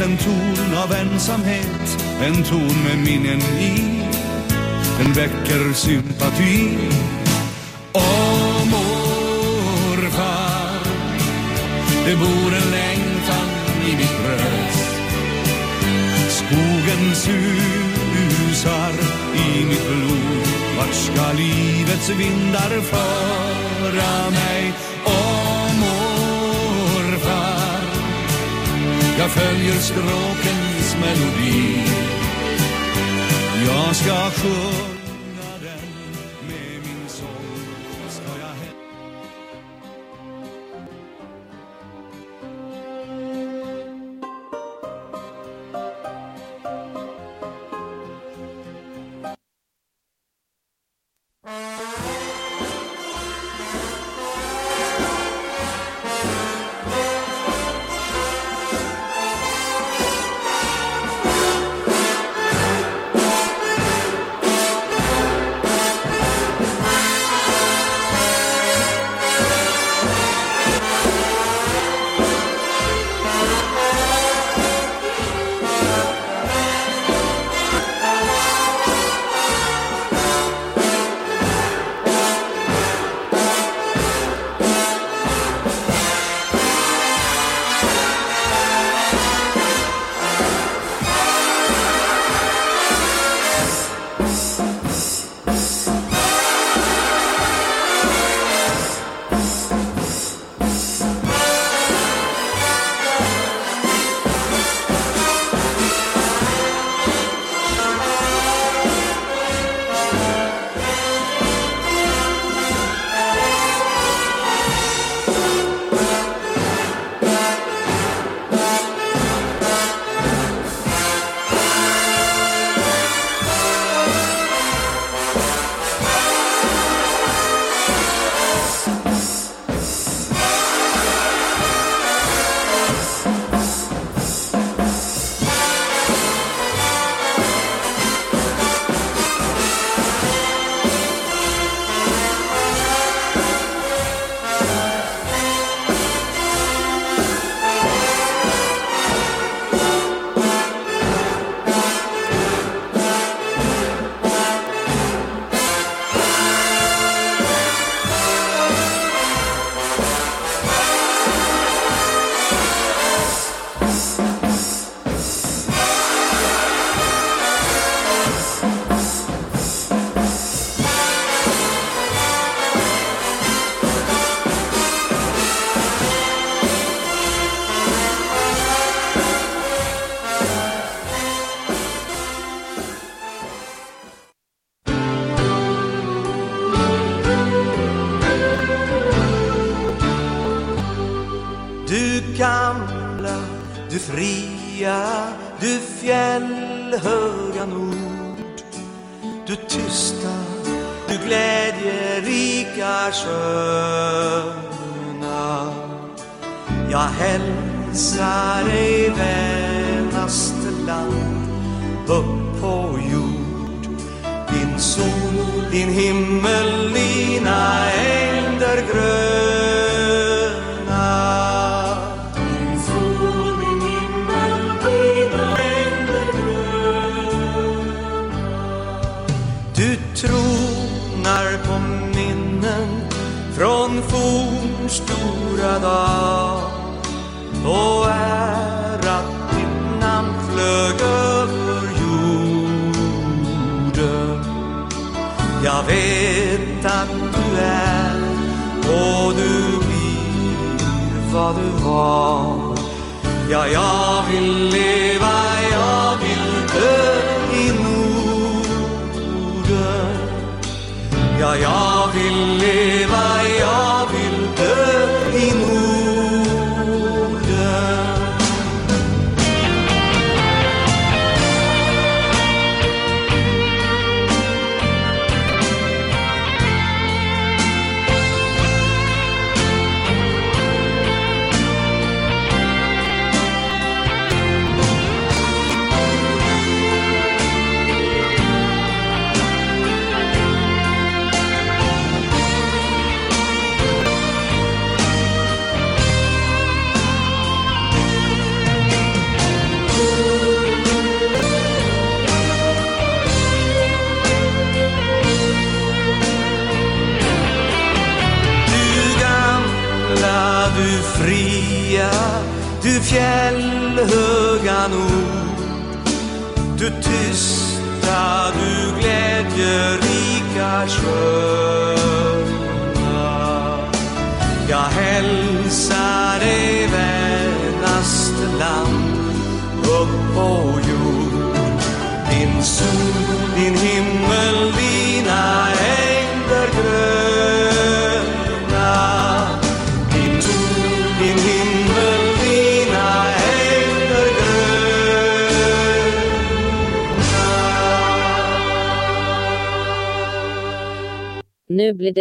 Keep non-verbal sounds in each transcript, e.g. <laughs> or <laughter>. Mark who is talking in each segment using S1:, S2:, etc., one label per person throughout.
S1: en ton av ensamhet, en ton med minnen i. Den väcker sympati finns melodi. Jag ska sjunga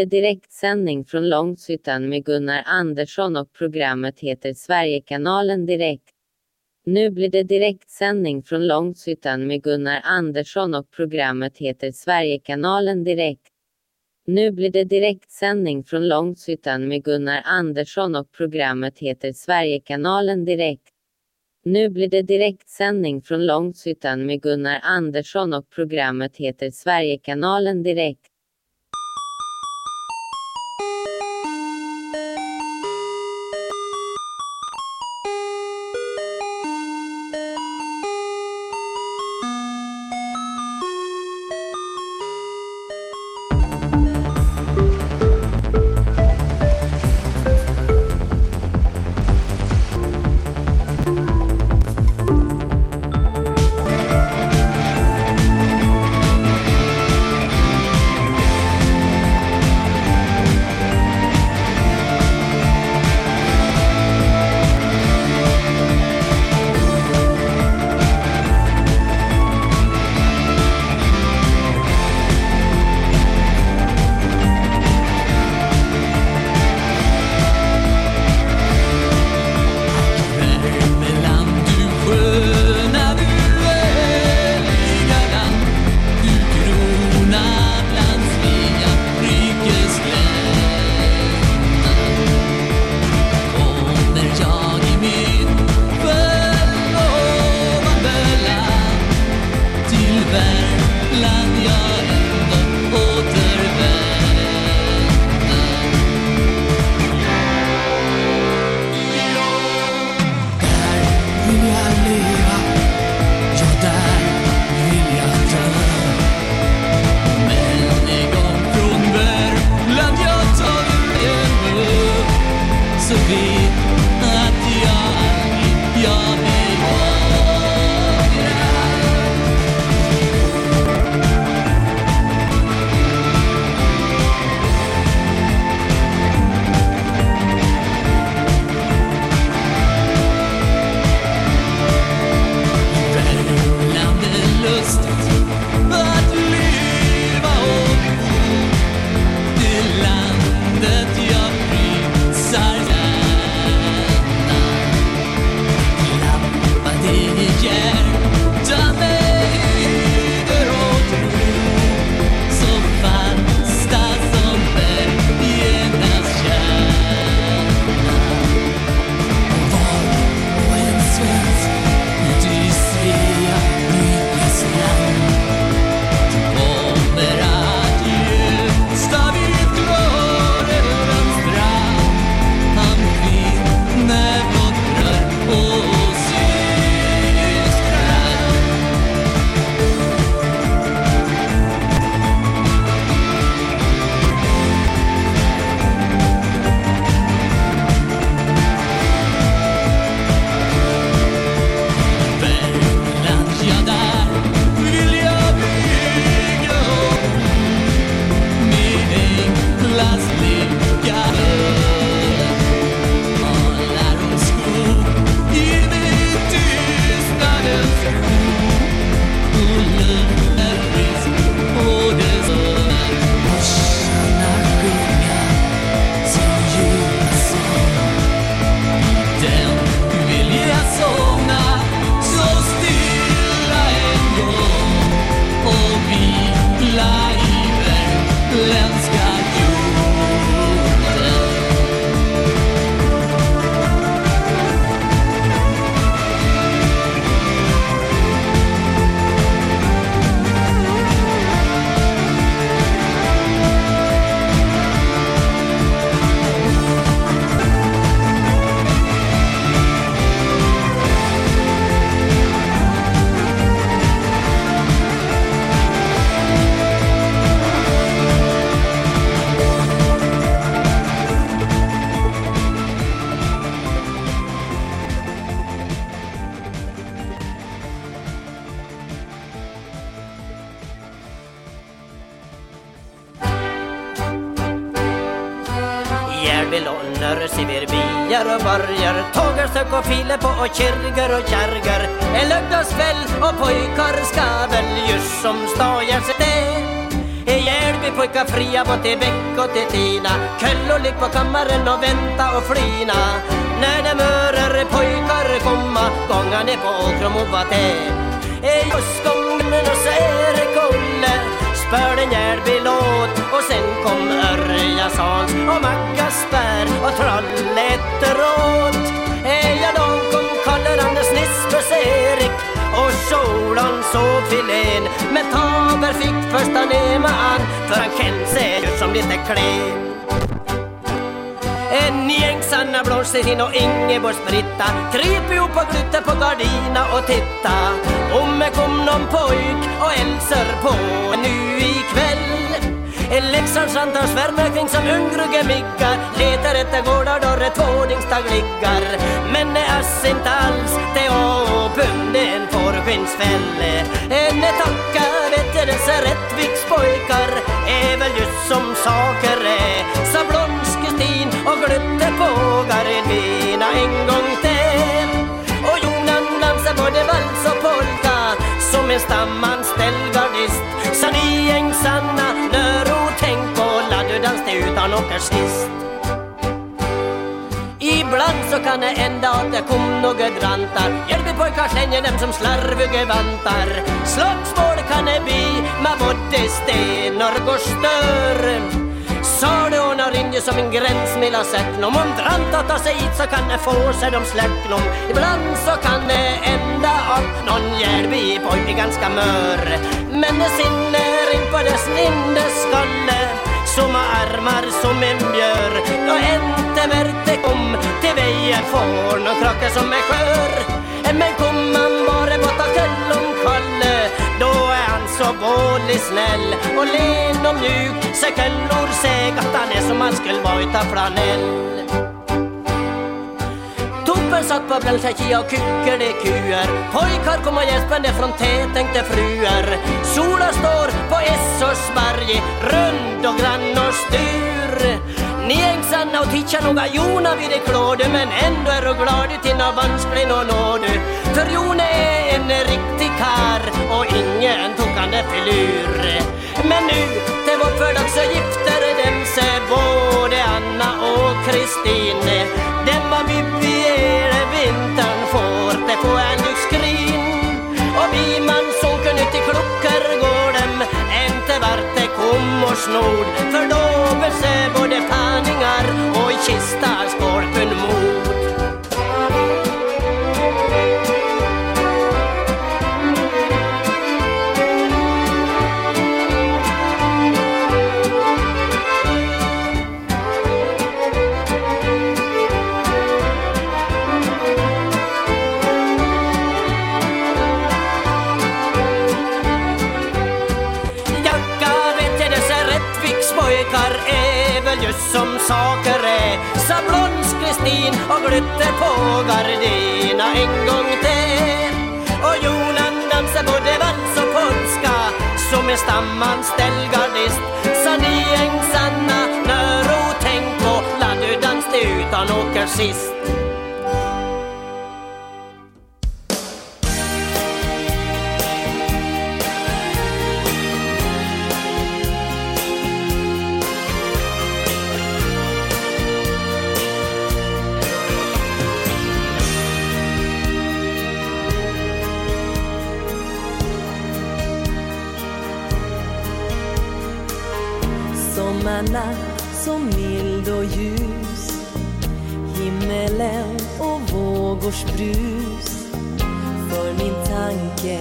S2: direktsändning från Långshyttan med Gunnar Andersson och programmet heter Sverigekanalen Direkt. Nu blir det direktsändning från Långshyttan med Gunnar Andersson och programmet heter Sverigekanalen Direkt. Nu blir det direktsändning från Långshyttan med Gunnar Andersson och programmet heter Sverigekanalen Direkt. Nu blir det direktsändning från Långshyttan med Gunnar Andersson och programmet heter Sverigekanalen Direkt.
S3: Tågar, och Filip på och kirger och Kärger. En lördagskväll och pojkar ska väl just som stajar sig det Hjälp pojkar fria både till Bäck och till Tina. Köllor ligg på kammaren och vänta och flina. När de mörer pojkar komma gånga ner på Åkrom och Vaté Just gången och så är det Kolle spör en Järby-låt och sen kom Örjasans och Maggasberg och Trolletteråt skolan såg filén Men Taber fick första nemaan för han kände sig ut som lite klen. En gäng Sanna Blomsterhin och Ingeborgs-Britta kryper ihop och knyter på gardina och titta. Om det kom någon pojk och hälsar på. Nu ikväll Leksands antar svärmar kring som ungrugge miggar. Letar efter gårdar då det tvådingsdag liggar. Men det är inte alls det åpunden en fårskinnsfälle tacka vet jag dessa Rättvikspojkar. Är väl just som saker är. Sa Blomskestin och glömde på vina en gång till. Och Jonan dansar både vals och polka. Som en stamanställd gardist Sa ni gäng när och tänk på la du utan åker sist Ibland så kan det hända att det kom några drantar. Hjälper pojkar slänger dem som slarviga vantar. Slagsmål kan det bli med både stenar och stör. Sa rinner som en gräns mellan säcknom Om dranta tar sig hit så kan det få sig de släcknom Ibland så kan det ända att någon Järby pojke ganska mör. Men det sinner in på dess nindeskalle som armar som en björ inte märkte om. Till vägen får någon krake som är skör. Men kom man bara borta köll om Kalle då är han så vålig snäll. Och len och mjuk så källor säg att han är som han skulle vara utav flanell. Toppen satt på Brännsäkia och kuckade kuer. Pojkar kom och gäspade från tätänkte fruar Sola står på Essorsberg rund och grann och styr. Ni ängsanna och tittar noga Jona vid det klåde Men ändå är du glad till nå vansklig nå nåde. För Jona är en riktig kar och ingen tokande filur Men nu till vårt födelsedag så gifter dem sig både Anna och Kristine. Dem var Bibiere vintern får det får en lyxskrin Och vi man sunker ut i klockor går dem inte vart det kom och snod. För då behövs både Kistar skorpen mod Jacka vet jag dessa Rättvikspojkar är väl just som saker. Blons-Kristin och glytte på gardina en gång till. Och Jonan dansar både vals och polska som en stamanställd gardist Sa ni en sanna Nöro tänk på la du danste utan åker sist.
S4: Stjärna så mild och ljus. Himmelen och vågors brus. För min tanke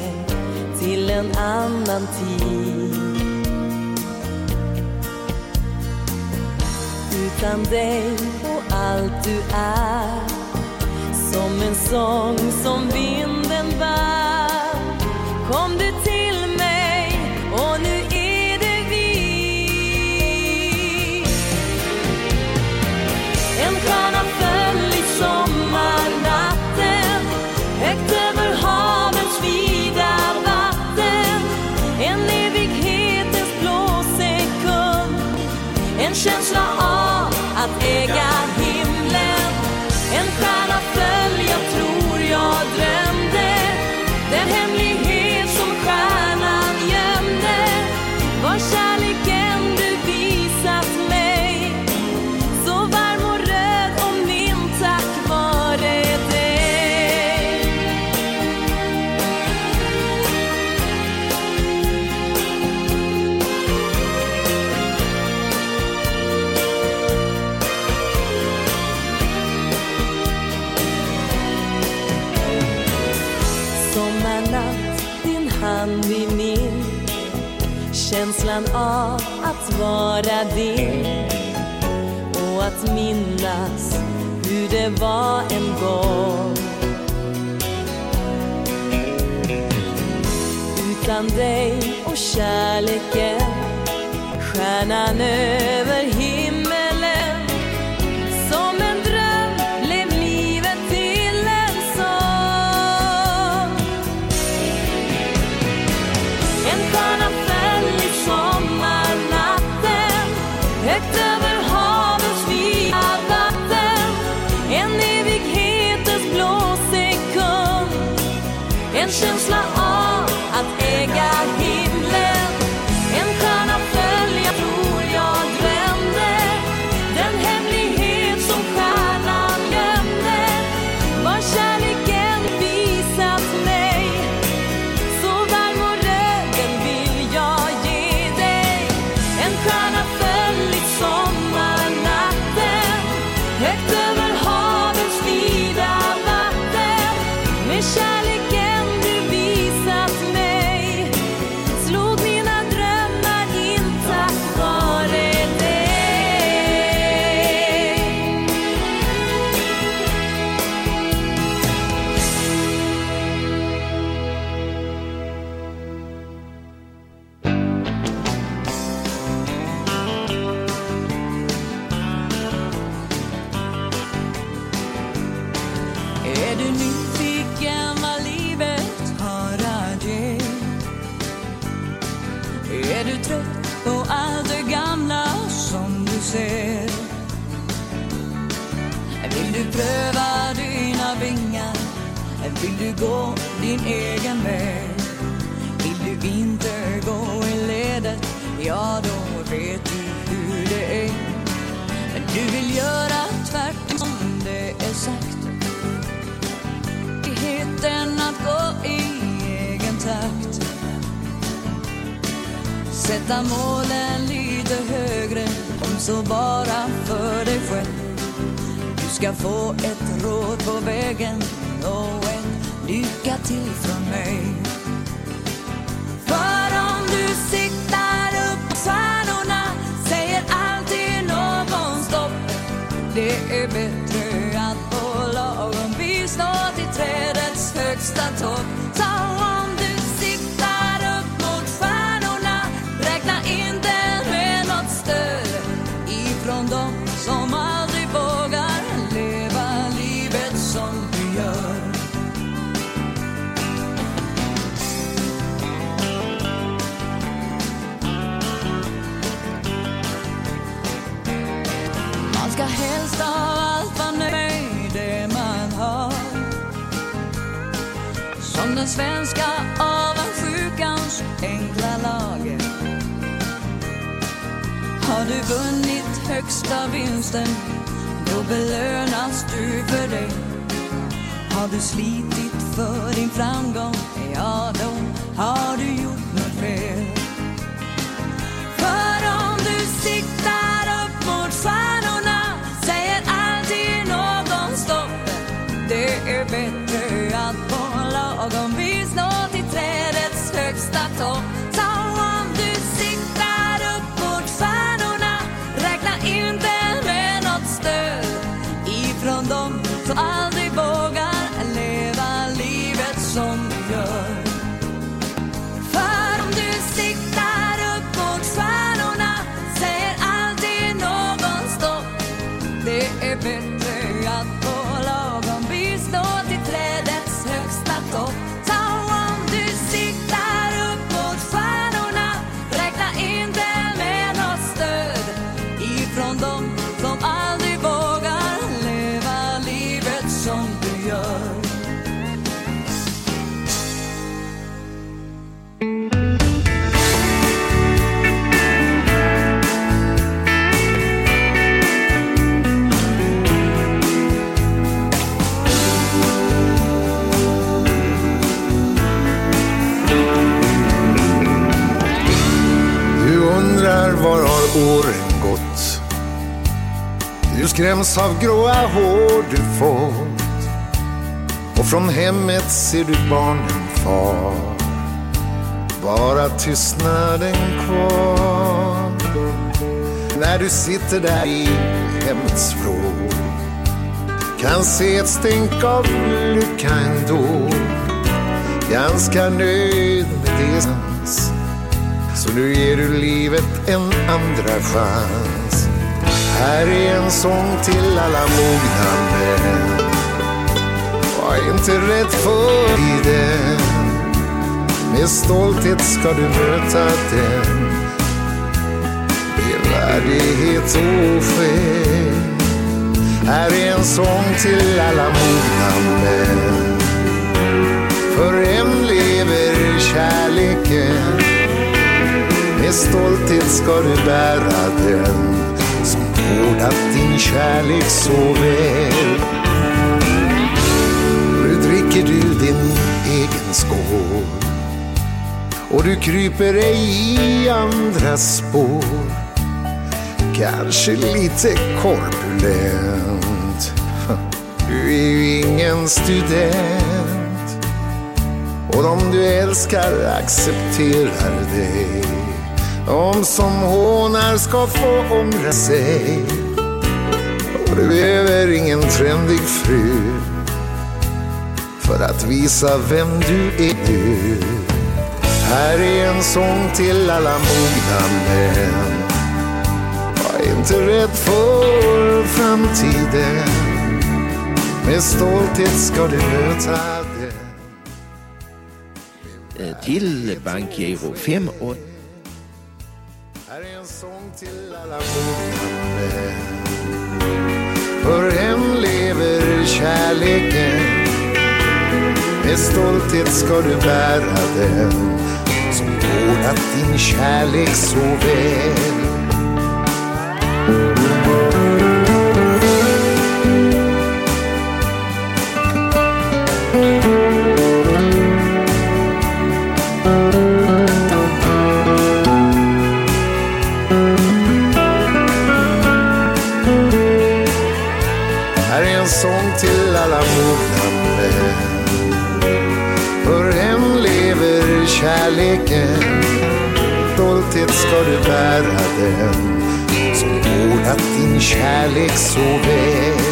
S4: till en annan tid. Utan dig och allt du är. Som en sång som vinden bär. Kom du till
S5: vara din och att minnas hur det var en gång. Utan dig och kärleken, stjärnan över Sätta målen lite högre, om så bara för dig själv. Du ska få ett råd på vägen och ett lycka till från mig. För om du siktar upp stjärnorna säger alltid någon stopp. Det är bättre att på lagom vis bistå till trädets högsta topp. den svenska avundsjukans enkla lag. Har du vunnit högsta vinsten, då belönas du för det. Har du slitit för din framgång, ja då har du gjort något
S6: skräms av gråa hår du fått och från hemmet ser du barnen far. Bara tystnaden kvar när du sitter där i hemmets vrå kan se ett stänk av lycka ändå. Ganska nöjd med det så nu ger du livet en andra chans. Här är en sång till alla mogna män. Var inte rädd för tiden. Med stolthet ska du möta den. Med värdighet och skäl. Här är en sång till alla mogna män. För än lever kärleken. Med stolthet ska du bära den vårdat din kärlek så väl. Nu dricker du din egen skål och du kryper ej i andras spår. Kanske lite korpulent. Du är ju ingen student. Och de du älskar accepterar dig. De som hånar ska få ångra sig. Och du behöver ingen trendig fru för att visa vem du är nu. Här är en sång till alla mogna män. Var inte rädd för framtiden. Med stolthet ska du möta den.
S7: Eh, till bankgiro 58
S6: här är en sång till alla mogna män. För hem lever kärleken. Med stolthet ska du bära den. Som vårdat din kärlek så väl. Kärleken. Stolthet ska du bära den. Som vårdat din kärlek
S4: så väl.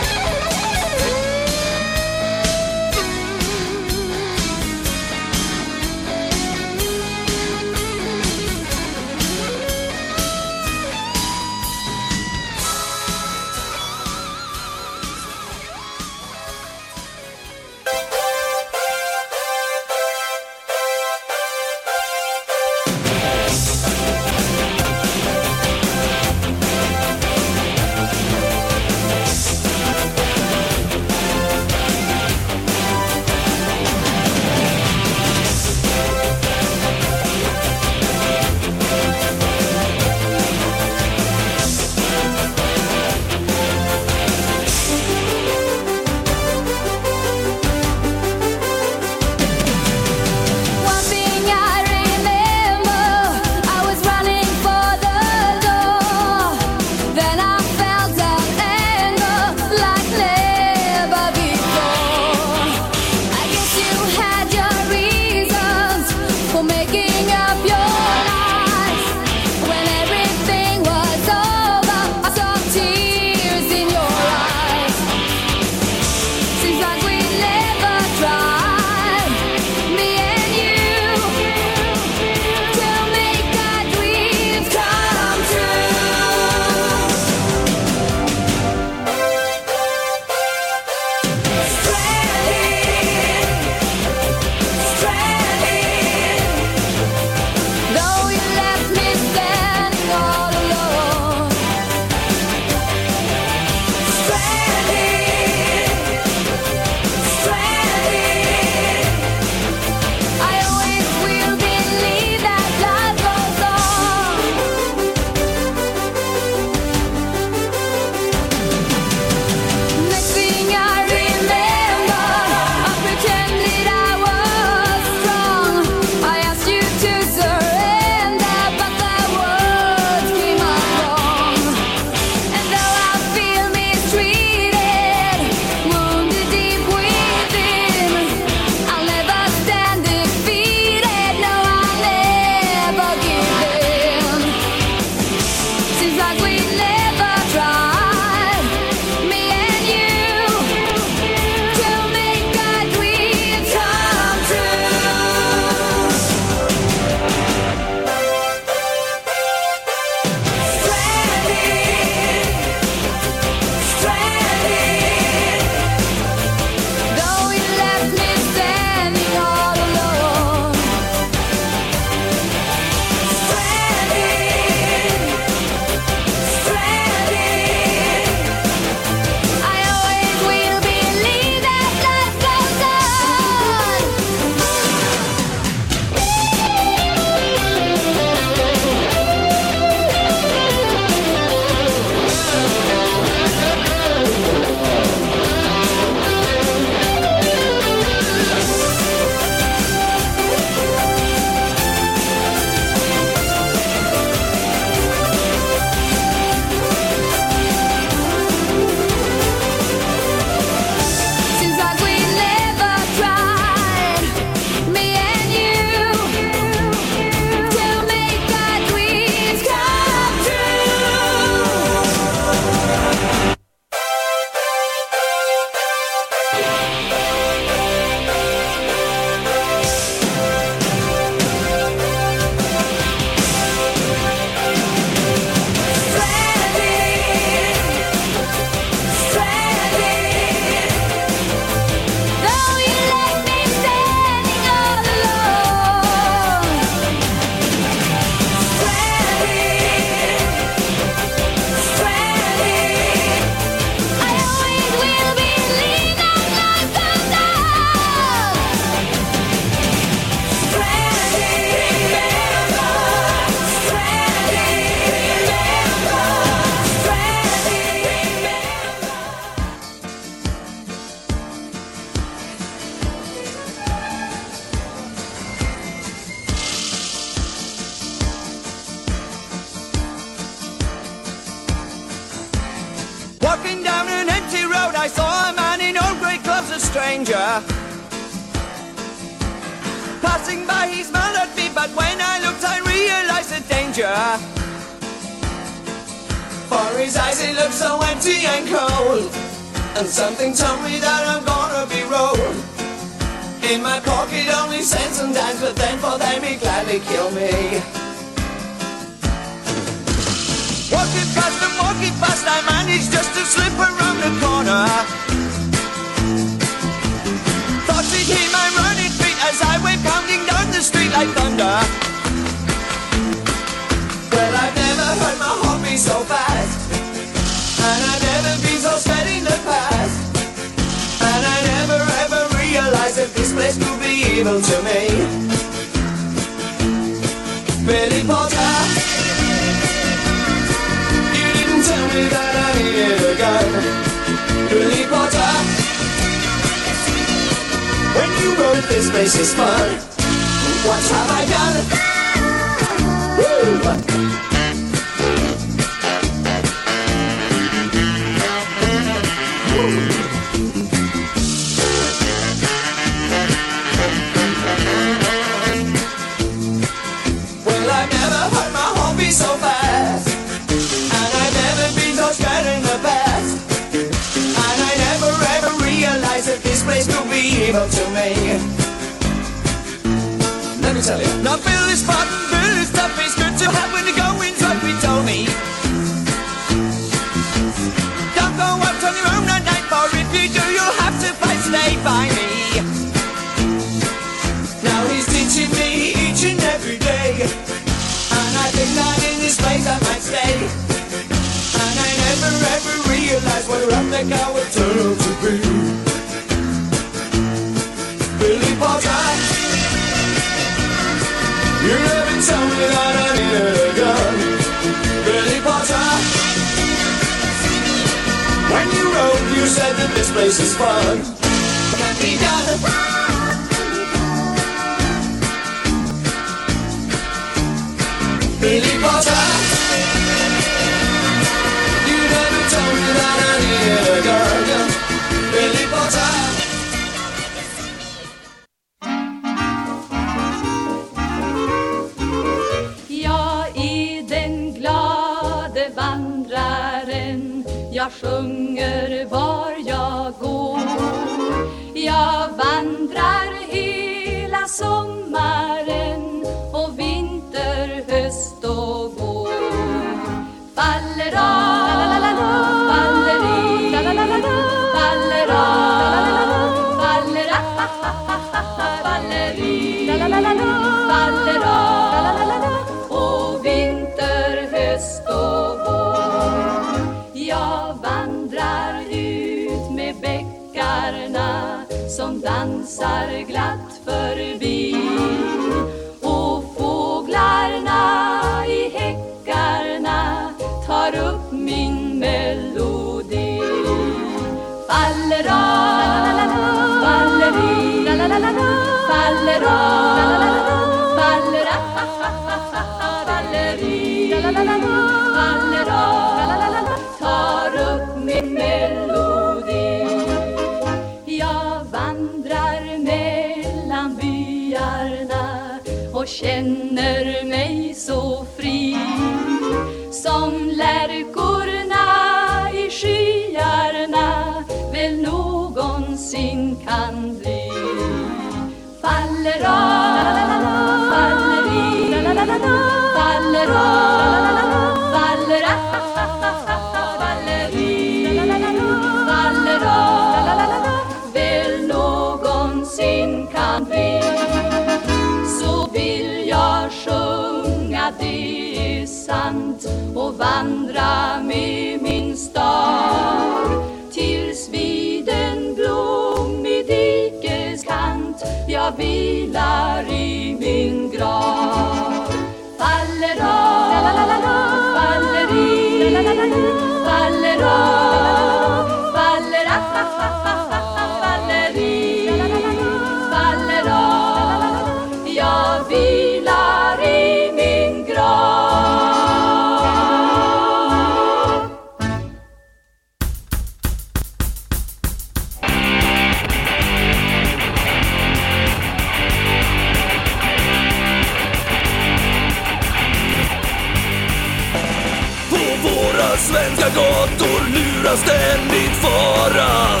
S8: Svenska gator lurar ständigt faran.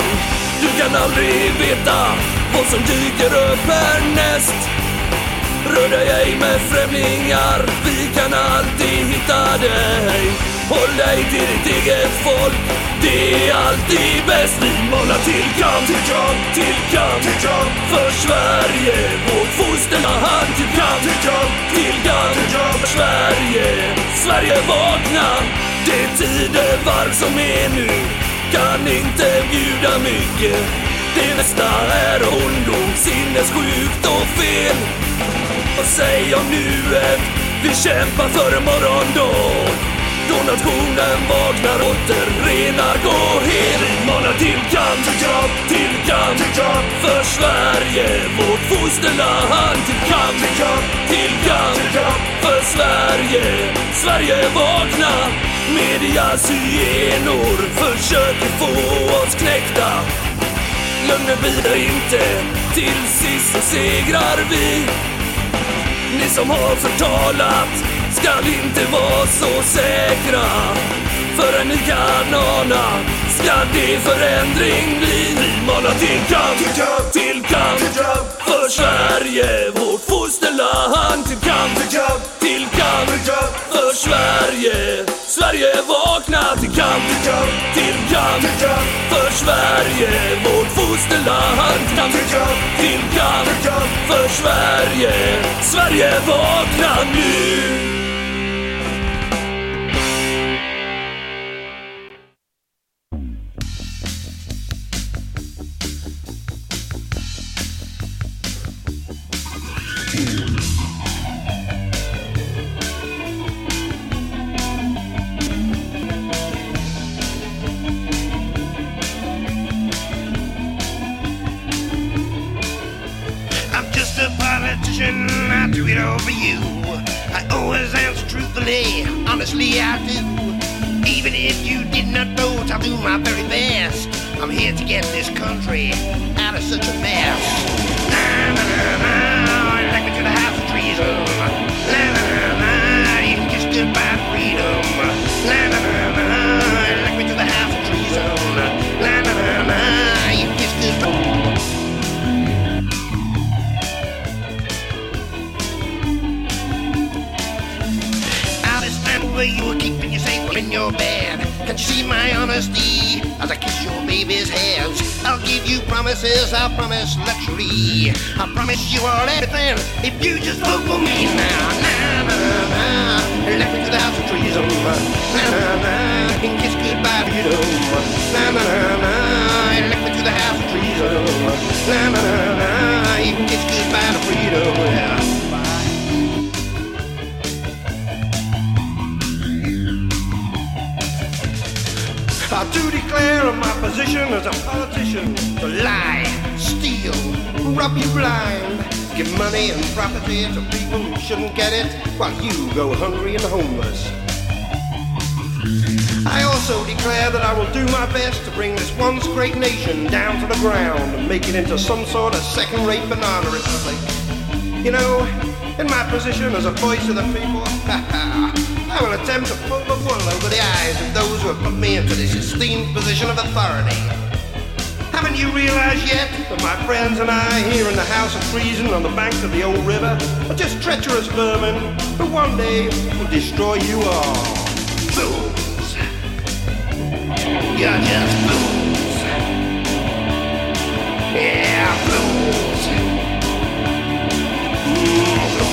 S8: Du kan aldrig veta vad som dyker upp härnäst. Rör dig ej med främlingar, vi kan alltid hitta dig. Håll dig till ditt eget folk, det är alltid bäst. Vi manar till kamp, till kamp, till kamp, till kamp för Sverige. Vårt fosterland till kamp, till kamp, till kamp, till kamp för Sverige. Sverige vakna, det tidevarv som är nu kan inte bjuda mycket. Det mesta är ondo, sinnessjukt och fel. Vad säg om nuet, vi kämpar för en morgondag. Då nationen vaknar åter, renar går hel. Manar till kamp, till kamp, till kamp, till kamp för Sverige. Vårt fosterland till kamp, till kamp, till kamp, till kamp för Sverige. Sverige vakna, medias hyenor försöker få oss knäckta. Lögnen bidrar inte, till sist så segrar vi. Ni som har förtalat skall inte vara så säkra. Förrän ni kan ana ska det förändring bli. Vi manar till kamp, till kamp, till kamp, till kamp för Sverige, vårt fosterland. Till kamp, till kamp, till kamp, till kamp för Sverige. Sverige vakna till kamp, till kamp, till kamp, till kamp för Sverige, vårt fosterland. Till kamp, till kamp, till kamp, till kamp för Sverige. Sverige vakna nu.
S9: It for you. I always answer truthfully, honestly I do. Even if you did not vote, I'll do my very best. I'm here to get this country out of such a mess. Na, na, na, na, elect me to the house of treason. Na, na, na, na, you can kiss goodbye freedom. Na, na, na, in your bed. Can't you see my honesty as I kiss your baby's hands? I'll give you promises, I'll promise luxury. I promise you all everything if you just vote for me now. Na na na na, let me to the house of treason. Na na na, and kiss goodbye to freedom. Na na na na, let me to the house of treason. Na na na na, you can kiss goodbye to freedom. Yeah. I do declare my position as a politician to lie, steal, rob you blind, give money and property to people who shouldn't get it while you go hungry and homeless. I also declare that I will do my best to bring this once great nation down to the ground and make it into some sort of second-rate banana republic. You know, in my position as a voice of the people, <laughs> I will attempt to pull the wool over the eyes of those who have put me into this esteemed position of authority. Haven't you realized yet that my friends and I here in the House of Treason on the banks of the old river are just treacherous vermin who one day will destroy you all? Fools! You're just fools! Yeah, fools! Mm,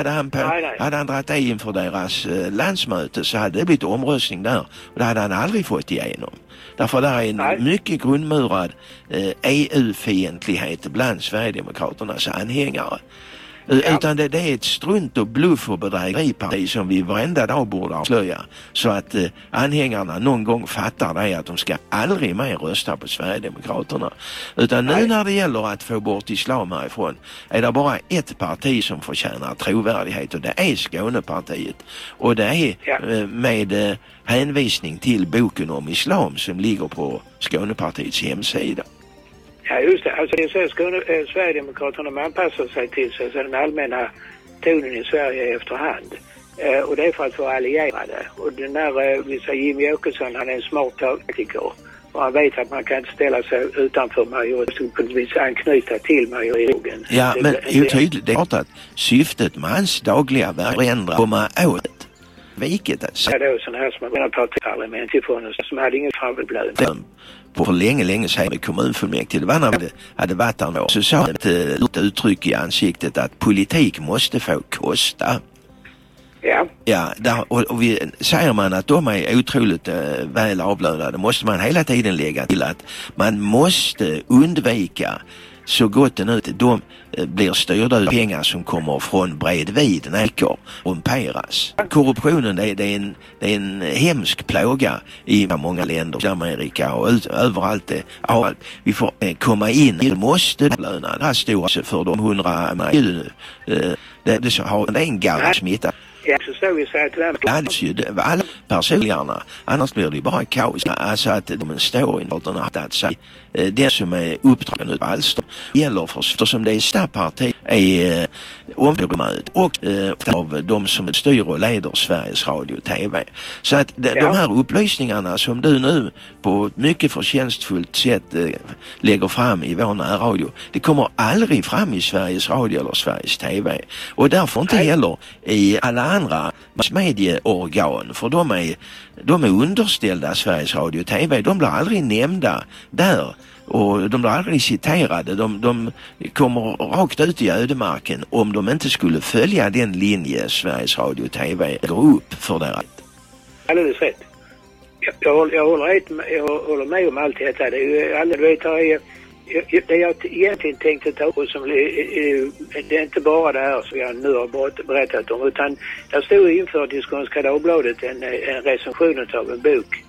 S7: Hade han, på,
S10: Nej, nej.
S7: hade han dragit det inför deras eh, landsmöte så hade det blivit omröstning där. Och det hade han aldrig fått igenom. Därför där är en
S10: Nej.
S7: mycket grundmurad eh, EU-fientlighet bland Sverigedemokraternas anhängare. Eh, Utan det, det är ett strunt och bluff och bedrägeriparti som vi varenda dag borde avslöja. Så att eh, anhängarna någon gång fattar det att de ska aldrig mer rösta på Sverigedemokraterna. Utan nu när det gäller att få bort islam härifrån är det bara ett parti som förtjänar trovärdighet och det är Skånepartiet. Och det är eh, med eh, hänvisning till boken om islam som ligger på Skånepartiets hemsida.
S10: Ja, just det. Alltså det är så Skåne, eh, Sverigedemokraterna de anpassar sig till så den allmänna tonen i Sverige efterhand. Eh, och det är för att vara allierade. Och den där, eh, vi säger Jimmy Åkesson, han är en smart taktiker. Och han vet att man kan inte ställa sig utanför majoriteten, på något vis anknyta till majoriteten.
S7: Ja,
S10: Det-
S7: men
S10: det-
S7: det är ju tydligt. Det är klart att syftet med hans dagliga ändra, komma åt vilket alltså.
S10: Ja, då sådana här som har partiparlament ifrån oss som hade ingen framförblöd.
S7: På för länge, länge sedan i kommunfullmäktige. Det var när det hade varit där då. Så sa han ett eh, uttryck i ansiktet att politik måste få kosta.
S10: Ja.
S7: Ja, där, och, och vi, säger man att de är otroligt eh, väl avlönade måste man hela tiden lägga till att man måste undvika så gott det nu de eh, blir styrda av pengar som kommer från bredvid näkor, rumperas. Korruptionen det, är- det, är en, det är en hemsk plåga i många länder, i Amerika och ut, överallt. Det, ja, vi får eh, komma in, vi måste löna det här stora alltså, för de hundra, men, eh, det, det, det är en garv
S10: smitta så står ju så till
S7: ju det- alla personerna. Annars blir det ju bara kaos. Alltså att de står i något att säga Det den som är uppdragen utav Alstom gäller för eftersom det är stadsparti är området och eh, av de som styr och leder Sveriges Radio och TV. Så att de,
S10: Ja.
S7: de här upplysningarna som du nu på ett mycket förtjänstfullt sätt eh, lägger fram i vår närradio, det kommer aldrig fram i Sveriges Radio eller Sveriges TV. Och därför inte heller i alla andra massmedieorgan, för de är, de är underställda Sveriges Radio och TV. De blir aldrig nämnda där och de blir aldrig citerade. De, de kommer rakt ut i ödemarken om de inte skulle följa den linje Sveriges Radio och TV går upp för deras
S10: Alldeles rätt. Jag, jag, håller- jag, håller, med, jag håller med om allt detta. Det är ju alla, vet, jag, jag- det jag egentligen tänkte ta upp, som, eh, eh, det är inte bara det här som jag nu har berättat om, utan jag stod inför i Skånska Dagbladet en, eh, en recension av en bok.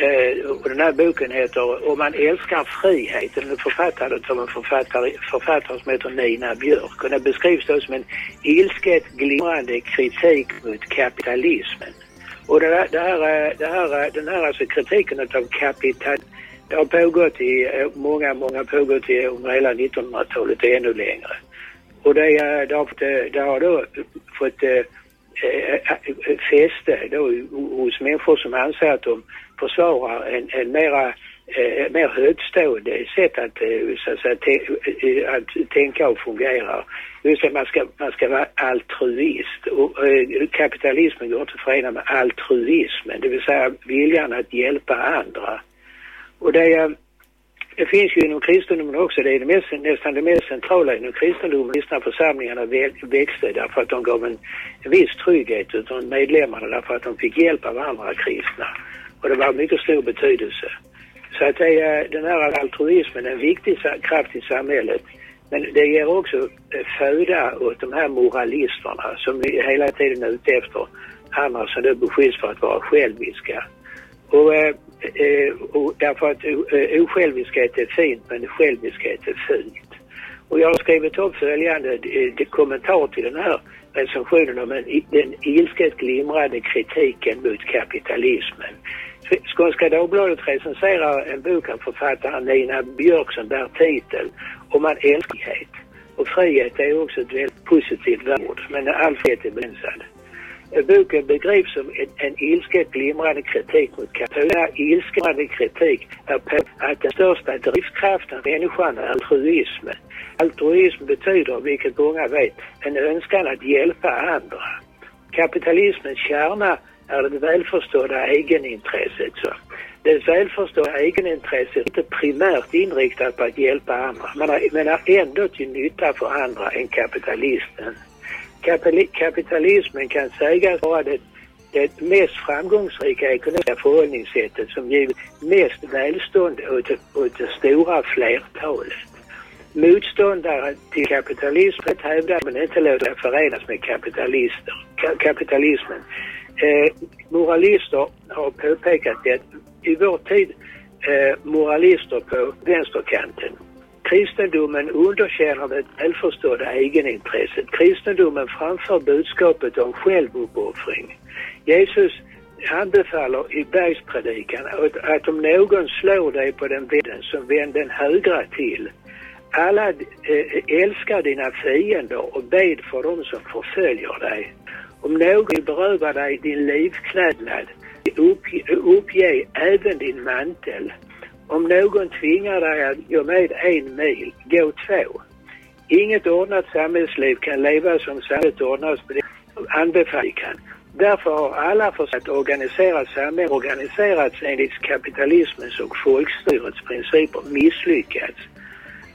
S10: Eh, och den här boken heter Om man älskar friheten, Den är författad av en författare, författare som heter Nina Björk. Och den beskrivs då som en ilsket glimrande kritik mot kapitalismen. Och det här, det här, det här, den här alltså kritiken av kapital, det har pågått i, eh, många, många pågått i, under hela 1900-talet och ännu längre. Och det, eh, det, har, fått, eh, det har då fått äh, fäste då hos människor som anser att de försvarar en, en mera eh, øh, mer högtstående sätt att, eh, øh, så att, säga, øh, att tänka och fungera. Just att man ska, man ska vara altruist. Och, eh, kapitalismen går inte att förena med altruismen, det vill säga viljan att hjälpa andra. Och det, eh, det finns ju inom kristendomen också, det är det mest, nästan det mest centrala inom kristendomen. Kristna församlingarna växte därför att de gav en, en viss trygghet utan medlemmarna därför att de fick hjälp av andra kristna. Och det var av mycket stor betydelse. Så att det är, den här altruismen är en viktig kraft i samhället. Men det ger också øh, föda åt de här moralisterna som vi hela tiden är ute efter andra som då beskylls för att vara själviska. Och, øh, eh, øh, och därför att eh, osjälviskhet är fint men själviskhet är fult. Och jag har skrivit upp följande kommentar till den här recensionen om den ilsket glimrande kritiken mot kapitalismen. Skånska Dagbladet recenserar en bok av författaren Nina Björk som bär titel Om man älskighet Och frihet är också ett väldigt positivt ord, men all frihet är begränsad. Boken begrips som en, en ilsket glimrande kritik mot kapitalismen. Denna ilskande kritik är på att den största drivkraften hos människan är altruismen. Altruism betyder, vilket många vet, en önskan att hjälpa andra. Kapitalismens kärna är det välförstådda egenintresset. Så. Det välförstådda egenintresset är inte primärt inriktat på att hjälpa andra, men är, men är ändå till nytta för andra än kapitalisten. kapitalismen kan sägas vara det, det mest framgångsrika ekonomiska förhållningssättet som givit mest välstånd åt, det- åt det stora flertalet. Motståndare till kapitalismen hävdar att man inte låter förenas med kapitalister, ka- kapitalismen. Eh, moralister har påpekat det i vår tid eh, moralister på vänsterkanten. Kristendomen underkänner det välförstådda egenintresset. Kristendomen framför budskapet om självuppoffring. Jesus anbefaller i bergspredikan att, att om någon slår dig på den vänden så vänd den högra till. Alla eh, älskar dina fiender och bed för dem som förföljer dig. Om någon vill beröva dig din livklädnad, uppge, uppge även din mantel. Om någon tvingar dig att gå med en mil, gå två. Inget ordnat samhällsliv kan levas som samhället ordnas på det anbefallikan. Därför har alla försökt organisera samhället organiserats enligt kapitalismens och folkstyrets principer misslyckats.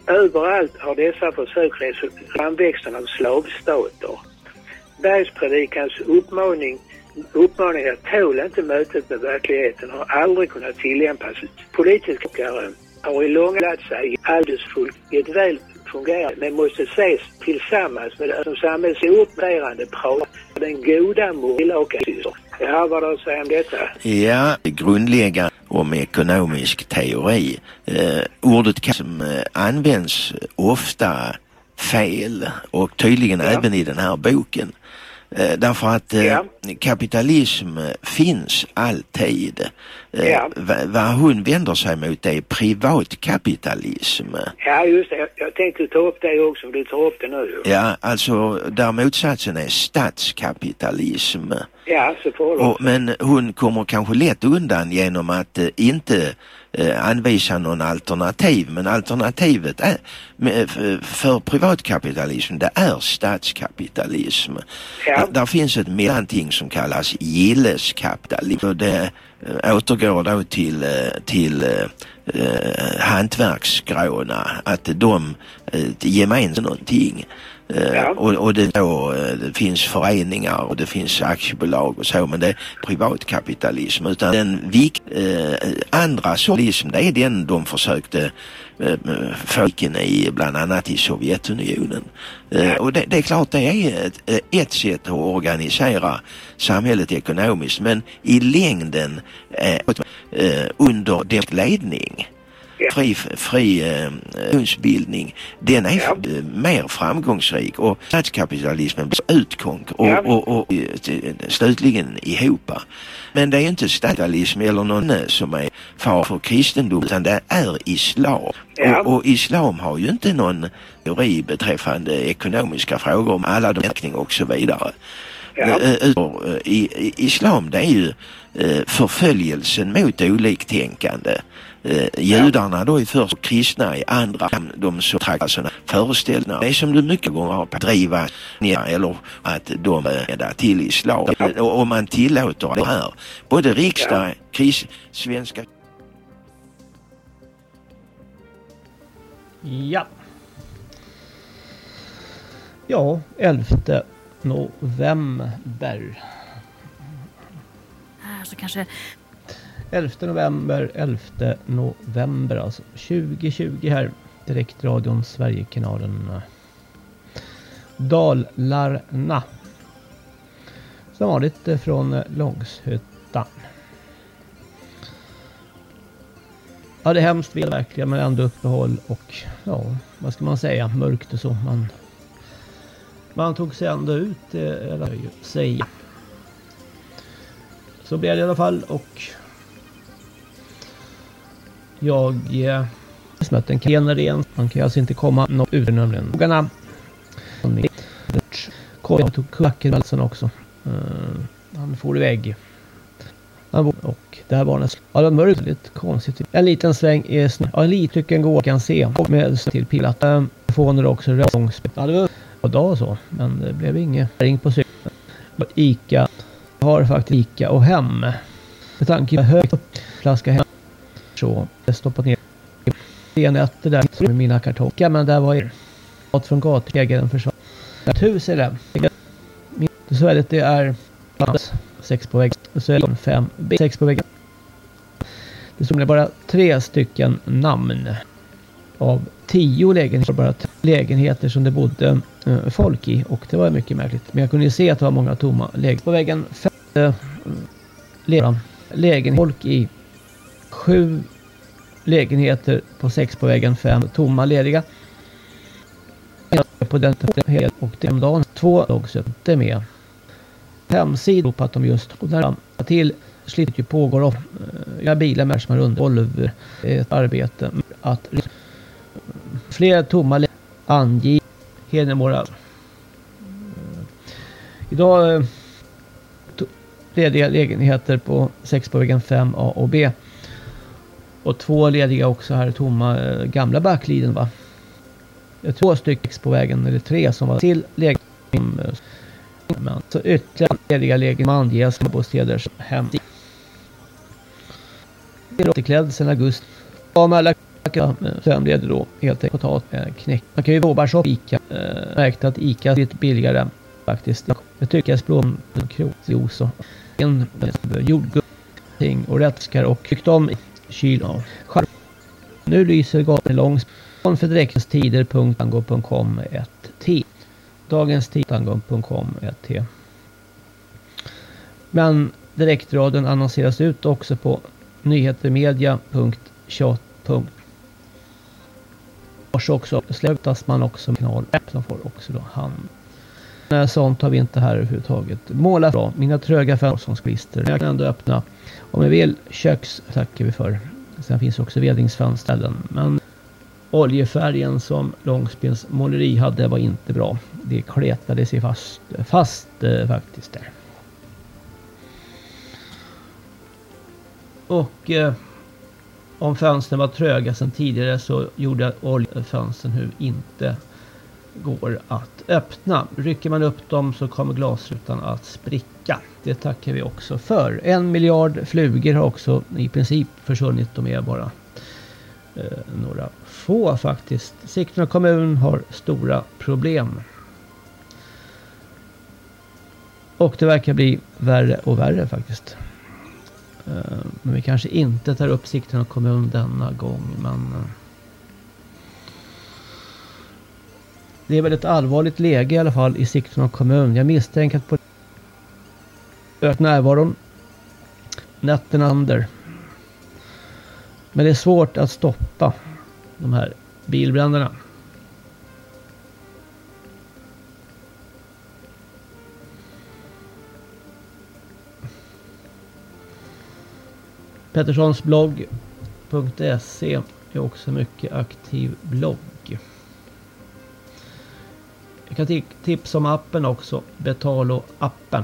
S10: Överallt har dessa försök resulterat i framväxten av slavstater. Bergspredikans uppmaning, uppmaningar tål inte mötet med verkligheten har aldrig kunnat tillämpas. Politiska forskare har i långa lärt sig alldeles fullt i ett väl fungerande men måste ses tillsammans med det som samhällsupplärande prat den goda moralakasyster. Jag har vad att säga om detta.
S7: Ja, grundläggande om ekonomisk teori. Eh, ordet som eh, används ofta fel och tydligen även i den här boken. Eh, därför att
S10: Ja.
S7: kapitalism eh, finns alltid. Va- vad hon vänder sig mot är privatkapitalism.
S10: Ja, just det. Jag, tänkte ta upp det också, du tar upp det nu.
S7: Ja, alltså där motsatsen är statskapitalism.
S10: Ja, så det
S7: Och, men hon kommer kanske lätt undan genom att eh, inte anvisa någon alternativ. Men alternativet är, f- för privatkapitalism, det är statskapitalism.
S10: Ja.
S7: Där, finns ett mellanting som kallas gilleskapitalism. Och det eh, återgår då till, eh, till eh, eh, hantverksgråna, att de eh, gemensamt någonting. Eh,
S10: Ja.
S7: och, och det, då, eh, det finns föreningar och det finns aktiebolag och så men det är privatkapitalism utan den vik, eh, andra socialism det är den de försökte eh, få in i bland annat i Sovjetunionen. Eh, och det, det är klart det är ett, ett sätt att organisera samhället ekonomiskt men i längden eh, eh, under dess ledning
S10: Ja.
S7: fri, fri eh, opinionsbildning, den är
S10: Ja.
S7: eh, mer framgångsrik och statskapitalismen blir utkonk och,
S10: Ja.
S7: och, och, eh, t- slutligen ihop. Men det är inte statskapitalism eller någon eh, som är far för kristendom utan det är islam.
S10: Ja.
S7: Och, och islam har ju inte någon teori beträffande ekonomiska frågor om alla de och så vidare.
S10: Ja.
S7: Eh, eh, I, i, islam det är ju eh, förföljelsen mot oliktänkande. Eh, judarna då är först och kristna i andra de så trakasserna föreställningar. Det är som du mycket gånger har på att driva ner eller att de är där till islam. Och om man tillåter det här, både riksdag, kris, svenska
S11: Ja. Ja, 11 november.
S12: Här så kanske
S11: 11 november, 11 november alltså. 2020 här. Direktradion Sverigekanalen. Dalarna. Som vanligt eh, från eh, Långshyttan. Ja, det är hemskt väl verkligen, men ändå uppehåll och ja, vad ska man säga, mörkt och så. Man, man tog sig ändå ut, eh, eller säga. Så blev det i alla fall och jag eh, smöt en ren. Man kan alltså inte komma något ur nämligen. Fogarna. Jag tog Kuckelvalsen också. Uh, han for iväg. Han bor, och där var den. Ja, det var mörkt. Lite konstigt. En liten sväng i snö. Ja, en liten går kan se. Och med till pilat. Telefoner eh, också. Röstångsspel. Ja, det var en dag så. Men det blev inget. Ring på cykeln. Ica. Jag har faktiskt Ica och hem. Med tanke på högt upp. Flaska hem. Så. Jag stoppat ner. Benätter där. Med mina kartonger. Men där var ju Mat från gatuägaren försvann. Ett hus är det. Det svärdet det är sex på väggen. Så är det fem, sex på väggen. Det står bara tre stycken namn. Av tio lägenheter. Bara lägenheter som det bodde eh, folk i. Och det var mycket märkligt. Men jag kunde ju se att det var många tomma lägenheter. På väggen fem äh, lägenheter. Folk i sju lägenheter på sex på vägen Fem tomma lediga. På den och den dagen två låg inte med hemsidor på att de just där till slitet ju pågår och jag bilar med som har under ett arbete att flera tomma ange Hedemora. Idag eh, lediga lägenheter på 6 på vägen 5 A och B. Och två lediga också här tomma gamla backliden va. Två stycken på vägen eller tre som var till lägenheten. Men så ytterligare lediga lägenheter anges på städers hem. Återklädd sedan augusti. Ja, med alla sömnleder då helt enkelt potat knäck. Man kan ju våga shoppa Ica. Äh, märkte att Ica är lite billigare faktiskt. Jag tycker jag språn krokjuice och en jordgubb och rättskar och tyckte om kyl av. Nu lyser gatan långs för direktens 1T. Dagens titangon.com 1T. Men direktradion annonseras ut också på nyhetermedia.28. Vars också slutas man också med kanal som får också då hand. Sånt har vi inte här överhuvudtaget. Måla bra. Mina tröga fönster som skvister. Jag kan ändå öppna. Om ni vill köks tackar vi för. Sen finns också vedningsfönstren. Men oljefärgen som Långspens måleri hade var inte bra. Det kletade sig fast, fast eh, faktiskt där. Och eh, om fönstren var tröga sedan tidigare så gjorde oljefönstren nu inte går att öppna. Rycker man upp dem så kommer glasrutan att spricka. Det tackar vi också för. En miljard flugor har också i princip försvunnit. De är bara eh, några få faktiskt. Sigtuna kommun har stora problem. Och det verkar bli värre och värre faktiskt. Eh, men vi kanske inte tar upp Sigtuna kommun denna gång. Men eh, det är väl ett allvarligt läge i alla fall i Sigtuna kommun. Jag misstänker att på ökat närvaron natten under. Men det är svårt att stoppa de här bilbränderna. Petterssonsblogg.se är också mycket aktiv blogg. Jag kan tipsa om appen också, Betalo-appen.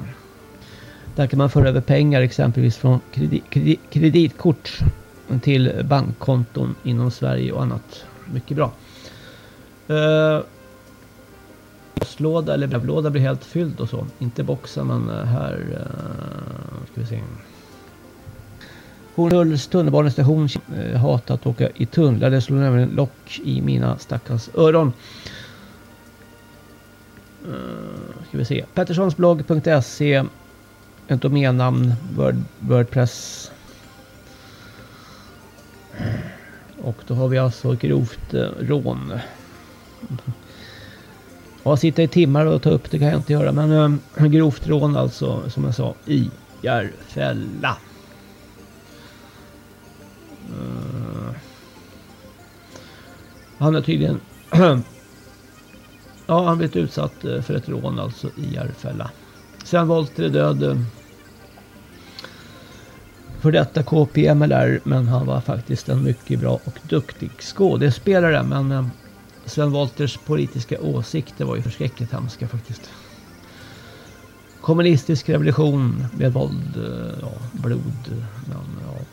S11: Där kan man föra över pengar exempelvis från kredi kredi kreditkort till bankkonton inom Sverige och annat. Mycket bra. Uh, postlåda eller brevlåda blir helt fylld och så. Inte boxar man eh, här uh, ska vi se. Hornstulls tunnelbanestation hatar att åka i tunnlar. Det slår nämligen lock i mina stackars öron. Uh, ska vi se. Petterssonsblogg.se ett domännamn Word, Wordpress och då har vi alltså grovt eh, rån. Ja, sitta i timmar och ta upp det kan jag inte göra. Men eh, grovt rån alltså, som jag sa, i Järfälla. Uh, han är tydligen... <clears throat> ja, han blivit utsatt eh, för ett rån alltså i Järfälla. Sen Volter är död för detta KPMLR men han var faktiskt en mycket bra och duktig skådespelare men eh, Sven Wolters politiska åsikter var ju förskräckligt hemska faktiskt. Kommunistisk revolution med våld, eh, ja, blod. Men, ja.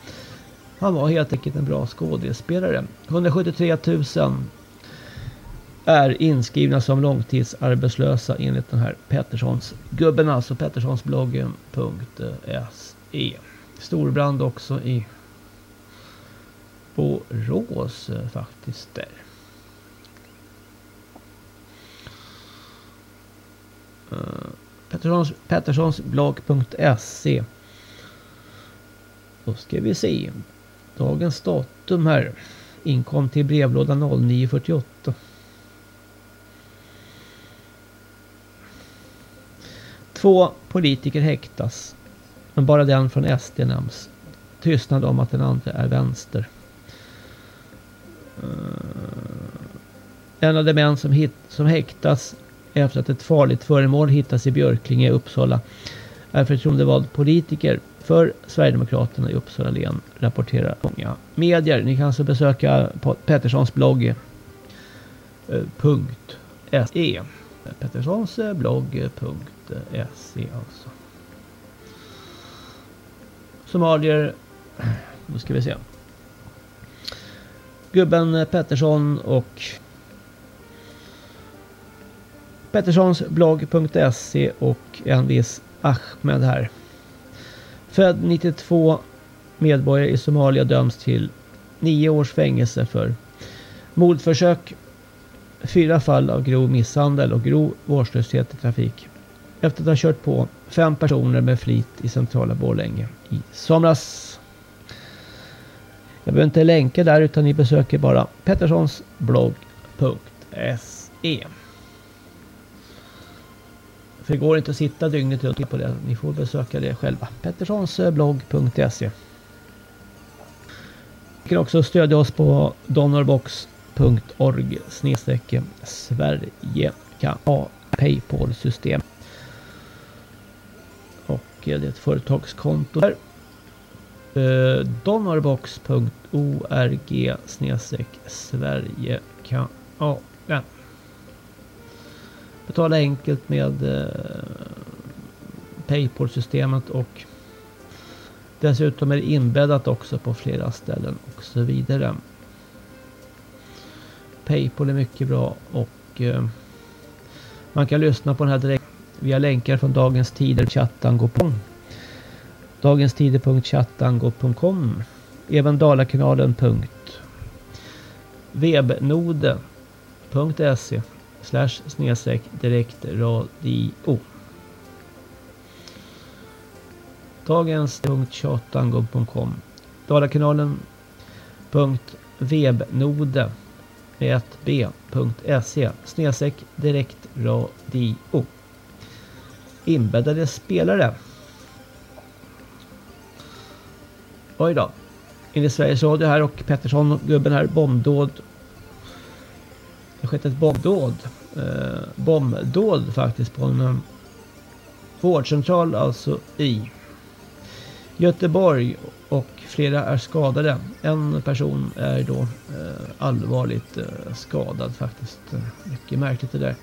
S11: Han var helt enkelt en bra skådespelare. 173 000 är inskrivna som långtidsarbetslösa enligt den här Petterssons gubben alltså Petterssonsbloggen.se storbrand också i Borås eh, faktiskt där. Eh, Petterssons, Petterssonsblogg.se Då ska vi se. Dagens datum här. Inkom till brevlådan 0948. Två politiker häktas. Men bara den från SD nämns. Tystnad om att den andra är vänster. Eh, en av de män som, hit, som häktas efter att ett farligt föremål hittas i Björklinge i Uppsala är förtroendevald politiker för Sverigedemokraterna i Uppsala län, rapporterar många medier. Ni kan alltså besöka Petterssons blogg eh, .se Petterssons eh, blogg. Eh, blogg.se alltså. Somalier, nu ska vi se. Gubben Pettersson och Petterssonsblogg.se och en viss Ahmed här. Född 92 medborgare i Somalia döms till nio års fängelse för mordförsök, fyra fall av grov misshandel och grov vårdslöshet i trafik. Efter att ha kört på fem personer med flit i centrala Borlänge i somras. Jag behöver inte länka där utan ni besöker bara petterssonsblogg.se för det går inte att sitta dygnet runt på det. Ni får besöka det själva. Petterssonsblogg.se Ni kan också stödja oss på donorbox.org snedstreck Sverige kan ha Paypal-system. Och det är ett företagskonto här. Eh, Donorbox.org snedstreck Sverige betala enkelt med eh, Paypal-systemet och dessutom är det inbäddat också på flera ställen och så vidare. Paypal är mycket bra och eh, man kan lyssna på den här direkt via länkar från Dagens Tider chattango.com Dagenstider.chattango.com Även Dalakanalen.webnode.se slash snedstreck direkt radio. Dagens.tjatango.com Dalakanalen webnode med 1b.se snedstreck direkt radio. Inbäddade spelare. Oj då. In i Sveriges Radio här och Pettersson och gubben här bombdåd det har skett ett bombdåd. Eh, bombdåd faktiskt på en eh, vårdcentral alltså i Göteborg och flera är skadade. En person är då eh, allvarligt eh, skadad faktiskt. Eh, mycket märkligt det där.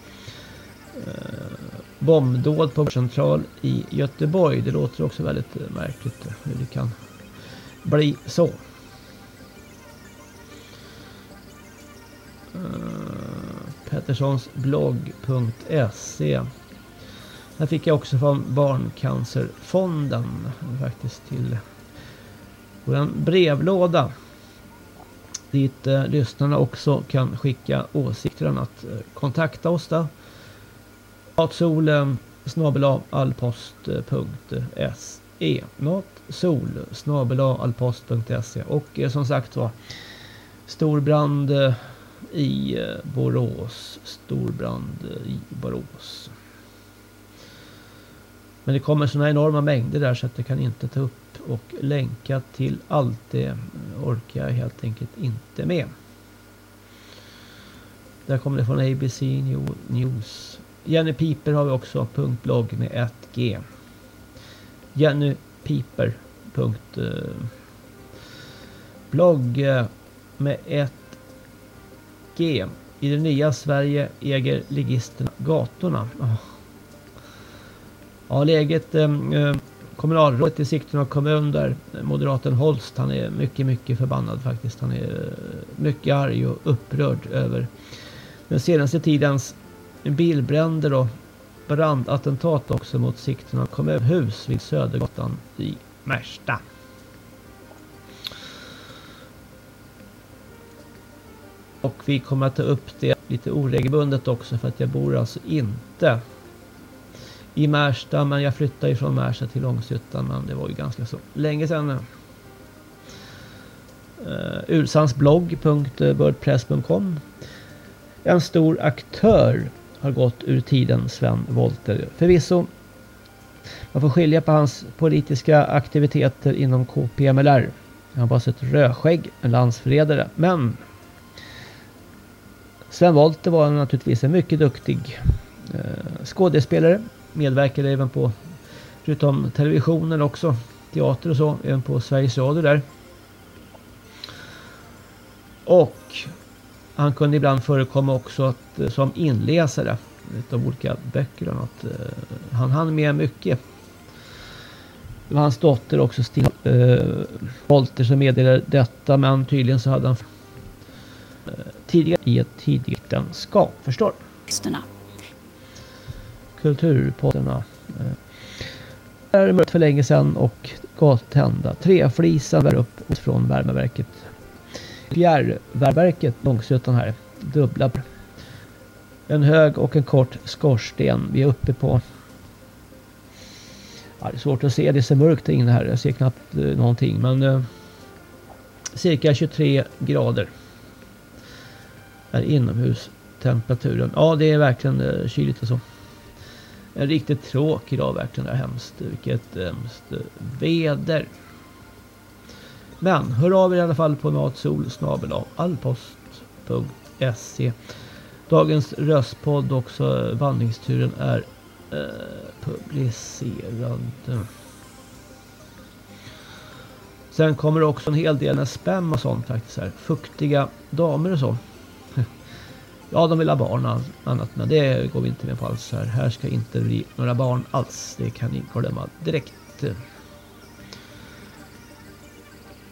S11: Eh, bombdåd på vårdcentral i Göteborg. Det låter också väldigt eh, märkligt eh, hur det kan bli så. Eh, Petterssonsblogg.se Här fick jag också från Barncancerfonden faktiskt till vår brevlåda dit eh, lyssnarna också kan skicka åsikter och annat. Eh, kontakta oss där. Matsolen allpost.se Matsol allpost.se och eh, som sagt var storbrand eh, i eh, Borås. Storbrand eh, i Borås. Men det kommer sådana enorma mängder där så att jag kan inte ta upp och länka till allt. Det orkar jag helt enkelt inte med. Där kommer det från ABC News. Jenny Piper har vi också. .blogg med ett G. Jenny Piper. Eh, blogg eh, med ett G. I det nya Sverige äger ligisterna gatorna. Ja, läget eh, eh, kommunalrådet i Sigtuna kommun där moderaten Holst han är mycket mycket förbannad faktiskt. Han är mycket arg och upprörd över den senaste tidens bilbränder och brandattentat också mot Sigtuna kommunhus vid Södergatan i Märsta. Och vi kommer att ta upp det lite oregelbundet också för att jag bor alltså inte i Märsta men jag flyttade ifrån Märsta till Långshyttan men det var ju ganska så länge sedan. Eh, uh, Ulsansblogg.wordpress.com En stor aktör har gått ur tiden Sven Wollter. Förvisso man får skilja på hans politiska aktiviteter inom KPMLR. Han var ett rödskägg, en landsförrädare. Men Sven Wollter var naturligtvis en mycket duktig eh, skådespelare. Medverkade även på, förutom televisionen också, teater och så, även på Sveriges Radio där. Och han kunde ibland förekomma också att, eh, som inläsare av olika böcker och något. Eh, han hann med mycket. Det var hans dotter också, Stina eh, Wolter, som meddelade detta. Men tydligen så hade han eh, tidigare i ett tidigt äktenskap, förstår. Kulturpoddarna. Eh, det är mörkt för länge sedan och gott tända. Treflisan bär upp från värmeverket. Fjärrvärmeverket, Långsötan här. Dubbla. En hög och en kort skorsten. Vi är uppe på Ja, det är svårt att se, det är så mörkt inne här. Jag ser knappt eh, någonting. Men eh, cirka 23 grader är inomhustemperaturen. Ja, det är verkligen eh, kyligt och så. En riktigt tråkig dag verkligen. Det är hemskt. Vilket eh, hemskt eh, väder. Men hör av er i alla fall på matsol Dagens röstpodd också vandringsturen är Eh, publicerad. Sen kommer det också en hel del med spam och sånt faktiskt här. Fuktiga damer och så. <laughs> Ja, de vill ha barn och annat, men det går vi inte med på alls här. Här ska inte bli några barn alls. Det kan ni glömma direkt.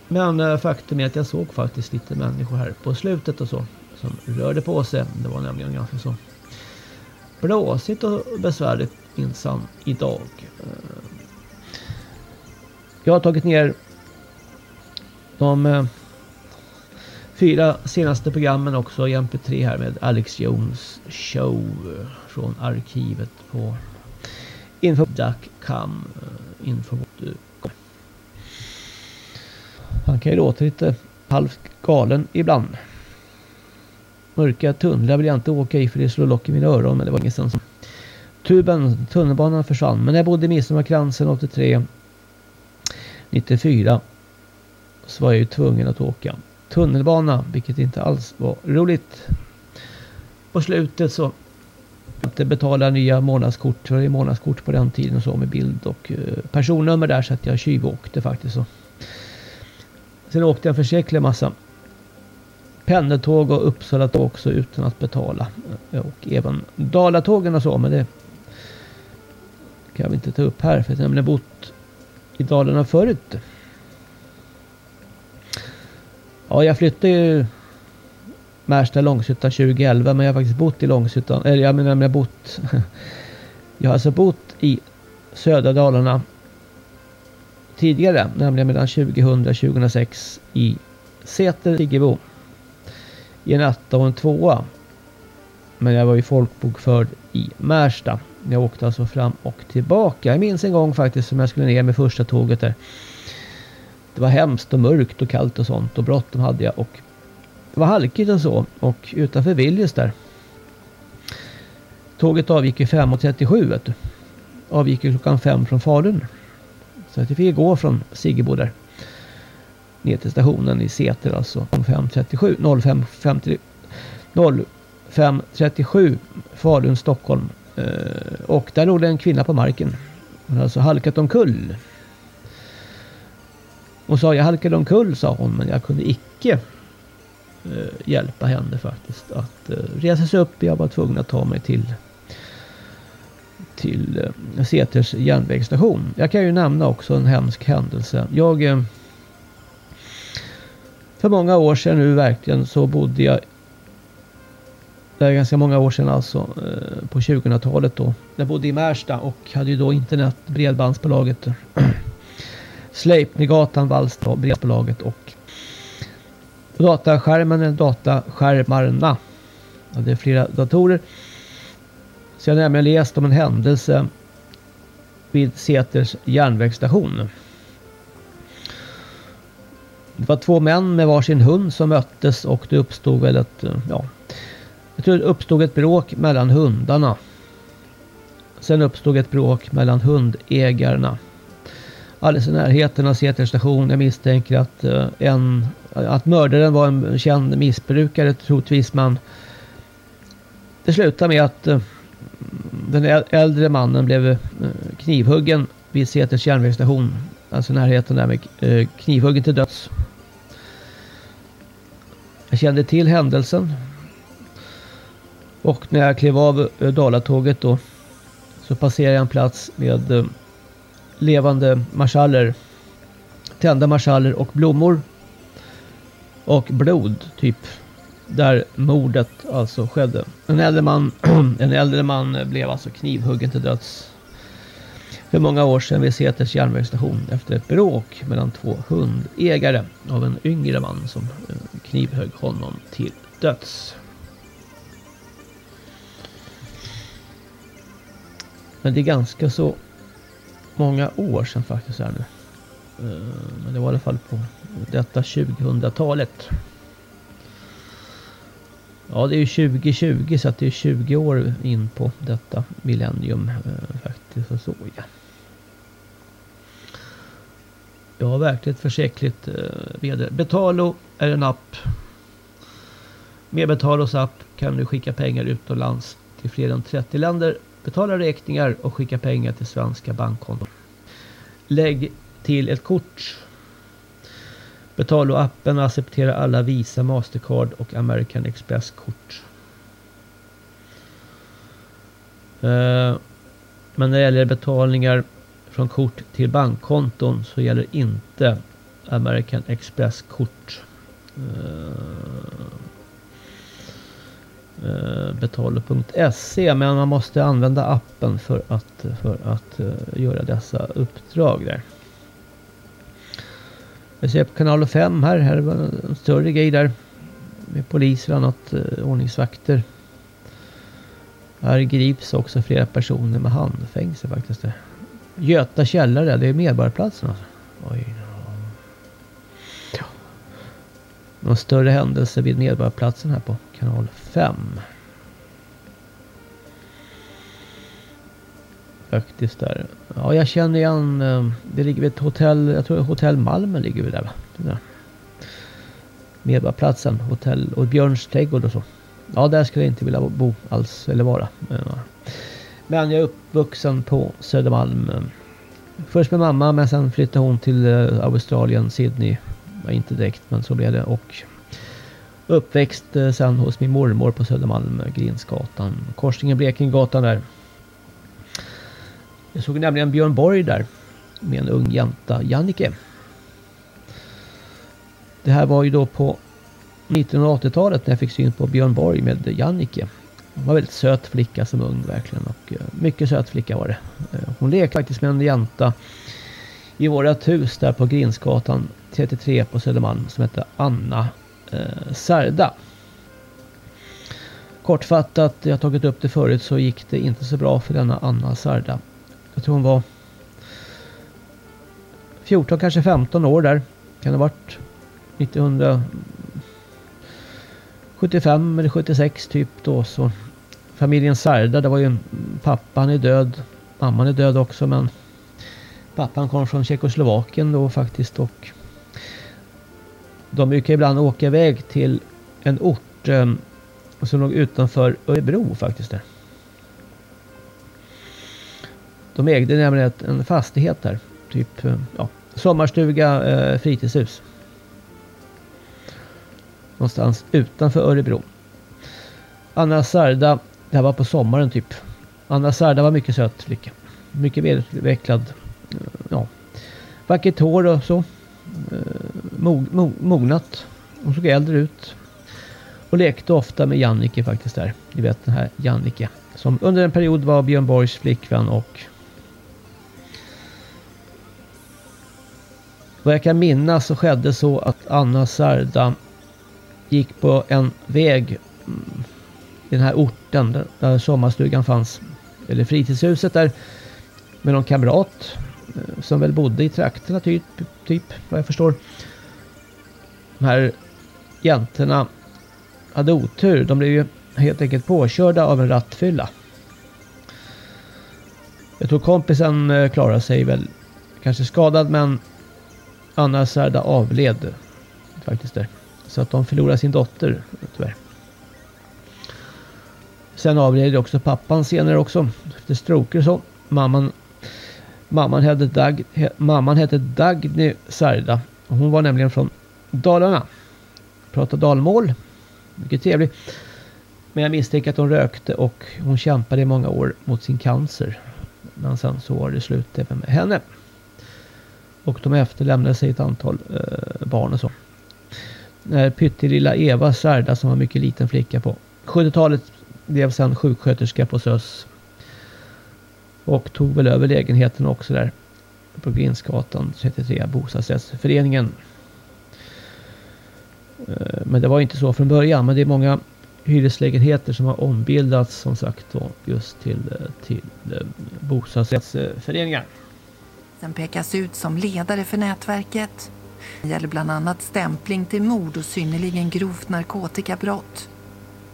S11: Men eh, faktum är att jag såg faktiskt lite människor här på slutet och så. Som rörde på sig. Det var nämligen ganska så blåsigt och besvärligt minsann idag. Eh, jag har tagit ner de eh, fyra senaste programmen också i MP3 här med Alex Jones show från arkivet på info.com eh, info han kan ju låta lite halvt galen ibland. Mörka tunnlar vill jag inte åka i för det slår lock i mina öron. Men det var ingen som... Tuben, tunnelbanan försvann. Men när jag bodde i Midsommarkransen 83, 94 så var jag ju tvungen att åka tunnelbana. Vilket inte alls var roligt. På slutet så inte betala nya månadskort. För det är månadskort på den tiden och så med bild och eh, personnummer där så att jag tjuvåkte faktiskt. Och Sen åkte jag en försäklig massa pendeltåg och Uppsala tåg också utan att betala. Och även Dalatågen och så, men det kan vi inte ta upp här för jag har nämligen bott i Dalarna förut. Ja, jag flyttade ju Märsta Långshyttan 2011 men jag har faktiskt bott i Långshyttan. Eller jag menar, jag har bott... <laughs> jag har alltså bott i södra Dalarna tidigare, nämligen mellan 2000 och 2006 i Säter, Siggebo i en etta och en tvåa. Men jag var ju folkbokförd i Märsta. Jag åkte alltså fram och tillbaka. Jag minns en gång faktiskt som jag skulle ner med första tåget där. Det var hemskt och mörkt och kallt och sånt och bråttom hade jag och det var halkigt och så och utanför Viljus där. Tåget avgick ju 5.37 vet du. Avgick ju klockan 5 från Falun. Så jag fick gå från Siggebo där ner till stationen i Säter alltså 0537 0550 0537 Falun Stockholm eh, och där låg det en kvinna på marken. Hon hade alltså halkat omkull. Hon sa jag halkade omkull sa hon men jag kunde icke eh, hjälpa henne faktiskt att eh, resa sig upp. Jag var tvungen att ta mig till till eh, Säters järnvägsstation. Jag kan ju nämna också en hemsk händelse. Jag eh, för många år sedan nu verkligen så bodde jag det är ganska många år sedan alltså eh, på 2000-talet då. Jag bodde i Märsta och hade ju då internet, bredbandsbolaget <clears throat> Sleipnegatan Vallsta, bredbandsbolaget och dataskärmen eller dataskärmarna. Jag hade flera datorer. Så jag har nämligen läst om en händelse vid Säters järnvägsstation. Det var två män med varsin hund som möttes och det uppstod väl ett, ja, jag tror det uppstod ett bråk mellan hundarna. Sen uppstod ett bråk mellan hundägarna. Alldeles i närheten av Säters station. Jag misstänker att, eh, en, att mördaren var en känd missbrukare troligtvis men det slutade med att eh, den äldre mannen blev eh, knivhuggen vid Säters järnvägsstation. Alltså närheten där med eh, knivhuggen till döds. Jag kände till händelsen. Och när jag klev av eh, Dalatåget då så passerade jag en plats med levande marschaller. Tända marschaller och blommor. Och blod typ där mordet alltså skedde. En äldre man, <clears throat> en äldre man blev alltså knivhuggen till döds för många år sedan vid Säters järnvägsstation efter ett bråk mellan två hundägare av en yngre man som eh, knivhögg honom till döds. Men det är ganska så många år sedan faktiskt här nu. Eh, men det var i alla fall på detta 2000-talet. Ja, det är ju 2020 så att det är 20 år in på detta millennium eh, faktiskt och så ja. Ja, verkligt försäkligt eh, Betalo är en app. Med Betalos app kan du skicka pengar utomlands till fler än 30 länder, betala räkningar och skicka pengar till svenska bankkonton. Lägg till ett kort Betalo-appen accepterar alla Visa, Mastercard och American Express-kort. Eh, men när det gäller betalningar från kort till bankkonton så gäller inte American Express-kort. Eh, eh, Betalo.se men man måste använda appen för att, för att göra dessa uppdrag där. Jag ser på kanal 5 här. Här var en större grej där. Med poliser och annat. Eh, ordningsvakter. Här grips också flera personer med handfängsel faktiskt. Göta källare. Det är Medborgarplatsen alltså. Oj. Ja. Någon större händelse vid Medborgarplatsen här på kanal 5. Faktiskt där. Ja, jag känner igen. Eh, det ligger vid ett hotell. Jag tror hotell Malmen ligger vid där va? där. Medborgarplatsen, hotell och Björns trädgård och så. Ja, där skulle jag inte vilja bo alls eller vara. Eh, men jag är uppvuxen på Södermalm. Först med mamma men sen flyttade hon till eh, Australien, Sydney. Ja, inte direkt men så blev det. Och uppväxt sen hos min mormor på Södermalm, Grinsgatan. Korsningen Blekingegatan där. Jag såg nämligen Björn Borg där med en ung jänta, Jannike. Det här var ju då på 1980-talet när jag fick syn på Björn Borg med Jannike. Hon var väldigt söt flicka som ung verkligen och eh, mycket söt flicka var det. Eh, hon lekte faktiskt med en jänta i vårt hus där på Grinsgatan 33 på Södermalm som hette Anna eh, Särda. Kortfattat, jag har tagit upp det förut så gick det inte så bra för denna Anna Sarda. Jag tror hon var 14, kanske 15 år där. Kan det ha varit 1975 eller 76 typ då så. Familjen Sarda, det var ju pappan är död. Mamman är död också men pappan kom från Tjeckoslovakien då faktiskt och de brukar ibland åka iväg till en ort eh, som låg utanför Örebro faktiskt där. De ägde nämligen en fastighet där. Typ eh, ja, sommarstuga, eh, fritidshus. Någonstans utanför Örebro. Anna Sarda, det här var på sommaren typ. Anna Sarda var mycket söt flicka. Mycket välutvecklad. Eh, ja. Vackert hår och så. Eh, mog, mog, mognat. Hon såg äldre ut. Och lekte ofta med Jannike faktiskt där. Ni vet den här Jannike. Som under en period var Björn Borgs flickvän och Vad jag kan minnas så skedde så att Anna Sarda gick på en väg mm, i den här orten där sommarstugan fanns. Eller fritidshuset där. med någon kamrat eh, som väl bodde i trakterna typ, typ vad jag förstår. De här jäntorna hade otur. De blev ju helt enkelt påkörda av en rattfylla. Jag tror kompisen eh, klarade sig väl kanske skadad men Anna Särda avled faktiskt där. Så att de förlorade sin dotter tyvärr. Sen avled också pappan senare också efter stroker och så. Mamman, mamman, hette Dag, he, mamman hette Dagny Sarda. Hon var nämligen från Dalarna. Pratade dalmål. Mycket trevlig. Men jag misstänker att hon rökte och hon kämpade i många år mot sin cancer. Men sen så var det slut även med henne. Och de efterlämnade sig ett antal eh, barn och så. Eh, När pyttelilla Eva Särda som var mycket liten flicka på 70-talet blev sen sjuksköterska på SÖS. Och tog väl över lägenheten också där på Grinsgatan 33, bostadsrättsföreningen. Eh, men det var inte så från början. Men det är många hyreslägenheter som har ombildats som sagt då just till, eh, till bostadsrättsföreningar.
S12: Den pekas ut som ledare för nätverket. Det gäller bland annat stämpling till mord och synnerligen grovt narkotikabrott.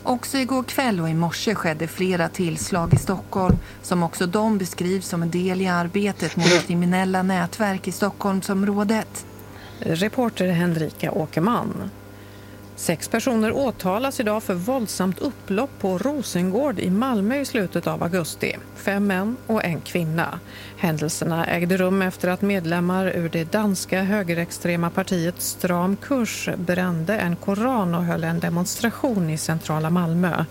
S12: Också igår kväll och i morse skedde flera tillslag i Stockholm som också de beskrivs som en del i arbetet mot kriminella nätverk i Stockholmsområdet.
S13: Reporter Henrika Åkerman. Sex personer åtalas idag för våldsamt upplopp på Rosengård i Malmö i slutet av augusti. Fem män och en kvinna. Händelserna ägde rum efter att medlemmar ur det danska högerextrema partiet Stram kurs brände en koran och höll en demonstration i centrala Malmö.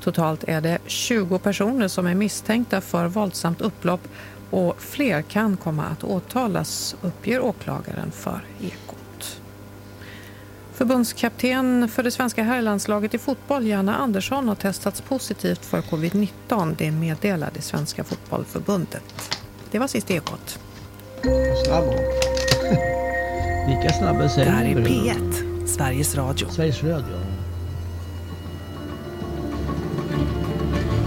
S13: Totalt är det 20 personer som är misstänkta för våldsamt upplopp och fler kan komma att åtalas, uppger åklagaren för Ekot. Förbundskapten för det svenska herrlandslaget i fotboll, Janne Andersson, har testats positivt för covid-19. Det meddelade Svenska fotbollförbundet. Det var sist Ekot.
S11: Snabb <laughs> Lika snabb
S14: Det här är P1, Sveriges Radio.
S11: Sveriges Radio.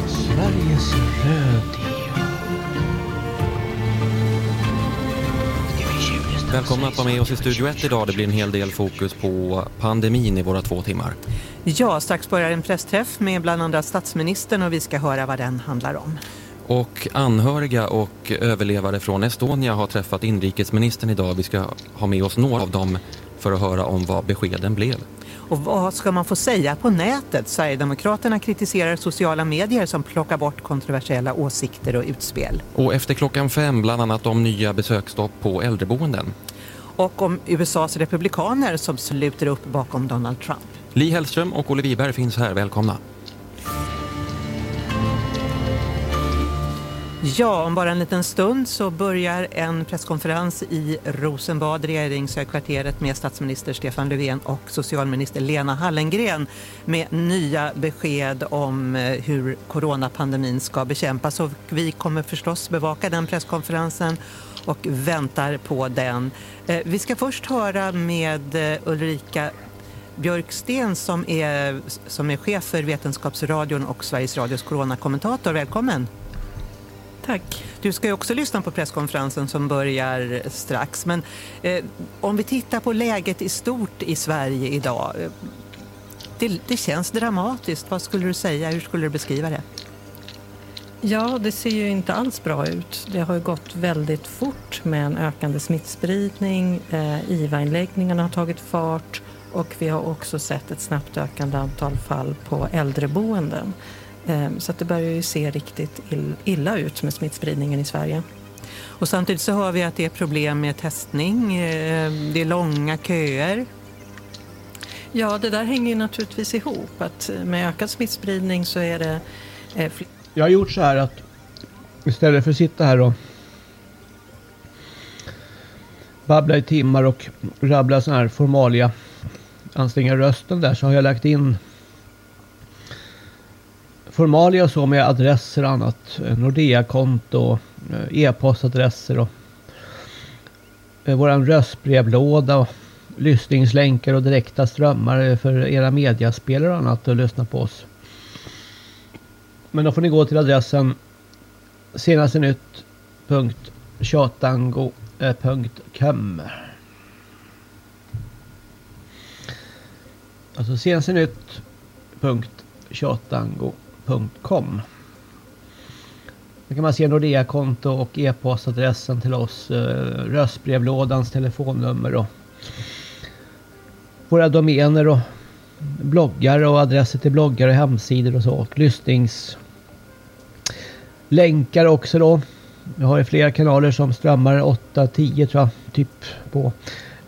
S11: Sveriges Radio.
S15: Välkomna att vara med oss i Studio 1 idag. Det blir en hel del fokus på pandemin i våra två timmar.
S14: Ja, strax börjar en pressträff med bland andra statsministern och vi ska höra vad den handlar om.
S15: Och anhöriga och överlevare från Estonia har träffat inrikesministern idag. Vi ska ha med oss några av dem för att höra om vad beskeden blev.
S14: Och vad ska man få säga på nätet? Sverigedemokraterna kritiserar sociala medier som plockar bort kontroversiella åsikter och utspel.
S15: Och efter klockan fem bland annat om nya besöksstopp på äldreboenden.
S14: Och om USAs republikaner som sluter upp bakom Donald Trump.
S15: Li Hellström och Olle Wiberg finns här. Välkomna.
S14: Ja, om bara en liten stund så börjar en presskonferens i Rosenbad, regeringshögkvarteret med statsminister Stefan Löfven och socialminister Lena Hallengren med nya besked om eh, hur coronapandemin ska bekämpas. Och vi kommer förstås bevaka den presskonferensen och väntar på den. Eh, vi ska först höra med eh, Ulrika Björksten som är, som är chef för Vetenskapsradion och Sveriges Radios coronakommentator. Välkommen!
S13: Tack.
S14: Du ska ju också lyssna på presskonferensen som börjar strax. Men eh, om vi tittar på läget i stort i Sverige idag. Eh, det, det, känns dramatiskt. Vad skulle du säga? Hur skulle du beskriva det?
S13: Ja, det ser ju inte alls bra ut. Det har gått väldigt fort med en ökande smittspridning. Eh, IVA-inläggningarna har tagit fart och vi har också sett ett snabbt ökande antal fall på äldreboenden. Ehm, så att det börjar ju se riktigt illa ut med smittspridningen i Sverige.
S14: Och samtidigt så hör vi att det är problem med testning, ehm, det är långa köer.
S13: Ja, det där hänger ju naturligtvis ihop. Att med ökad smittspridning så är det...
S11: Eh, Jag har gjort så här att istället för att sitta här och babbla i timmar och rabbla sån här formalia, anstränga rösten där, så har jag lagt in formalia och så med adresser och annat. Eh, Nordea-konto, eh, e-postadresser och eh, våran röstbrevlåda och lyssningslänkar och direkta strömmar för era mediaspelare och annat och lyssna på oss. Men då får ni gå till adressen senaste nytt senastenytt.tjatango.com Alltså gmail.com. Där kan man se Nordea-konto och e-postadressen till oss, eh, röstbrevlådans telefonnummer och våra domäner och bloggar och adresser till bloggar och hemsidor och så. Och lyssningslänkar också då. Vi har ju flera kanaler som strömmar 8-10 tror jag. Typ på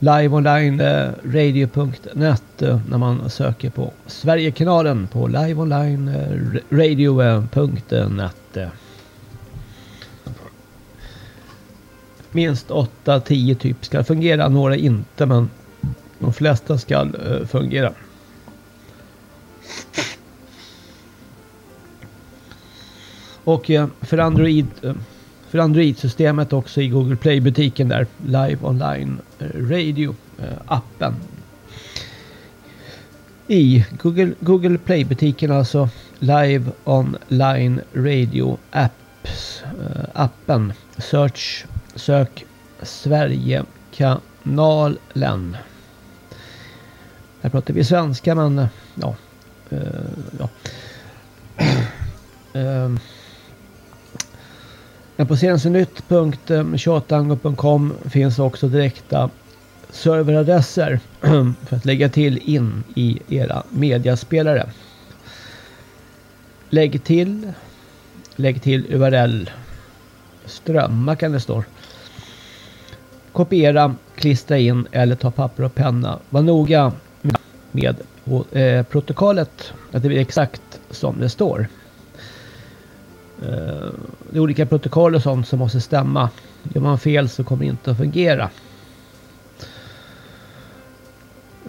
S11: liveonlineradio.net eh, eh, när man söker på Sverigekanalen på liveonlineradio.net. Eh, Minst 8-10 typ ska fungera, några inte men de flesta ska fungera. Och för Android för Android-systemet också i Google Play-butiken där. Live Online eh, Radio eh, appen. I Google, Google Play-butiken alltså Live Online Radio apps eh, appen. Search, sök Sverigekanalen. Här pratar vi svenska men ja. Uh, ja. uh, <clears throat> men på senastenytt.tjatango.com finns också direkta serveradresser <clears throat> för att lägga till in i era mediaspelare. Lägg till. Lägg till URL. Strömma kan det stå. Kopiera, klistra in eller ta papper och penna. Var noga med eh, protokollet. Att det blir exakt som det står. Eh, det är olika protokoll och sånt som måste stämma. Gör man fel så kommer det inte att fungera.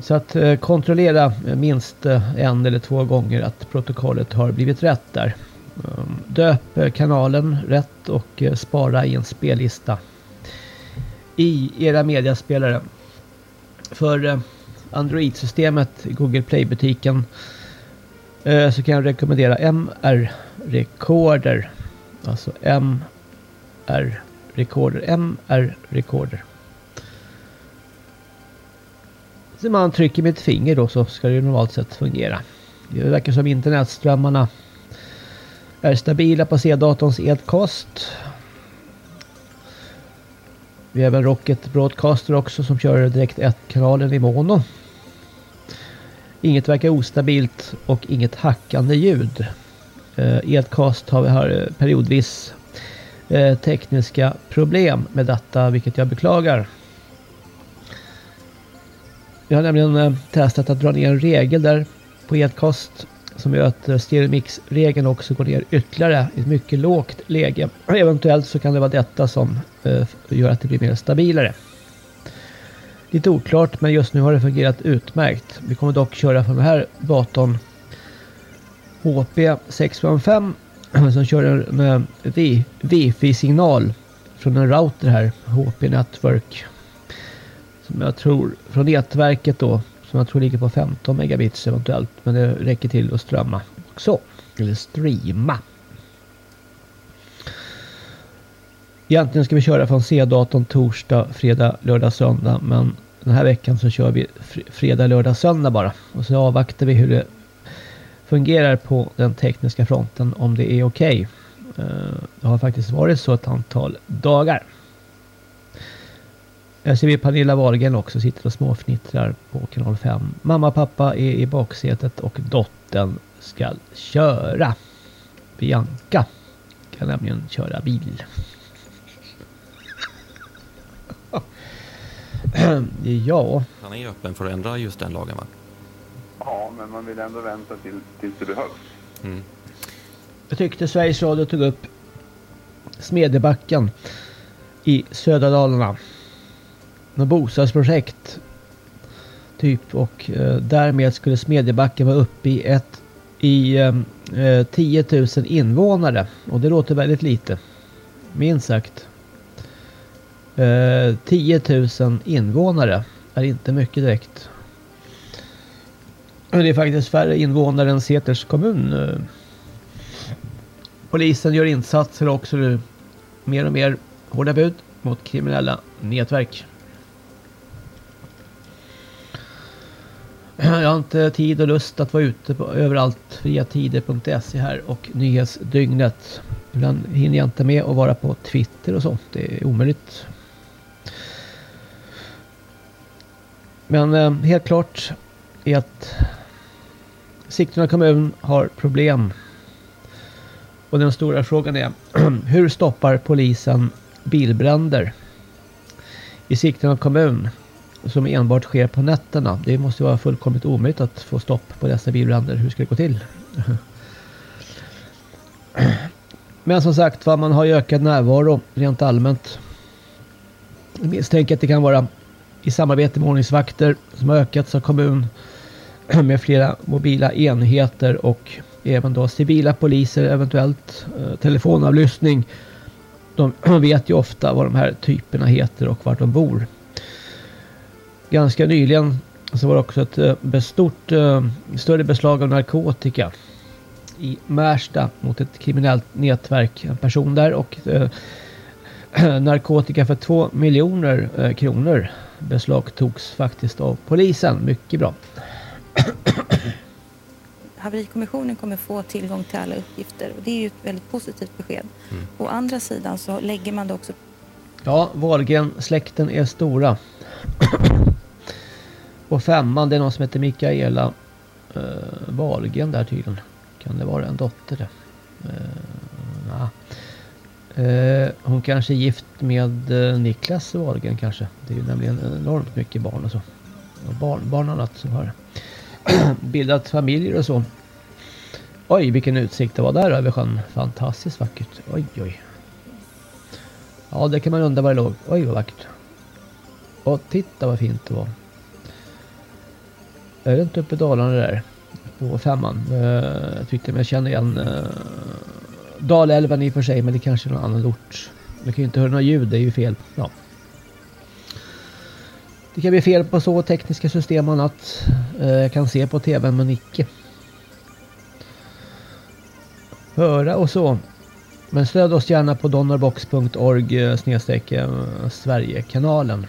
S11: Så att eh, kontrollera minst eh, en eller två gånger att protokollet har blivit rätt där. Eh, döp eh, kanalen rätt och spara i en spellista i era mediaspelare. För Android-systemet Google Play-butiken så kan jag rekommendera MR Recorder. Alltså MR Recorder. MR Recorder. Så man trycker med ett finger då så ska det normalt sett fungera. Det verkar som internetströmmarna är stabila på C-datorns elkost. Vi har även Rocket Broadcaster också som kör direkt ett kanalen i mono. Inget verkar ostabilt och inget hackande ljud. Eh, Edcast har vi här eh, periodvis eh, tekniska problem med detta vilket jag beklagar. Jag har nämligen testat att dra ner en regel där på Edcast som gör att stereomix-regeln också går ner ytterligare i ett mycket lågt läge. Eventuellt så kan det vara detta som gör att det blir mer stabilare. Lite oklart men just nu har det fungerat utmärkt. Vi kommer dock köra från den här datorn HP 655 <clears throat> som kör en, en Wi-Fi-signal från en router här, HP Network. Som jag tror, från nätverket då, som jag tror ligger på 15 megabits eventuellt. Men det räcker till att strömma också. Eller streama. Egentligen ska vi köra från C-datorn torsdag, fredag, lördag, söndag. Men den här veckan så kör vi fredag, lördag, söndag bara. Och så avvaktar vi hur det fungerar på den tekniska fronten om det är okej. Okay. Eh, det har faktiskt varit så ett antal dagar. Jag ser vi Pernilla Wahlgren också sitter och småfnittrar på kanal 5. Mamma och pappa är i baksätet och dottern ska köra. Bianca kan nämligen köra bil. <clears throat> ja.
S15: Han är öppen för att ändra just den lagen va?
S16: Ja, men man vill ändå vänta till, tills det behövs. Mm.
S11: Jag tyckte Sveriges Radio tog upp Smedjebacken i södra Dalarna något bostadsprojekt. Typ och eh, därmed skulle Smedjebacken vara uppe i ett i eh, 10 000 invånare. Och det låter väldigt lite. Minst sagt. Eh, 10 000 invånare är inte mycket direkt. Det är faktiskt färre invånare än Seters kommun. Eh. Polisen gör insatser också nu. Mer och mer Hårda bud mot kriminella nätverk. <clears throat> Jag har inte tid och lust att vara ute på överallt. Friatider.se här och nyhetsdygnet. Ibland hinner jag inte med att vara på Twitter och sånt. Det är omöjligt. Men eh, helt klart är att Sigtuna kommun har problem. Och den stora frågan är <clears throat> hur stoppar polisen bilbränder i Sigtuna kommun som enbart sker på nätterna. Det måste vara fullkomligt omöjligt att få stopp på dessa bilbränder. Hur ska det gå till? <clears throat> Men som sagt vad man har ju ökad närvaro rent allmänt. Jag misstänker att det kan vara i samarbete med ordningsvakter som har ökats av kommun <clears throat> med flera mobila enheter och även då civila poliser eventuellt eh, telefonavlyssning. De <clears throat> vet ju ofta vad de här typerna heter och vart de bor. Ganska nyligen så var det också ett eh, stort, eh, större beslag av narkotika i Märsta mot ett kriminellt nätverk. En person där och <clears throat> narkotika för två miljoner kronor beslagtogs faktiskt av polisen. Mycket bra. <clears throat>
S17: Haverikommissionen kommer få tillgång till alla uppgifter och det är ju ett väldigt positivt besked. Mm. Å andra sidan så lägger man det också...
S11: Ja, Wahlgren-släkten är stora. <clears throat> och femman, det är någon som heter Mikaela uh, Wahlgren där tydligen. Kan det vara en dotter det? Uh, nah. Uh, hon kanske är gift med uh, Niklas Wahlgren kanske. Det är ju nämligen enormt mycket barn och så. Och barn, barn och annat som har <clears throat> bildat familjer och så. Oj, vilken utsikt det var där över sjön. Fantastiskt vackert. Oj, oj. Ja, det kan man undra var det låg. Oj, vad vackert. Och titta vad fint det var. Är det inte uppe i Dalarna där? På femman. Eh, jag tyckte jag känner igen eh, Dalälven i och för sig, men det kanske är någon annan ort. Jag kan ju inte höra några ljud, det är ju fel. Ja. Det kan bli fel på så tekniska system och annat. Eh, jag kan se på tvn men icke. Höra och så. Men stöd oss gärna på donorbox.org eh, eh, Sverigekanalen.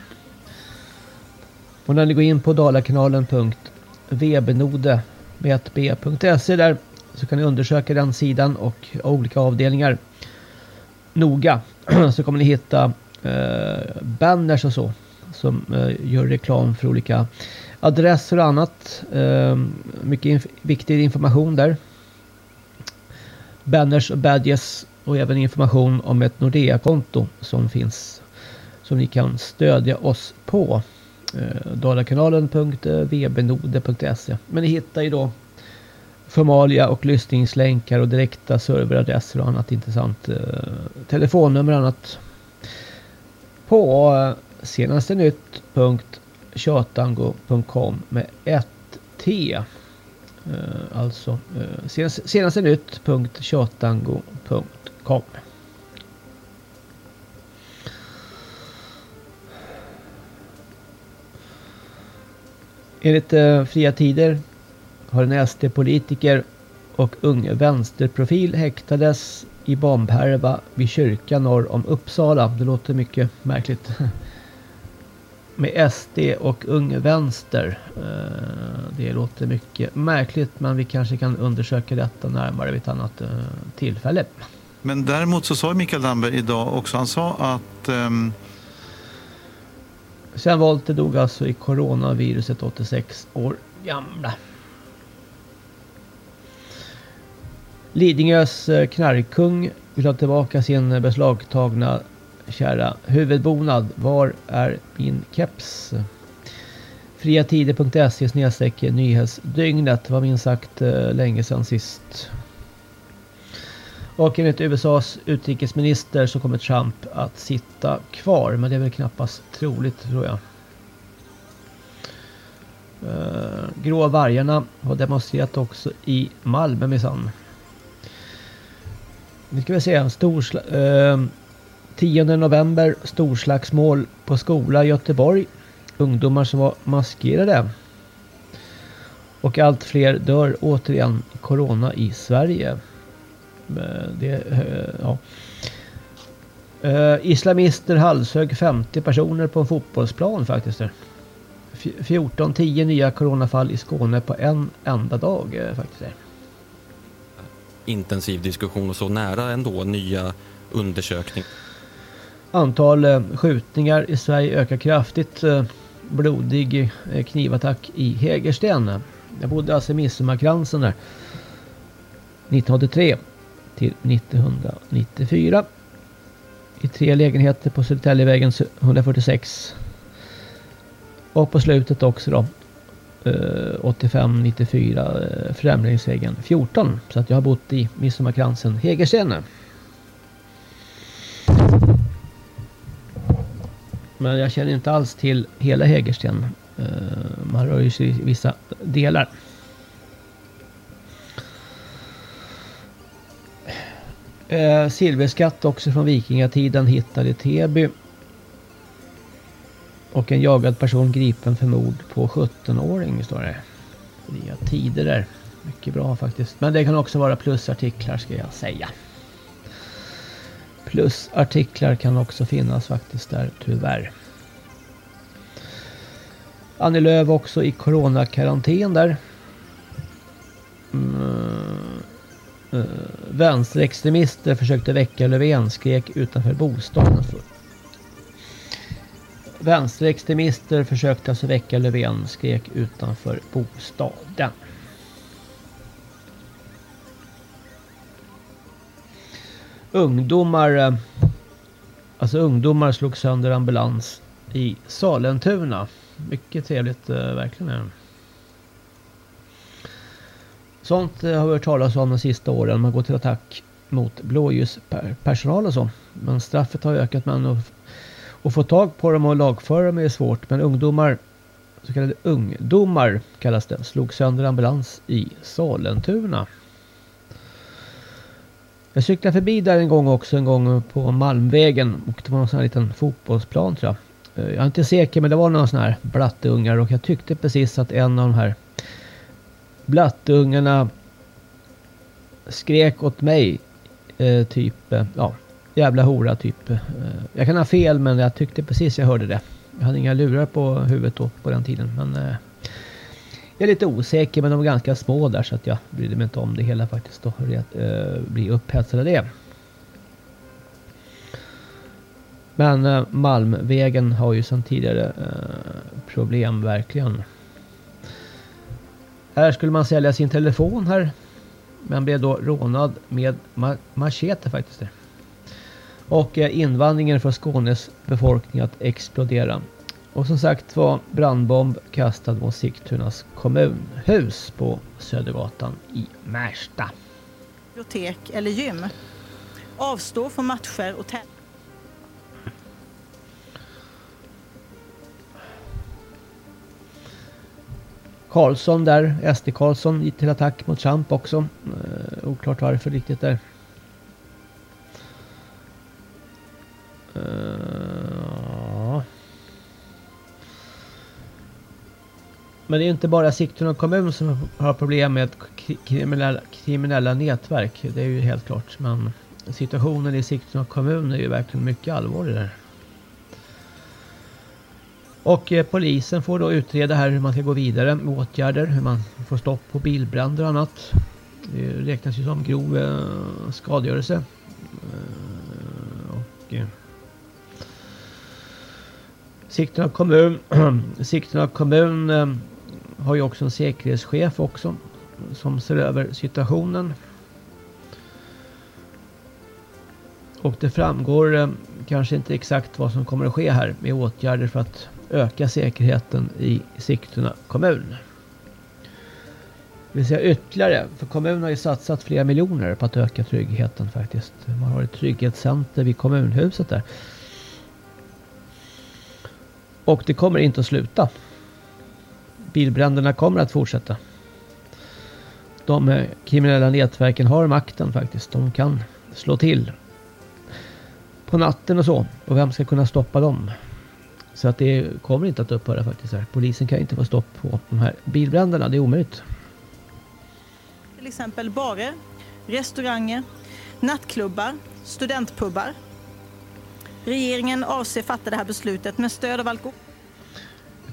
S11: Och när ni går in på dalakanalen.webnode.se där så kan ni undersöka den sidan och olika avdelningar noga. <clears throat> Så kommer ni hitta eh, banners och så som eh, gör reklam för olika adresser och annat. Eh, mycket inf viktig information där. Banners och badges och även information om ett Nordea-konto som finns som ni kan stödja oss på. Eh, Dalakanalen.vbnode.se Men ni hittar ju då formalia och lyssningslänkar och direkta serveradresser och annat intressant. Eh, telefonnummer och annat. På eh, senaste nytt.tjatango.com med ett T. Eh, alltså eh, senaste nytt.tjatango.com Enligt eh, Fria Tider har en SD-politiker och ung vänsterprofil häktades i bombhärva vid kyrkan norr om Uppsala. Det låter mycket märkligt. <laughs> Med SD och ung vänster. Eh, det låter mycket märkligt men vi kanske kan undersöka detta närmare vid ett annat eh, tillfälle.
S18: Men däremot så sa Mikael Damberg idag också, han sa att um
S11: Sen Wollter dog alltså i coronaviruset 86 år gamla. Lidingös eh, knarkkung vill ha tillbaka sin beslagtagna kära huvudbonad. Var är min keps? Friatider.se snedstreck nyhetsdygnet var minst sagt eh, länge sedan sist. Och enligt USAs utrikesminister så kommer Trump att sitta kvar. Men det är väl knappast troligt tror jag. Eh, grå vargarna har demonstrerat också i Malmö minsann. Nu ska vi se. Storsla uh, eh, 10 november storslagsmål på skola i Göteborg. Ungdomar som var maskerade. Och allt fler dör återigen i corona i Sverige. Eh, det, eh, ja. Eh, islamister halshögg 50 personer på en fotbollsplan faktiskt. 14, 10 nya coronafall i Skåne på en enda dag faktiskt.
S15: Intensiv diskussion och så nära ändå nya undersökningar.
S11: Antal eh, skjutningar i Sverige ökar kraftigt. Eh, blodig eh, knivattack i Hägersten. Jag bodde alltså i Midsommarkransen där. 1983 till 1994. I tre lägenheter på Södertäljevägen 146. Och på slutet också då. 85-94 Främlingsvägen 14. Så att jag har bott i Midsommarkransen Hägersten. Men jag känner inte alls till hela Hägersten. Eh, man rör ju sig i vissa delar. Eh, silverskatt också från vikingatiden hittad i Täby. Och en jagad person gripen för mord på 17-åring står det. Nya tider där. Mycket bra faktiskt. Men det kan också vara plusartiklar ska jag säga. Plus artiklar kan också finnas faktiskt där tyvärr. Annie Lööf också i coronakarantän där. Mm. Uh, vänsterextremister försökte väcka Löfven, skrek utanför bostaden. Vänsterextremister försökte alltså väcka Löfven, skrek utanför bostaden. Ungdomar, eh, alltså ungdomar slog sönder ambulans i Salentuna. Mycket trevligt eh, verkligen. är det. Sånt eh, har vi hört talas om de sista åren. Man går till attack mot blåljuspersonal och så. Men straffet har ökat men att, att få tag på dem och lagföra dem är svårt. Men ungdomar, så kallade ungdomar kallas det, slog sönder ambulans i Salentuna. Jag cyklade förbi där en gång också, en gång på Malmvägen. Och det var någon sån här liten fotbollsplan tror jag. Eh, jag är inte säker men det var några sån här blatteungar och jag tyckte precis att en av de här blatteungarna skrek åt mig. Eh, typ, eh, ja, jävla hora typ. Eh, jag kan ha fel men jag tyckte precis jag hörde det. Jag hade inga lurar på huvudet då på den tiden. Men eh, jag är lite osäker men de är ganska små där så att jag brydde mig inte om det hela faktiskt. Då, eh, bli upphetsad av det. Men eh, Malmvägen har ju sedan tidigare eh, problem verkligen. Här skulle man sälja sin telefon här. Men blev då rånad med ma machete faktiskt. Och eh, invandringen från Skånes befolkning att explodera. Och som sagt var brandbomb kastad mot Sigtunas kommunhus på Södergatan i Märsta.
S19: bibliotek eller gym. Avstå från matcher och tävlingar.
S11: Karlsson där, SD Karlsson gick till attack mot Trump också. Uh, oklart varför riktigt där. Uh, Men det är inte bara Sigtuna kommun som har problem med kriminella, kriminella nätverk. Det är ju helt klart. Men situationen i Sigtuna kommun är ju verkligen mycket allvarlig där. Och eh, polisen får då utreda här hur man ska gå vidare med åtgärder. Hur man får stopp på bilbränder och annat. Det räknas ju som grov eh, skadegörelse. Eh, och eh, Sigtuna kommun, <clears throat> Sigtuna kommun eh, har ju också en säkerhetschef också som ser över situationen. Och det framgår eh, kanske inte exakt vad som kommer att ske här med åtgärder för att öka säkerheten i Sigtuna kommun. Det vill säga ytterligare, för kommunen har ju satsat flera miljoner på att öka tryggheten faktiskt. Man har ett trygghetscenter vid kommunhuset där. Och det kommer inte att sluta. Bilbränderna kommer att fortsätta. De eh, kriminella nätverken har makten faktiskt. De kan slå till. På natten och så. Och vem ska kunna stoppa dem? Så att det kommer inte att upphöra faktiskt. Här. Polisen kan inte få stopp på de här bilbränderna. Det är omöjligt.
S19: Till exempel barer, restauranger, nattklubbar, studentpubbar. Regeringen avser fatta det här beslutet med stöd av alkohol...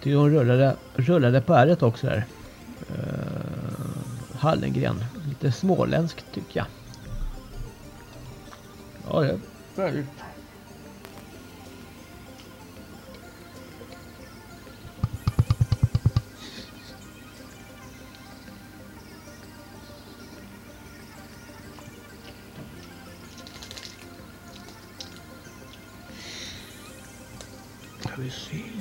S11: Tycker hon rullade, rullade på ärret också där. Uh, eh, Hallengren. Lite småländskt tycker jag. Ja, det är väldigt... Ska vi se.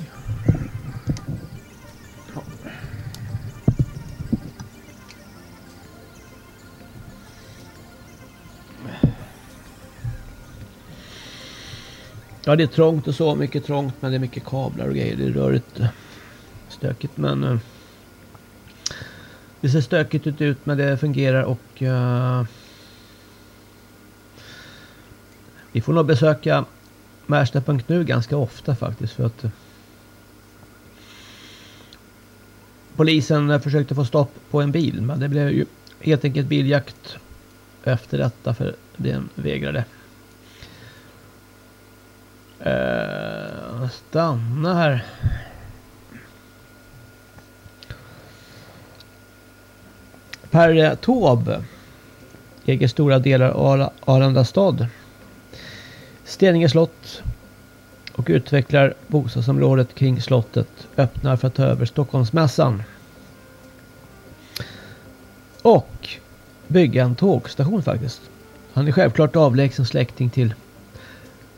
S11: Ja, det är trångt och så. Mycket trångt, men det är mycket kablar och grejer. Det är rörigt eh, stökigt, men... Eh, det ser stökigt ut, men det fungerar och... Uh, vi får nog besöka Märsta.nu ganska ofta faktiskt för att... Polisen försökte få stopp på en bil, men det blev ju helt enkelt biljakt efter detta för den vägrade. Uh, stanna här. Per Taube äger stora delar av Arlanda stad. Steninge slott och utvecklar bostadsområdet kring slottet öppnar för att ta över Stockholmsmässan. Och bygga en tågstation faktiskt. Han är självklart avlägsen släkting till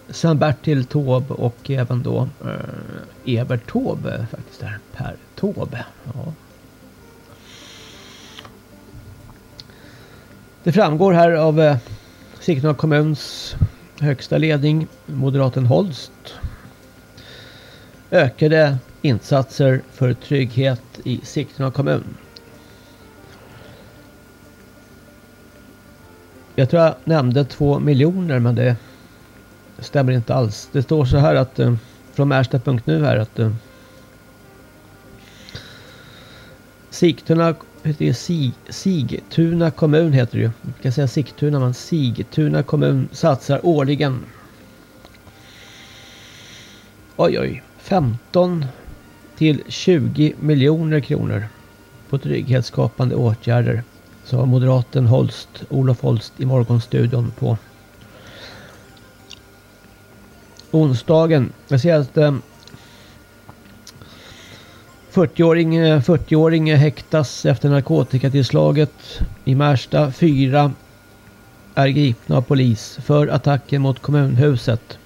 S11: Saint-Bertil Taube och även då eh, Evert Taube faktiskt där. Per Taube. Ja. Det framgår här av eh, Sigtuna kommuns högsta ledning, moderaten Holst. Ökade insatser för trygghet i Sigtuna kommun. Jag tror jag nämnde två miljoner men det stämmer inte alls. Det står så här att eh, från Märsta.nu här att eh, Sigtuna heter det Sig, Sigtuna kommun heter det ju. Jag kan säga Sigtuna men Sigtuna kommun satsar årligen oj oj 15 till 20 miljoner kronor på trygghetsskapande åtgärder. Sa moderaten Holst, Olof Holst i morgonstudion på onsdagen. Jag ser att eh, 40-åring 40 eh, häktas efter narkotikatillslaget i Märsta. Fyra är gripna av polis för attacken mot kommunhuset.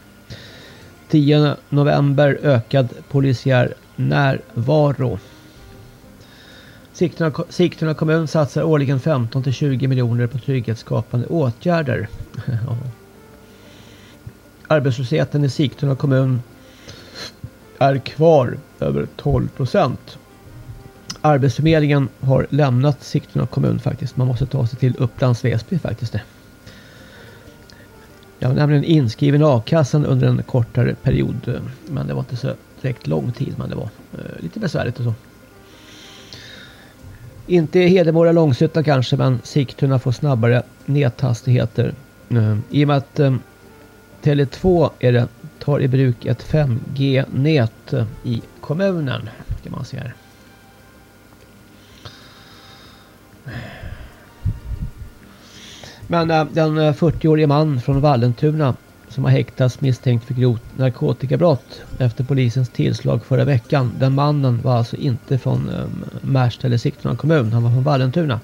S11: 10 november ökad polisiär närvaro. Sigtuna, Sigtuna kommun satsar årligen 15 till 20 miljoner på trygghetsskapande åtgärder. <laughs> Arbetslösheten i Sigtuna kommun är kvar över 12 procent. Arbetsförmedlingen har lämnat Sigtuna kommun faktiskt. Man måste ta sig till Upplands Väsby faktiskt. Det. Jag var nämligen inskriven i a-kassan under en kortare period. Men det var inte så direkt lång tid. Men det var eh, lite besvärligt och så. Inte Hedemora Långshyttan kanske men Sigtuna får snabbare näthastigheter. Eh, I och med att eh, Tele2 är det, tar i bruk ett 5G-nät i kommunen. Kan man se här. Men äh, den eh, 40-årige man från Vallentuna som har häktats misstänkt för grovt narkotikabrott efter polisens tillslag förra veckan. Den mannen var alltså inte från äh, Märsta eller Sigtuna kommun. Han var från Vallentuna.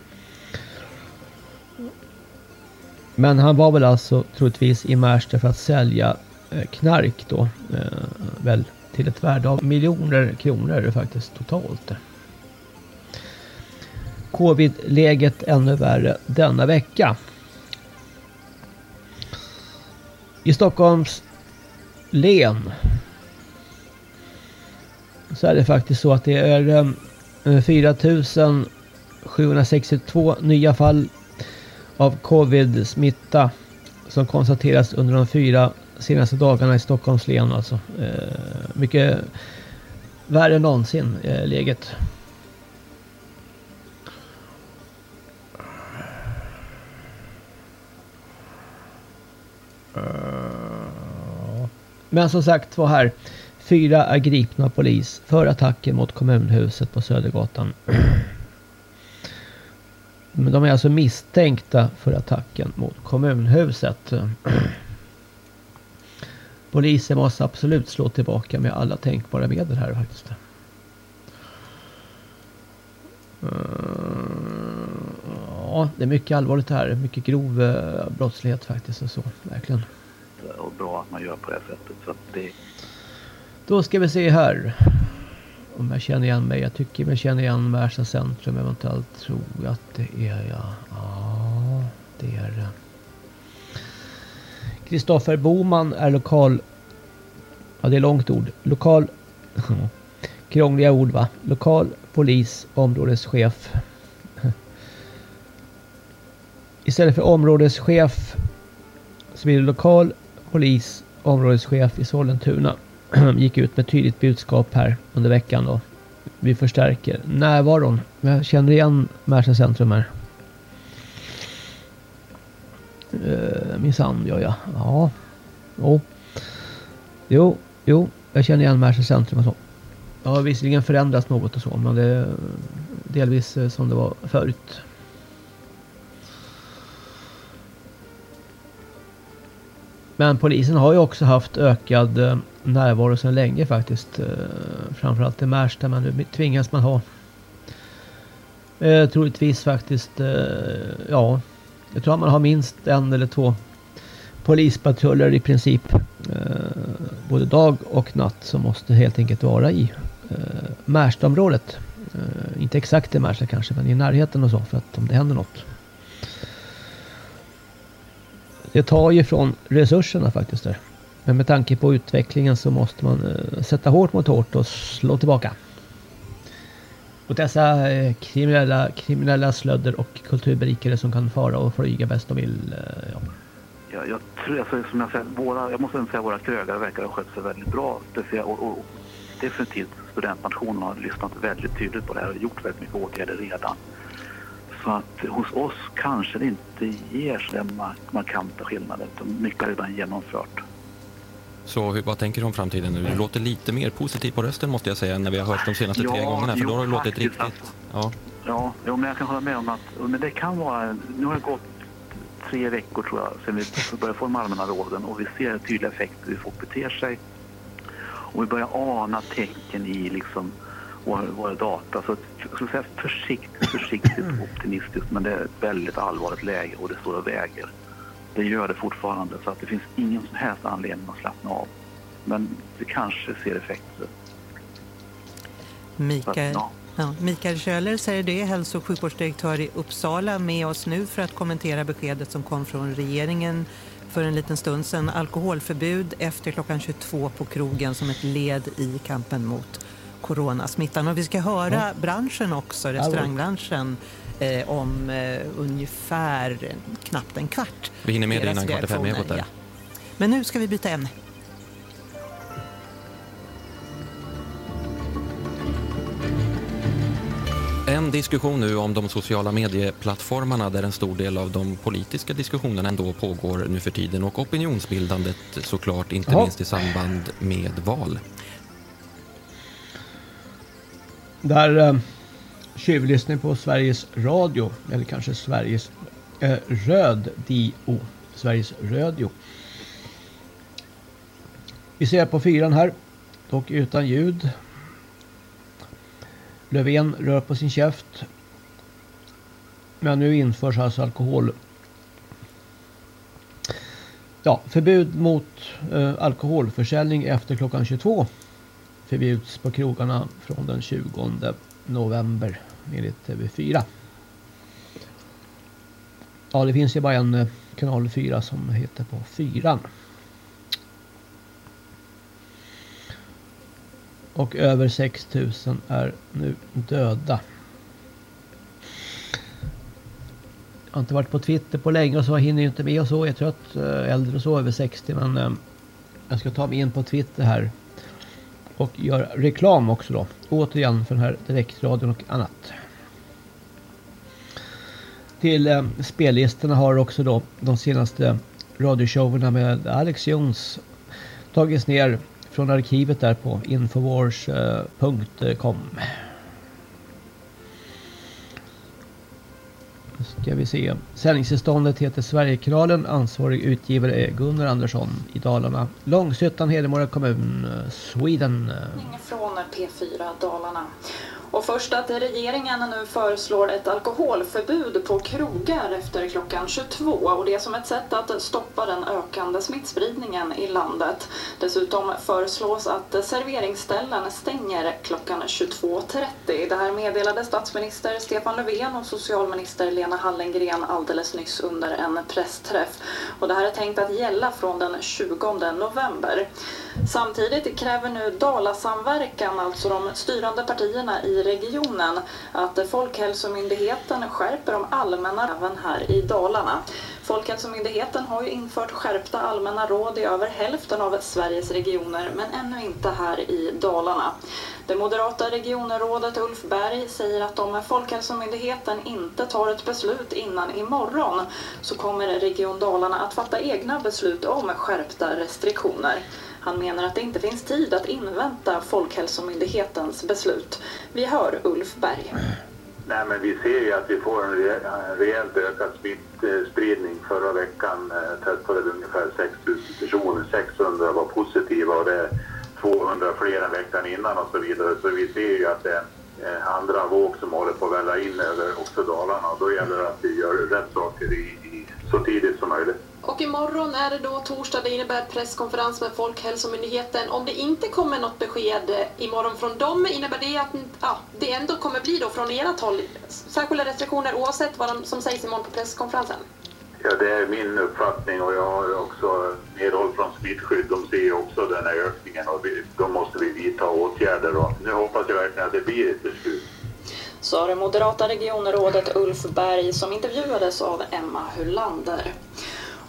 S11: Men han var väl alltså troligtvis i Märsta för att sälja eh, knark då. Eh, väl till ett värde av miljoner kronor faktiskt totalt. Covid-läget ännu värre denna vecka. I Stockholms län så är det faktiskt så att det är eh, 4762 nya fall av covid-smitta som konstaterats under de fyra senaste dagarna i Stockholms län. Alltså. Eh, mycket värre än någonsin eh, läget. Men som sagt var här. Fyra är gripna av polis för attacken mot kommunhuset på Södergatan. Men de är alltså misstänkta för attacken mot kommunhuset. <clears throat> Polisen måste absolut slå tillbaka med alla tänkbara medel här faktiskt. Eh, Ja, det är mycket allvarligt här. Mycket grov eh, brottslighet faktiskt och så. Verkligen.
S20: Och bra att man gör på det här sättet. Så det,
S11: Då ska vi se här. Om jag känner igen mig. Jag tycker jag känner igen Märsta centrum. Eventuellt tror jag att det är jag. Ja, det är det. Kristoffer Boman är lokal... Ja, det är långt ord. Lokal... Krångliga ord va? Lokal polis områdeschef. Istället för områdeschef så blir det lokal polis områdeschef i Sollentuna. <clears throat> Gick ut med tydligt budskap här under veckan då. Vi förstärker närvaron. Jag känner igen Märsta centrum här. Eh, uh, Minsann gör jag. Ja. Jo. Jo, jo. Jag känner igen Märsta centrum och så. Det har visserligen förändrats något och så. Men det är delvis eh, som det var förut. Men polisen har ju också haft ökad eh, närvaro sedan länge faktiskt. Eh, framförallt i Märsta men nu tvingas man ha. Eh, troligtvis faktiskt, eh, ja. Jag tror att man har minst en eller två polispatruller i princip. Eh, både dag och natt som måste helt enkelt vara i eh, Märstaområdet. Eh, inte exakt i Märsta kanske men i närheten och så för att om det händer något. Det tar ju från resurserna faktiskt där. Men med tanke på utvecklingen så måste man eh, sätta hårt mot hårt och slå tillbaka. Och dessa eh, kriminella, kriminella slödder och kulturberikare som kan fara och flyga bäst de vill. Eh, ja.
S20: jag, jag tror, alltså, som jag säger, våra, jag måste säga våra krögare verkar ha skött sig väldigt bra. Speciellt, och, och definitivt studentnationen har lyssnat väldigt tydligt på det här och gjort väldigt mycket åtgärder redan. Så att hos oss kanske det inte ger så markanta skillnader. Mycket är redan genomfört.
S15: Så vad tänker du om framtiden nu? Du låter lite mer positiv på rösten måste jag säga när vi har hört de senaste tre
S20: Ja,
S15: gångerna. För
S20: jo,
S15: då har det låtit riktigt... Ja.
S20: Ja, jo, men jag kan hålla med om att men det kan vara... Nu har det gått tre veckor tror jag sedan vi började få de allmänna råden och vi ser tydliga effekter hur folk beter sig. Och vi börjar ana tecken i liksom våra, våra data. Så att, jag skulle säga försiktigt, försiktigt optimistiskt men det är ett väldigt allvarligt läge och det står och väger. Det gör det fortfarande så att det finns ingen som helst anledning att slappna av. Men det kanske ser effekter.
S14: Mikael,
S20: Ja.
S14: ja, Mikael Köhler säger det, hälso och sjukvårdsdirektör i Uppsala, med oss nu för att kommentera beskedet som kom från regeringen för en liten stund sedan. Alkoholförbud efter klockan 22 på krogen som ett led i kampen mot coronasmittan. Och vi ska höra
S11: Ja.
S14: branschen också, restaurangbranschen, eh, om eh, ungefär knappt en kvart.
S15: Vi hinner med det innan kvart i fem.
S14: Reaktioner,
S15: där.
S14: ja. Men nu ska vi byta ämne.
S15: En diskussion nu om de sociala medieplattformarna där en stor del av de politiska diskussionerna ändå pågår nu för tiden och opinionsbildandet såklart, inte
S11: Jaha.
S15: minst i samband med val.
S11: Där eh, tjuvlyssning på Sveriges Radio. Eller kanske Sveriges eh, Röd-Dio. Sveriges Rödio. Vi ser på fyran här. Dock utan ljud. Löfven rör på sin käft. Men nu införs alltså alkohol. Ja, förbud mot eh, alkoholförsäljning efter klockan 22 förbjuds på krogarna från den 20 november enligt TV4. Ja, det finns ju bara en eh, kanal 4 som heter på fyran. Och över 6000 är nu döda. Jag har inte varit på Twitter på länge och så hinner jag inte med och så. Jag är trött, eh, äldre och så, över 60 men eh, jag ska ta mig in på Twitter här och gör reklam också då. Återigen för den här direktradion och annat. Till eh, spellistorna har också då de senaste radioshowerna med Alex Jones tagits ner från arkivet där på infowars.com. Eh, ska vi se. Sändningstillståndet heter Sverigekanalen. Ansvarig utgivare är Gunnar Andersson i Dalarna. Långshyttan, Hedemora kommun, eh, Sweden.
S21: från P4 Dalarna. Och först att regeringen nu föreslår ett alkoholförbud på krogar efter klockan 22 och det är som ett sätt att stoppa den ökande smittspridningen i landet. Dessutom föreslås att serveringsställen stänger klockan 22.30. Det här meddelade statsminister Stefan Löfven och socialminister Lena Hallengren alldeles nyss under en pressträff. Och det här är tänkt att gälla från den 20 november. Samtidigt kräver nu Dalasamverkan, alltså de styrande partierna i regionen, att Folkhälsomyndigheten skärper de allmänna även här i Dalarna. Folkhälsomyndigheten har ju infört skärpta allmänna råd i över hälften av Sveriges regioner, men ännu inte här i Dalarna. Det moderata regionrådet Ulf Berg säger att om Folkhälsomyndigheten inte tar ett beslut innan imorgon så kommer Region Dalarna att fatta egna beslut om skärpta restriktioner. Han menar att det inte finns tid att invänta Folkhälsomyndighetens beslut. Vi hör Ulf Berg.
S22: Nej, men vi ser ju att vi får en rejält ökad smittspridning. Eh, Förra veckan eh, testade vi ungefär 6 000 personer. 600 var positiva och det är 200 fler än veckan innan och så vidare. Så vi ser ju att det är eh, andra våg som håller på att välla in över också Dalarna. Och då gäller det att vi gör rätt saker i, i, så tidigt som möjligt.
S23: Och imorgon är det då torsdag, det innebär presskonferens med Folkhälsomyndigheten. Om det inte kommer något besked eh, imorgon från dem, innebär det att ja, det ändå kommer bli då från ert håll särskilda restriktioner oavsett vad de, som sägs imorgon på presskonferensen?
S22: Ja, det är min uppfattning och jag har också medhåll från smittskydd. De ser ju också den här ökningen och vi, då måste vi vidta åtgärder. Och nu hoppas jag verkligen att det blir ett beslut.
S21: Sa det moderata regionrådet Ulf Berg som intervjuades av Emma Hulander.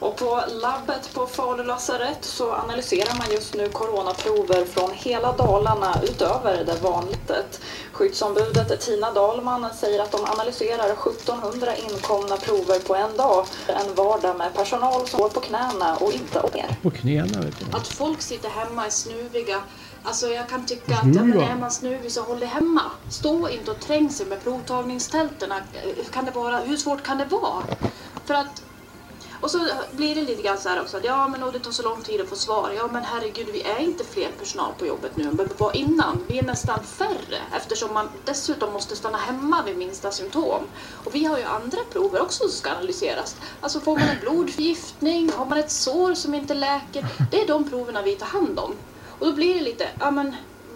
S21: Och på labbet på Falu lasarett så analyserar man just nu coronaprover från hela Dalarna utöver det vanligt. Skyddsombudet Tina Dahlman säger att de analyserar 1700 inkomna prover på en dag. En vardag med personal som går på knäna och inte mer.
S11: På knäna vet du.
S23: Att folk sitter hemma är snuviga. Alltså jag kan tycka att
S11: Snuviga?
S23: ja, men är man snuvig så håll dig hemma. Stå inte och trängsel med provtagningstälten. Hur Kan det vara, hur svårt kan det vara? För att och så blir det lite grann så här också att ja men och det tar så lång tid att få svar. Ja men herregud vi är inte fler personal på jobbet nu än vi var innan. Vi är nästan färre eftersom man dessutom måste stanna hemma vid minsta symptom. Och vi har ju andra prover också som ska analyseras. Alltså får man en blodförgiftning, har man ett sår som inte läker. Det är de proverna vi tar hand om. Och då blir det lite, ja men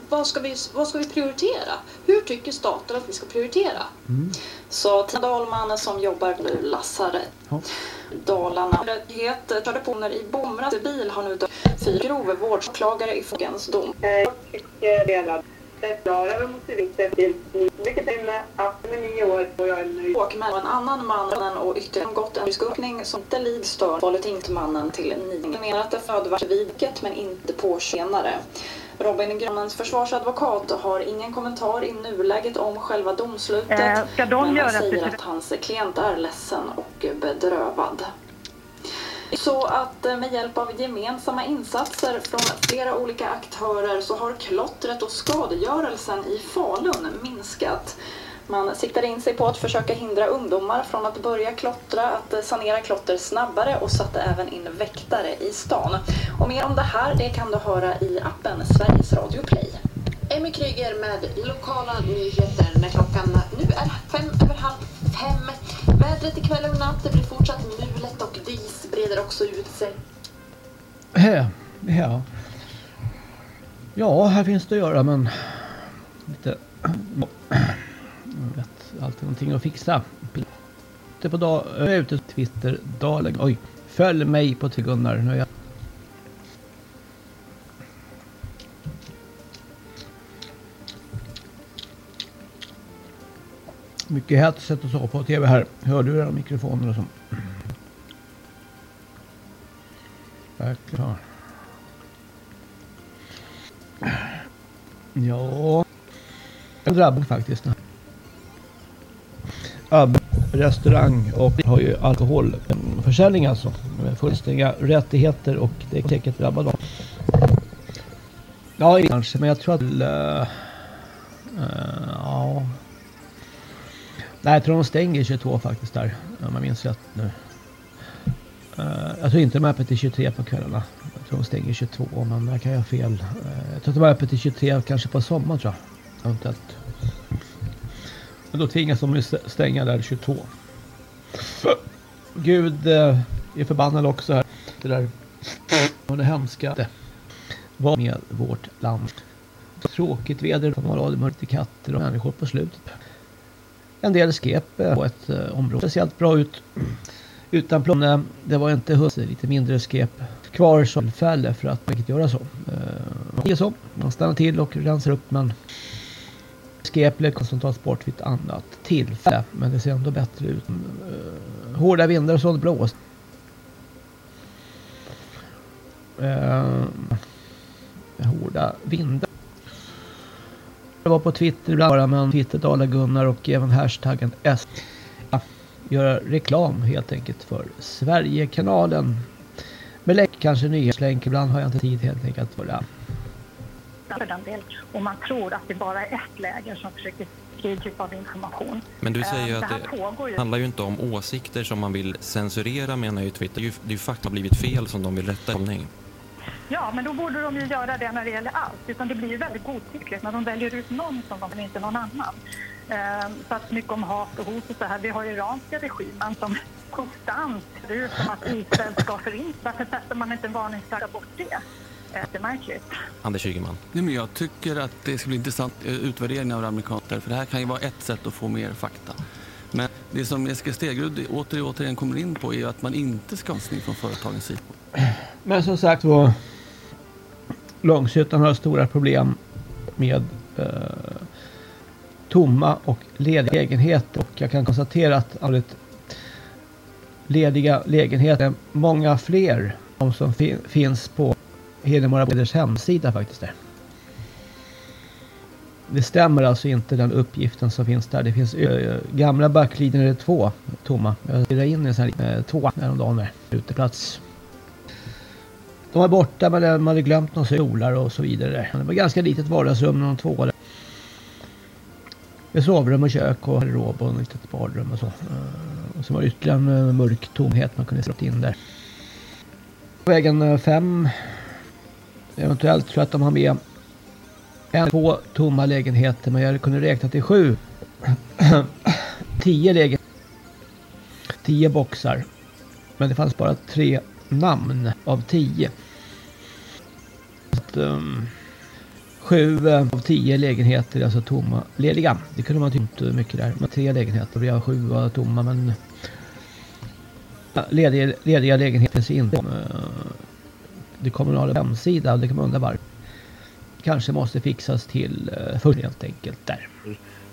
S23: vad ska vi, vad ska vi prioritera? Hur tycker staten att vi ska prioritera? Mm.
S21: Så Tina Dahlman som jobbar på lasarett. Dalarna. Rättighet körde på när i Bomras bil har nu dött fyra grova vårdsåklagare i Fogens dom.
S24: Jag tycker redan det klara måste vi se till vilket ämne att med nio år och jag är nöjd.
S21: Åkman och en annan man och ytterligare gått en skuggning som inte lids stör hållit inte mannen till nio. menar att det födvars viket men inte på senare. Robin Grönens försvarsadvokat har ingen kommentar i nuläget om själva domslutet.
S24: Eh, ska de
S21: men han
S24: göra
S21: säger att hans klient är ledsen och bedrövad. Så att eh, med hjälp av gemensamma insatser från flera olika aktörer så har klottret och skadegörelsen i Falun minskat. Man siktar in sig på att försöka hindra ungdomar från att börja klottra, att sanera klotter snabbare och satte även in väktare i stan. Och mer om det här det kan du höra i appen Sveriges Radio Play.
S23: Emmy Kryger med lokala nyheter när klockan nu är fem över halv fem. Vädret ikväll och natt det blir fortsatt mulet och dis breder också ut sig.
S11: Ja. Ja, här finns det att göra men lite... Vet alltid någonting att fixa. Ute på dag, jag är ute på Twitter, Dalen. Oj, följ mig på Twitter. Gunnar. Nu är jag... Mycket headset och så på tv här. Hörde du det? mikrofoner och så. Verkligen. Ja. Jag drabbad faktiskt. Restaurang och har ju alkoholförsäljning alltså. Med fullständiga rättigheter och det är säkert drabbat av. Ja, kanske, men jag tror att... Uh, uh, ja. Nej, jag tror de stänger 22 faktiskt där. Om jag minns rätt nu. Uh, jag tror inte de är öppet till 23 på kvällarna. Jag tror de stänger 22, men där kan jag ha fel. Uh, jag tror att de är öppet till 23, kanske på sommaren tror jag. Eventuellt. Men då tvingas de ju stänga där 22. Gud eh, är förbannad också här. Det där. Och det hemska. Det var med vårt land. Tråkigt väder, som några mörkt katter och människor på slutet. En del skep eh, på ett eh, område speciellt bra ut. Utan plån, det var inte hus, lite mindre skep kvar som tillfälle för att man inte göra så. Det är så, man stannar till och rensar upp men skep som tas bort vid ett annat tillfälle. Men det ser ändå bättre ut. Eh, hårda vindar och sånt blåst. Uh, hårda vindar. Jag var på Twitter ibland men Twitter Dala Gunnar och även hashtaggen S. Göra reklam helt enkelt för Sverigekanalen. Med länk kanske nyhetslänk. Ibland har jag inte tid helt enkelt för det.
S25: För den del. Och man tror att det bara är ett läger som försöker typ av information.
S15: Men du säger ju
S25: Eh,
S15: att
S25: det
S15: det
S25: ju.
S15: handlar ju inte om åsikter som man vill censurera menar ju Twitter. Det är ju, det är ju fakta har blivit fel som de vill rätta.
S25: Ja, men då borde de ju göra det när det gäller allt. Utan det blir ju väldigt godtyckligt när de väljer ut någon som de men inte någon annan. Eh, så att mycket om hat och hot och så här. Vi har iranska regimen som konstant ser ut som att Israel ska förintas. Varför sätter man inte en varningsflagga bort det? Eh, Det är märkligt.
S15: Anders Ygeman.
S26: Nej, men jag tycker att det ska bli intressant eh, utvärdering av det amerikaner för det här kan ju vara ett sätt att få mer fakta. Men det som Jessica Stegrud åter, återigen kommer in på är att man inte ska ha från företagens sida.
S11: Men som sagt var. Långshyttan har stora problem med eh, tomma och lediga lägenheter. Och jag kan konstatera att antalet lediga lägenheter är många fler de som fi finns på Hedemora Boders hemsida faktiskt. Där. Det stämmer alltså inte den uppgiften som finns där. Det finns ö, gamla backlinjer är två tomma. Jag stirrade in i en sån här eh, två häromdagen där. Uteplats. De var borta men man hade glömt några stolar och så vidare. där. Det var ganska litet vardagsrum med de två där. Med sovrum och kök och garderob och ett litet badrum och så. Eh, och så var det ytterligare en eh, mörk tomhet man kunde slå in där. På vägen eh, 5. Eventuellt tror jag att de har med en, två tomma lägenheter men jag kunde räkna till sju. <clears throat> tio lägenheter. Tio boxar. Men det fanns bara tre namn av tio. Att, um, sju eh, av tio lägenheter är alltså tomma, lediga. Det kunde man tyckt mycket där. Men tre lägenheter, vi sju var tomma men lediga, lediga lägenheter finns inte. Uh, det kommunala hemsida, det kan man undra varför. Kanske måste fixas till uh, först helt enkelt där.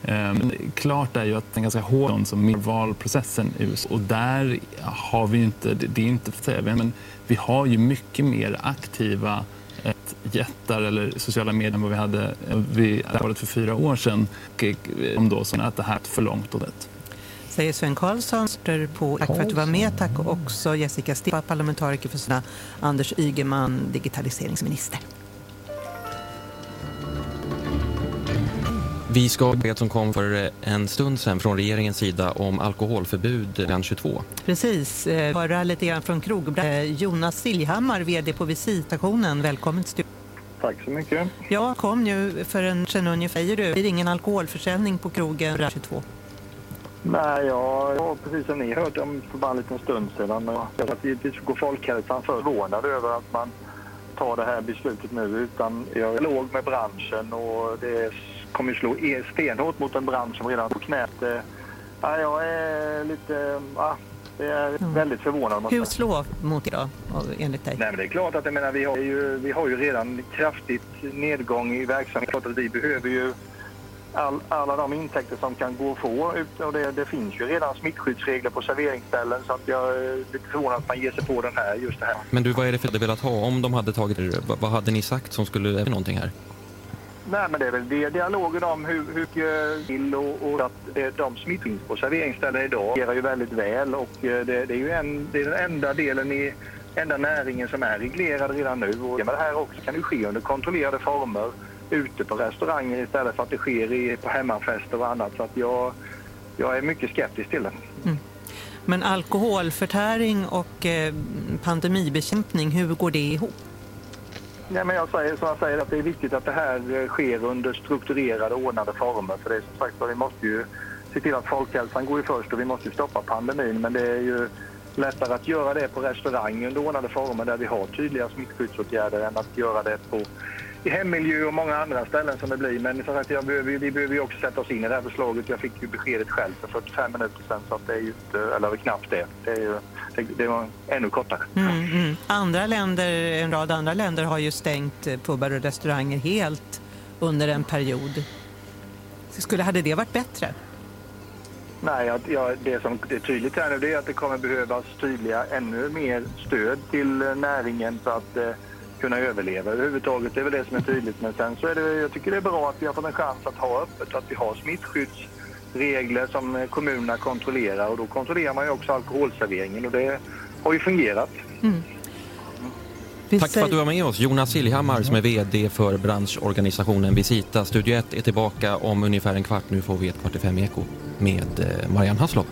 S27: Eh, men klart är ju att den är ganska hård som med valprocessen i USA. Och där har vi ju inte, det, är inte för att säga, men vi har ju mycket mer aktiva jättar eller sociala medier än vad vi hade eh, vid valet för fyra år sedan. Om då så att det här är för långt åt ett.
S14: Säger Sven Karlsson. På. Tack för att du var med. Tack också Jessica Stefan, parlamentariker för sina Anders Ygeman, digitaliseringsminister.
S15: Vi ska det som kom för en stund sedan från regeringens sida om alkoholförbud den 22.
S14: Precis. eh, Höra lite grann från krog. Eh, Jonas Siljhammar, vd på Visitationen. Välkommen till studion.
S28: Tack så mycket.
S14: Jag kom nu för en sedan ungefär. Det blir ingen alkoholförsäljning på krogen den 22?
S28: Nej, jag har precis som ni hört om för bara en liten stund sedan. Jag att givetvis går folkhälsan förvånad över att man tar det här beslutet nu utan jag låg med branschen och det kommer ju slå e- stenhårt mot en bransch som redan på knät. Ja, jag är lite... Ja, det är väldigt förvånad.
S14: Hur
S28: jag
S14: slår mot idag enligt dig?
S28: Nej, men det är klart att jag menar, vi, har ju, vi har ju redan kraftigt nedgång i verksamheten. Klart att vi behöver ju all, alla de intäkter som kan gå att få. Och det, det finns ju redan smittskyddsregler på serveringsställen så att jag är lite förvånad att man ger sig på den här, just det här.
S15: Men du, vad är det för du velat ha? Om de hade tagit det, vad hade ni sagt som skulle någonting här?
S28: Nej, men det är väl det, dialogen om hur, hur vill och, och att eh, de smittskydds på serveringsställen idag fungerar ju väldigt väl och eh, det, det är ju en, det är den enda delen i enda näringen som är reglerad redan nu. Och med det här också kan det ske under kontrollerade former ute på restauranger istället för att det sker i, på hemmafester och annat. Så att jag, jag är mycket skeptisk till det.
S14: Men alkoholförtäring och eh, pandemibekämpning, hur går det ihop?
S28: Nej, men jag säger som jag säger att det är viktigt att det här eh, sker under strukturerade ordnade former. För det är som sagt vi måste ju se till att folkhälsan går ju först och vi måste stoppa pandemin. Men det är ju lättare att göra det på restaurang under ordnade former där vi har tydliga smittskyddsåtgärder än att göra det på i hemmiljö och många andra ställen som det blir. Men som sagt, jag behöver, vi behöver ju också sätta oss in i det här förslaget. Jag fick ju beskedet själv för 45 minuter sedan så att det är ju inte, eller knappt det. Det, är ju, det, det var ännu kortare.
S14: Mm, mm. Andra länder, en rad andra länder har ju stängt eh, pubar och restauranger helt under en period. Skulle, hade det varit bättre?
S28: Nej, jag, jag, det som är tydligt här nu är att det kommer behövas tydliga ännu mer stöd till eh, näringen för att eh, kunna överleva överhuvudtaget. Det är väl det som är tydligt. Men sen så är det, jag tycker det är bra att vi har fått en chans att ha öppet, att vi har smittskyddsregler som kommunerna kontrollerar och då kontrollerar man ju också alkoholserveringen och det har ju fungerat.
S15: Tack för att du var med oss, Jonas Siljhammar som är VD för branschorganisationen Visita. Studio 1 är tillbaka om ungefär en kvart. Nu får vi ett kvart i fem eko med eh, Marianne Hasslov.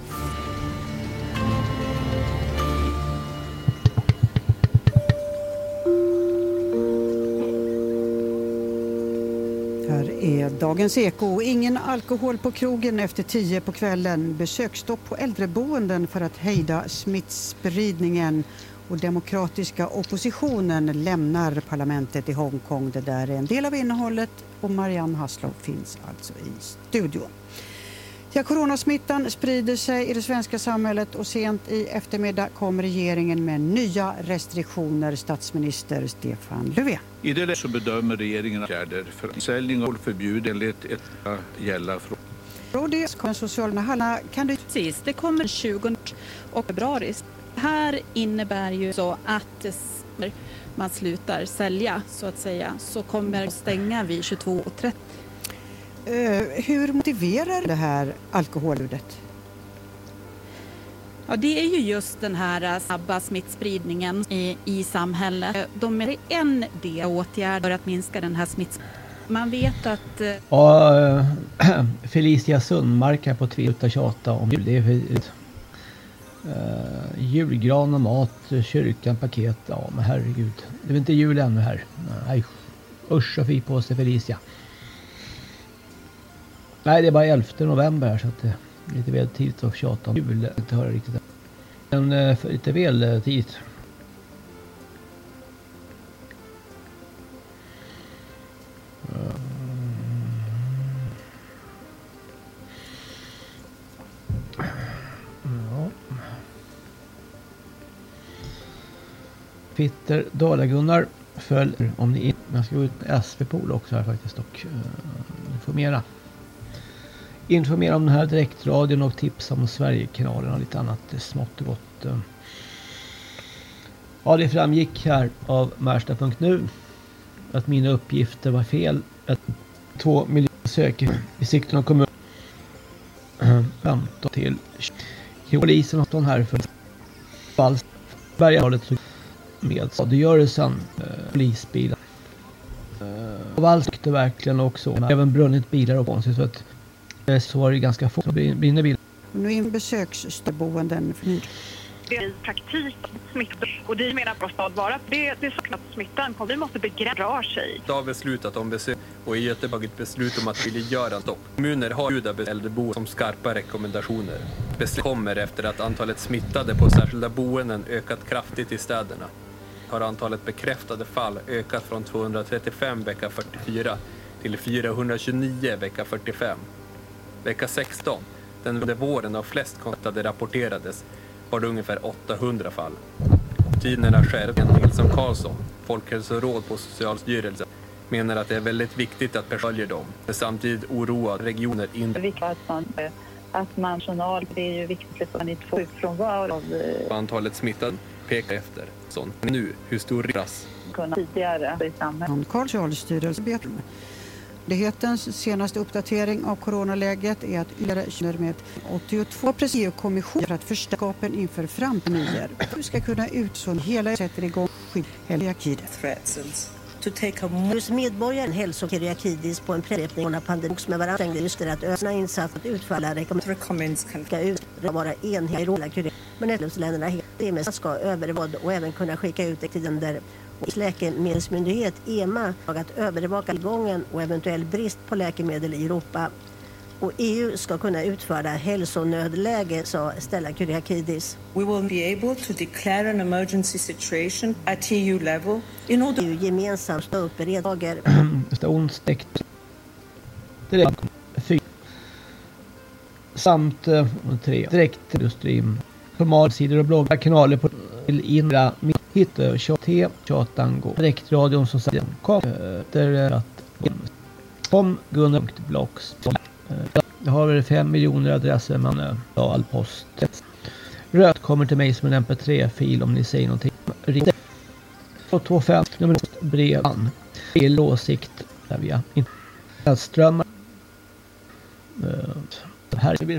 S29: Är Dagens Eko. Ingen alkohol på krogen efter tio på kvällen. Besöksstopp på äldreboenden för att hejda smittspridningen. Och demokratiska oppositionen lämnar parlamentet i Hongkong. Det där är en del av innehållet och Marianne Haslow finns alltså i studion. Ja, coronasmittan sprider sig i det svenska samhället och sent i eftermiddag kom regeringen med nya restriktioner. Statsminister Stefan Löfven.
S30: I det läget så bedömer regeringen att åtgärder för försäljning av förbud enligt ett gälla från
S29: Rodi, socialna kan du...
S31: Precis, det kommer 20 och februari. Det här innebär ju så att man slutar sälja så att säga så kommer stänga vid 22.30.
S29: Uh, hur motiverar det här alkoholbudet?
S31: Ja, det är ju just den här snabba smittspridningen i, i samhället. De är en del åtgärd för att minska den här smittspridningen. Man vet att... eh,
S11: Ja, <clears throat> Felicia Sundmark här på Twitter tjata om jul. Det är för, äh, julgran och mat, kyrkan, paket. Ja, men herregud. Det är väl inte jul ännu här. Nej, usch och fy på sig Felicia. Nej, det är bara 11 november här så att det är lite väl tidigt att tjata om jul. Jag inte höra riktigt. Men eh, för lite väl eh, tidigt. Ja. Peter Dala-Gunnar följer om ni är. Jag ska gå ut med SV-pool också här faktiskt och uh, informera. Informera om den här direktradion och tipsa om Sverigekanalen och lite annat smått och gott. Eh. Ja, det framgick här av Märsta.nu att mina uppgifter var fel. Att två miljoner söker i Sigtuna kommun. 15 till 20. Polisen har stått här för Vallsbergarådet med skadegörelsen eh, polisbilen. Eh, tyckte verkligen också. Även brunnit bilar och konstigt så att så var det ganska få som brin- brinner bilar.
S29: Nu in besöksboenden för nytt.
S32: det är i praktik smittor. Och det menar vår stad bara. Det, det saknas smittan. Vi måste begränsa sig.
S33: har beslutat om besök och i Göteborg ett beslut om att vilja göra stopp. Kommuner har bjudat äldreboenden som skarpa rekommendationer. Beslut kommer efter att antalet smittade på särskilda boenden ökat kraftigt i städerna. Har antalet bekräftade fall ökat från 235 vecka 44 till 429 vecka 45. Vecka 16, den under våren av flest kontaktade rapporterades, var det ungefär 800 fall. Tiderna skärps. Nilsson Karlsson, folkhälsoråd på Socialstyrelsen, menar att det är väldigt viktigt att personal följer dem. Men samtidigt oroar regioner
S34: Det är
S33: inte
S34: viktigt att man, att man personal, det är ju viktigt att man inte får sjukfrånvaro av eh,
S33: antalet smittade pekar efter. Sånt. Nu, hur stor ras?
S34: kunna tidigare i samhället.
S29: Socialstyrelsen Myndighetens senaste uppdatering av coronaläget är att ytterligare känner med 82 EU-kommission för att förstärka inför framtiden. Du ska kunna utsåna hela sätter igång skydd eller
S35: to take a Hos medborgaren hälsokiriakidis på en prepning av pandemin med varandra just att ösna insats att utfalla rekommendationer. Ska ut vara enhetliga men medlemsländerna helt ska övervård och även kunna skicka ut länder Läkemedelsmyndighet EMA att övervaka tillgången och eventuell brist på läkemedel i Europa. Och EU ska kunna utföra hälsonödläge, sa Stella Kyriakidis.
S36: We will be able to declare an emergency situation at EU level in order...
S35: EU gemensamt stå upp beredlager.
S11: Stonsdäckt. <clears throat> Direkt. Fyra. Samt uh, tre. Direktindustri. Formalsidor och bloggar, kanaler på till Indra Hitte T Chatango. Direktradion som säger kom eh, efter eh, att kom Gunnar.blocks. Jag har väl 5 miljoner adresser man eh, ja, all post. Röt kommer till mig som en mp3-fil om ni säger någonting. Ring 225 nummer brevan. Fel åsikt. Där vi är. Strömmar. Här är vi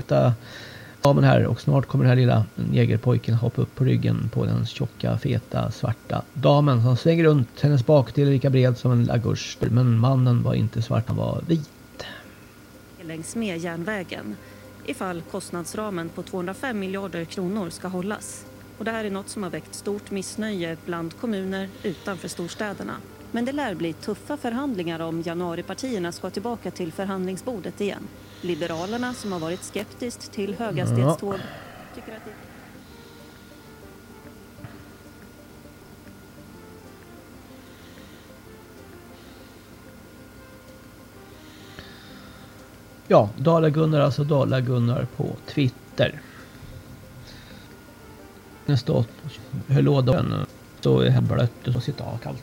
S11: damen här och snart kommer den här lilla negerpojken hoppa upp på ryggen på den tjocka, feta, svarta damen som svänger runt. Hennes bakdel är lika bred som en lagurs. Men mannen var inte svart, han var vit.
S37: Längs med järnvägen ifall kostnadsramen på 205 miljarder kronor ska hållas. Och det här är något som har väckt stort missnöje bland kommuner utanför storstäderna. Men det lär bli tuffa förhandlingar om januaripartierna ska tillbaka till förhandlingsbordet igen. Liberalerna som har varit skeptiskt till höghastighetståg tycker att det...
S11: Ja, Dala-Gunnar, alltså Dala-Gunnar på Twitter. Det står hur lådan så är blött och sitter kallt.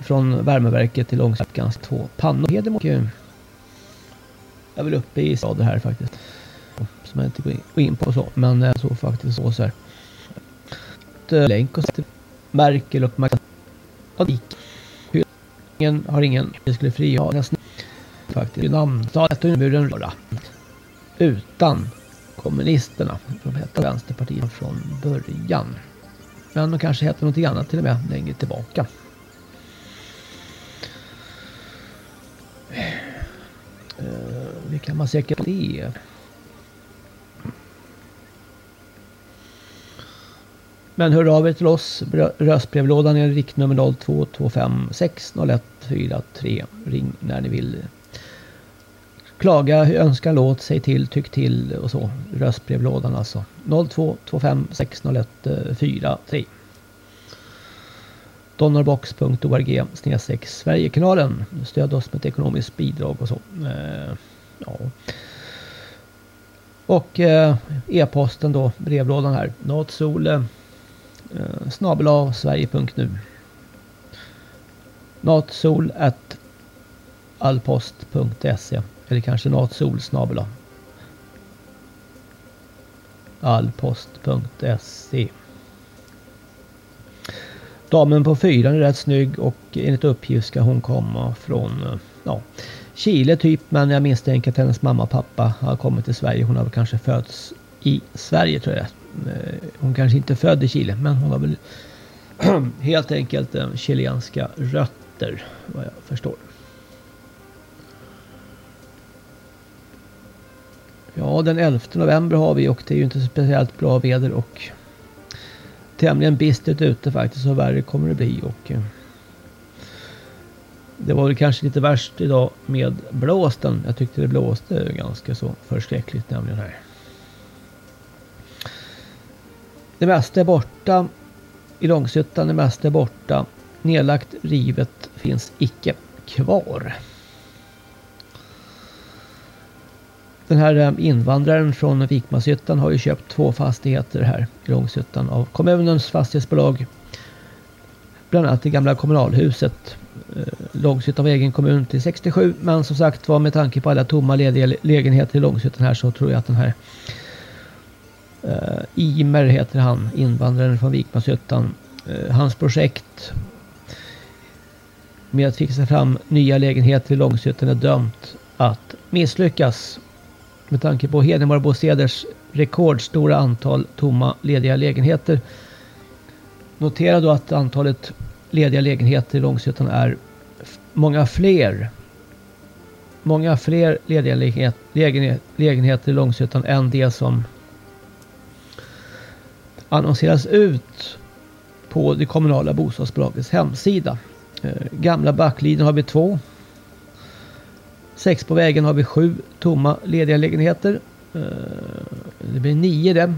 S11: Från värmeverket till Långsökans två pannor. Hedemora jag är väl uppe i stader här faktiskt. Som jag inte går in på så. Men jag såg faktiskt så, så här. Eh, länk och sätter Merkel och Magdalena Ingen har ingen. Vi skulle fria... nästan faktiskt namntalet och inburen röra. Utan kommunisterna. De hette Vänsterpartiet från början. Men de kanske hette något annat till och med längre tillbaka. Eh, det kan man säkert se. Men hör av er till oss. Röstbrevlådan är riktnummer 0225601443. Ring när ni vill. Klaga, önska låt, säg till, tyck till och så. Röstbrevlådan alltså. 0225601443. Donorbox.org snedstreck Sverigekanalen. Stöd oss med ett ekonomiskt bidrag och så. Eh, Ja. Och eh, e-posten då, brevlådan här. Natsol eh, snabel sverige.nu Natsol at allpost.se eller kanske natsol snabel allpost.se Damen på fyran är rätt snygg och enligt uppgift ska hon komma från ja, Chile typ men jag misstänker att hennes mamma och pappa har kommit till Sverige. Hon har kanske fötts i Sverige tror jag. Eh, hon kanske inte är född i Chile men hon har väl <clears throat> helt enkelt eh, chilenska rötter vad jag förstår. Ja den 11 november har vi och det är ju inte speciellt bra väder och tämligen bistert ute faktiskt och värre kommer det bli och eh, det var väl kanske lite värst idag med blåsten. Jag tyckte det blåste ganska så förskräckligt nämligen här. Det mesta är borta. I Långshyttan det mesta är borta. Nedlagt, rivet finns icke kvar. Den här eh, invandraren från Vikmanshyttan har ju köpt två fastigheter här i Långshyttan av kommunens fastighetsbolag. Bland annat det gamla kommunalhuset eh, Långshyttan var egen kommun till 67. Men som sagt var med tanke på alla tomma lediga lägenheter i Långshyttan här så tror jag att den här uh, Imer heter han, invandraren från Vikmanshyttan. Uh, hans projekt med att fixa fram nya lägenheter i Långshyttan är dömt att misslyckas. Med tanke på Hedemora Bostäders rekordstora antal tomma lediga lägenheter. Notera då att antalet lediga lägenheter i Långshyttan är många fler. Många fler lediga lägenhet, lägenhet, lägenheter i Långshyttan än det som annonseras ut på det kommunala bostadsbolagets hemsida. Eh, Gamla Backliden har vi två. Sex på vägen har vi sju tomma lediga lägenheter. Eh, det blir nio det.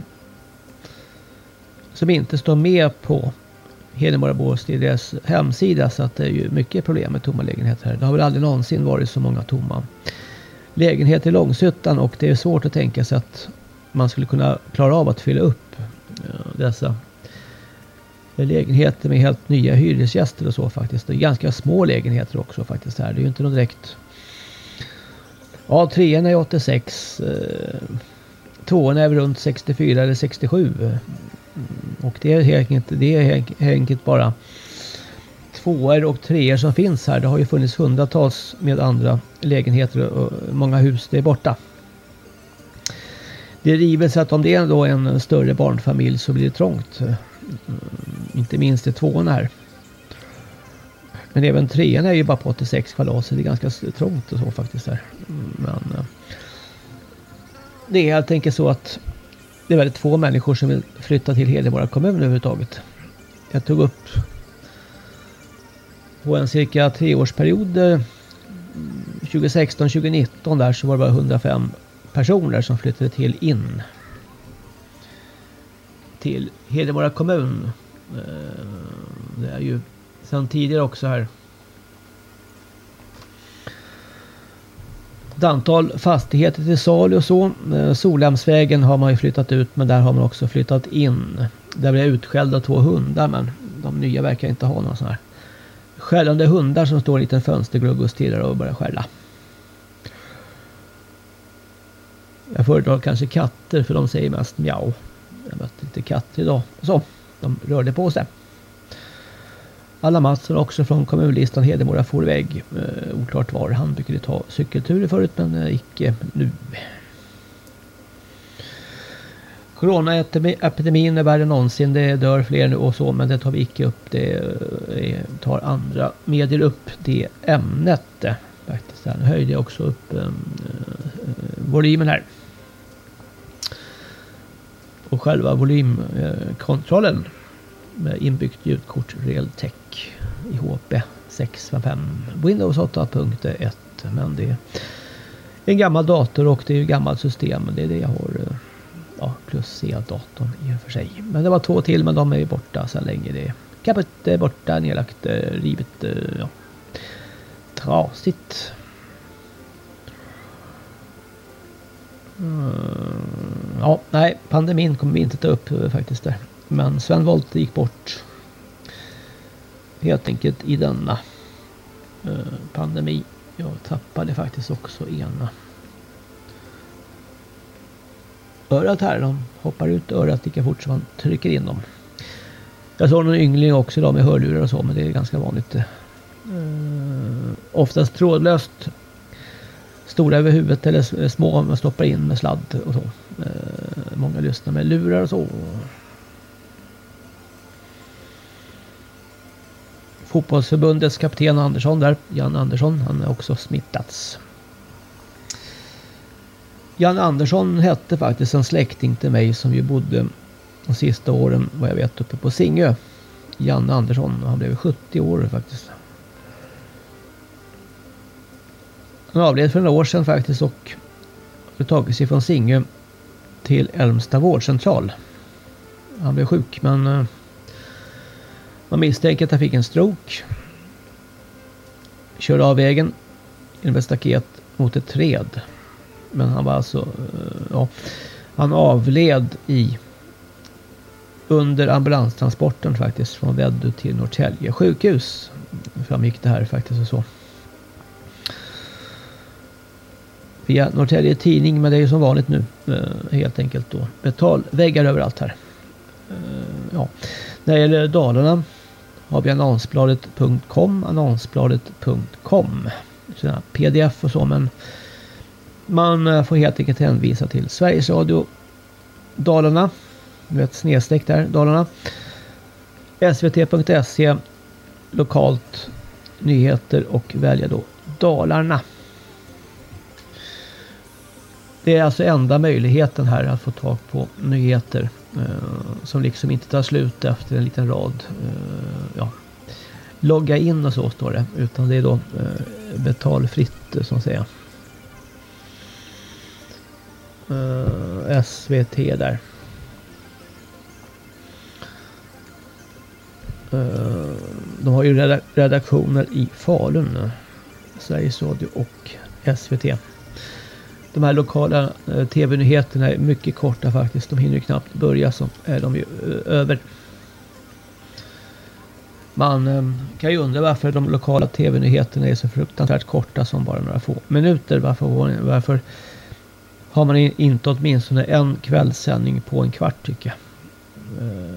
S11: Som inte står med på Hedemora Bostäders hemsida så att det är ju mycket problem med tomma lägenheter här. Det har väl aldrig någonsin varit så många tomma lägenheter i Långshyttan och det är svårt att tänka sig att man skulle kunna klara av att fylla upp eh, dessa lägenheter med helt nya hyresgäster och så faktiskt. Det är ganska små lägenheter också faktiskt här. Det är ju inte någon direkt... Ja, trean är 86. Eh, tvåan är runt 64 eller 67. Mm, och det är helt enkelt, det är helt enkelt bara tvåor och treor som finns här. Det har ju funnits hundratals med andra lägenheter och många hus. Det är borta. Det är rivet så att om det är då en större barnfamilj så blir det trångt. Mm, inte minst i tvåan här. Men även trean är ju bara på 86 kvadrat så det är ganska trångt och så faktiskt här. Men eh, det är helt enkelt så att det är väldigt få människor som vill flytta till Hedemora kommun överhuvudtaget. Jag tog upp på en cirka treårsperiod eh, 2016-2019 där så var det bara 105 personer som flyttade till in. Till Hedemora kommun. Eh, det är ju Sen tidigare också här. Ett antal fastigheter till salu och så. Eh, Solhemsvägen har man ju flyttat ut men där har man också flyttat in. Där blev jag utskälld av två hundar men de nya verkar inte ha någon sån här skällande hundar som står i en liten fönsterglugg och stirrar och börjar skälla. Jag föredrar kanske katter för de säger mest mjau. Jag mötte inte katter idag. Så, de rörde på sig. Alla Mattsson också från kommunlistan Hedemora for iväg. Eh, oklart var. Han brukade ta cykelturer förut men eh, icke nu. Coronaepidemin är värre än någonsin. Det dör fler nu och så men det tar vi icke upp. Det eh, tar andra medier upp det ämnet. Faktiskt. Nu höjde jag också upp eh, eh, volymen här och själva volymkontrollen med inbyggt ljudkort Realtek i HP 655 Windows 8.1 men det är en gammal dator och det är ju gammalt system. Det är det jag har eh, ja, plus C-datorn i och för sig. Men det var två till men de är borta sedan länge. Det är kaput borta nedlagt eh, rivet eh, ja trasigt. Mm, ja, nej, pandemin kommer vi inte ta upp faktiskt där. Men Sven Wollter gick bort helt enkelt i denna eh, pandemi. Jag tappade faktiskt också ena örat här. De hoppar ut örat lika fort som man trycker in dem. Jag såg någon yngling också idag med hörlurar och så, men det är ganska vanligt. Uh, oftast trådlöst stora över huvudet eller små man stoppar in med sladd och så. Eh, många lyssnar med lurar och så. Fotbollsförbundets kapten Andersson där, Jan Andersson, han har också smittats. Jan Andersson hette faktiskt en släkting till mig som ju bodde de sista åren vad jag vet uppe på Singö. Jan Andersson, han blev 70 år faktiskt. Han avled för några år sedan faktiskt och hade tagit sig från Singö till Älmsta vårdcentral. Han blev sjuk men eh, man misstänker att han fick en stroke. Körde av vägen genom ett staket mot ett träd. Men han var alltså, eh, ja, han avled i under ambulanstransporten faktiskt från Väddö till Norrtälje sjukhus. Framgick det här faktiskt och så. via Norrtälje Tidning. Men det är ju som vanligt nu eh, helt enkelt då betalväggar överallt här. Eh, ja. När det gäller Dalarna har vi annonsbladet.com, annonsbladet.com. Pdf och så men man eh, får helt enkelt hänvisa till Sveriges Radio Dalarna. Du vet snedstreck där, Dalarna. svt.se lokalt nyheter och välja då Dalarna. Det är alltså enda möjligheten här att få tag på nyheter Eh, som liksom inte tar slut efter en liten rad. Eh, ja, logga in och så står det. Utan det är då eh, betalfritt eh, som så att säga. Eh, SVT där. Eh, de har ju redaktioner i Falun. Eh, Sveriges Radio och SVT. De här lokala eh, tv-nyheterna är mycket korta faktiskt. De hinner ju knappt börja så är de ju eh, över. Man eh, kan ju undra varför de lokala tv-nyheterna är så fruktansvärt korta som bara några få minuter. Varför, varför har man inte åtminstone en kvällssändning på en kvart tycker jag. Eh,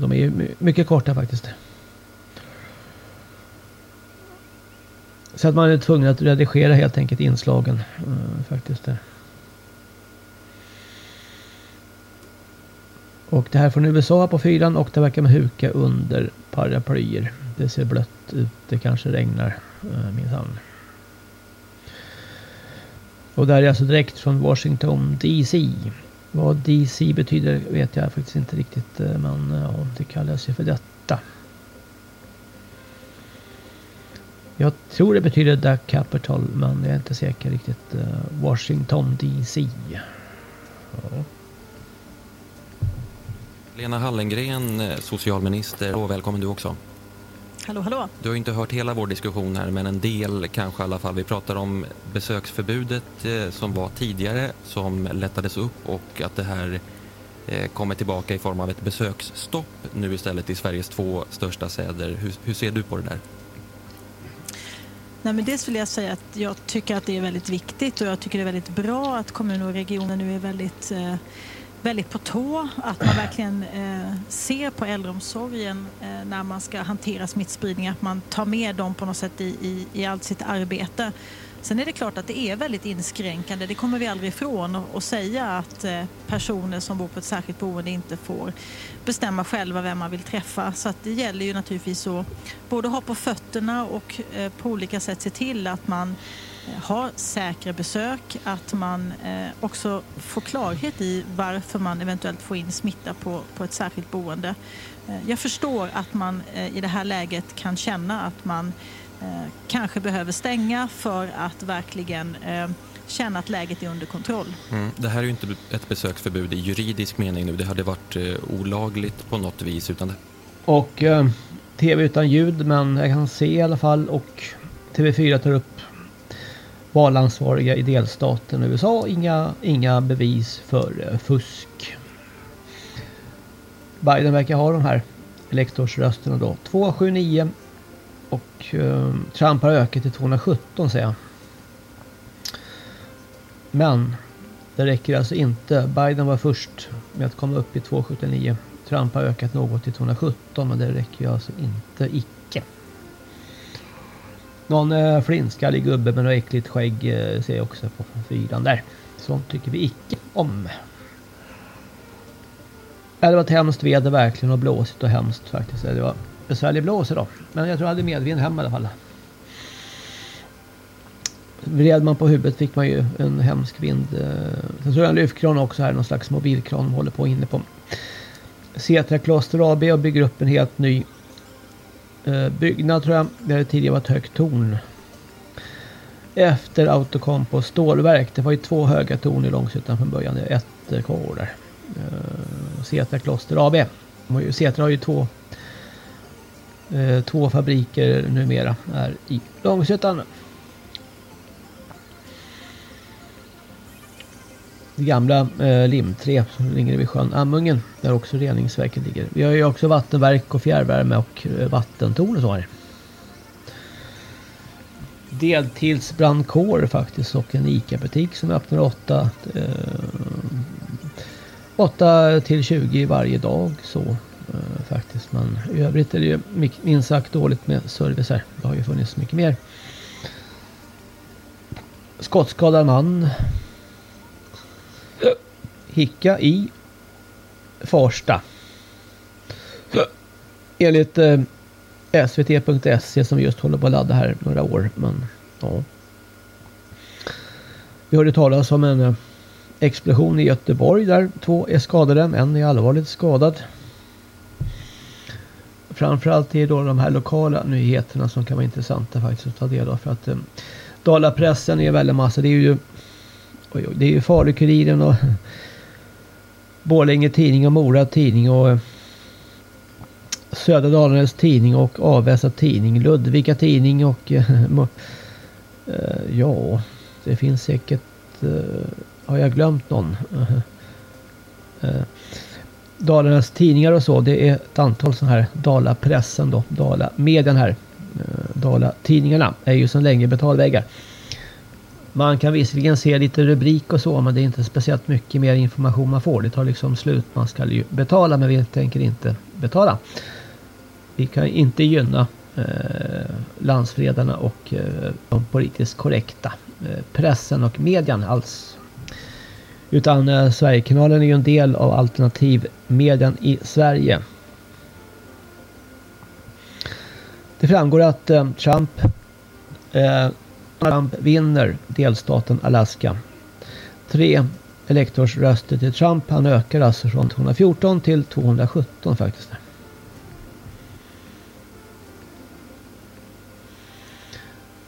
S11: De är ju mycket korta faktiskt. Så att man är tvungen att redigera helt enkelt inslagen. eh, faktiskt där. Och det här från USA på fyran och det verkar med huka under paraplyer. Det ser blött ut. Det kanske regnar eh, uh, minsann. Och det här är alltså direkt från Washington DC. Vad DC betyder vet jag faktiskt inte riktigt. Eh, men eh, ja, det kallas ju för detta. Jag tror det betyder The Capital men jag är inte säker riktigt. Eh, Washington DC. Ja.
S15: Lena Hallengren, eh, socialminister, och välkommen du också.
S38: Hallå, hallå.
S15: Du har inte hört hela vår diskussion här, men en del kanske i alla fall. Vi pratar om besöksförbudet eh, som var tidigare, som lättades upp och att det här eh, kommer tillbaka i form av ett besöksstopp nu istället i Sveriges två största städer. Hur, hur ser du på det där?
S38: Nej, men dels vill jag säga att jag tycker att det är väldigt viktigt och jag tycker det är väldigt bra att kommuner och regioner nu är väldigt, eh, väldigt på tå. Att man verkligen eh, ser på äldreomsorgen eh, när man ska hantera smittspridning. Att man tar med dem på något sätt i, i, i allt sitt arbete. Sen är det klart att det är väldigt inskränkande, det kommer vi aldrig ifrån, att säga att eh, personer som bor på ett särskilt boende inte får bestämma själva vem man vill träffa. Så att det gäller ju naturligtvis att både ha på fötterna och eh, på olika sätt se till att man eh, har säkra besök, att man också får klarhet i varför man eventuellt får in smitta på, på ett särskilt boende. Jag förstår att man i det här läget kan känna att man kanske behöver stänga för att verkligen eh, känna att läget är under kontroll.
S15: Mm. Det här är ju inte ett besöksförbud i juridisk mening nu. Det hade varit eh, olagligt på något vis. Utan det...
S11: Och eh, tv utan ljud men jag kan se i alla fall och TV4 tar upp valansvariga i delstaten USA. Inga, inga bevis för eh, fusk. Biden verkar ha de här elektorsrösterna då. 279 och eh, Trump har ökat till 217 säger jag. Men det räcker alltså inte. Biden var först med att komma upp i 279. Trump har ökat något till 217 men det räcker ju alltså inte icke. Någon eh, flintskallig gubbe med något äckligt skägg eh, ser jag också på fyran där. Sånt tycker vi icke om. Ja, det var ett hemskt väder verkligen och blåsigt och hemskt faktiskt. Det var besvärlig blås idag. Men jag tror jag hade medvind hem i alla fall. Vred man på huvudet fick man ju en hemsk vind. Eh, Sen tror jag en lyftkran också här, någon slags mobilkran de håller på inne på. Setra Kloster AB och bygger upp en helt ny eh, byggnad tror jag. Där det tidigare var ett högt torn. Efter Autocompo stålverk. Det var ju två höga torn i Långshyttan från början. Ett eh, kvar där. Setra Kloster AB. Setra har ju två Eh, två fabriker numera är i Långshyttan. Det gamla eh, limträ som ligger vid sjön Amungen där också reningsverket ligger. Vi har ju också vattenverk och fjärrvärme och eh, vattentorn och så här. Deltidsbrandkår faktiskt och en ICA-butik som öppnar 8 eh, 8 till 20 varje dag så Eh, faktiskt. Men i övrigt är det ju minst sagt dåligt med service här. Det har ju funnits mycket mer. Skottskadad man. Hicka i Farsta. Enligt eh, svt.se som just håller på att ladda här några år. Men ja. Vi hörde talas om en eh, explosion i Göteborg där två är skadade. En är allvarligt skadad. Framförallt är det då de här lokala nyheterna som kan vara intressanta faktiskt att ta del av. För att eh, Dalapressen är väldigt massa. Det är ju, oj, oj, det är ju Falukuriren och <laughs> Borlänge tidning och Mora tidning och eh, Södra Dalarnas tidning och Avesta tidning. Ludvika tidning och eh, <laughs> eh, ja, det finns säkert eh, har jag glömt någon? <laughs> Eh, Dalarnas tidningar och så. Det är ett antal sådana här Dalapressen då. Dala medien här. Eh, Dala tidningarna är ju sedan länge betalväggar. Man kan visserligen se lite rubrik och så men det är inte speciellt mycket mer information man får. Det tar liksom slut. Man ska ju betala men vi tänker inte betala. Vi kan inte gynna eh, landsfredarna och eh, de politiskt korrekta eh, pressen och medien alls utan eh, Sverigekanalen är ju en del av alternativmedien i Sverige. Det framgår att eh, Trump, eh, Trump vinner delstaten Alaska. Tre elektorsröster till Trump. Han ökar alltså från 214 till 217 faktiskt.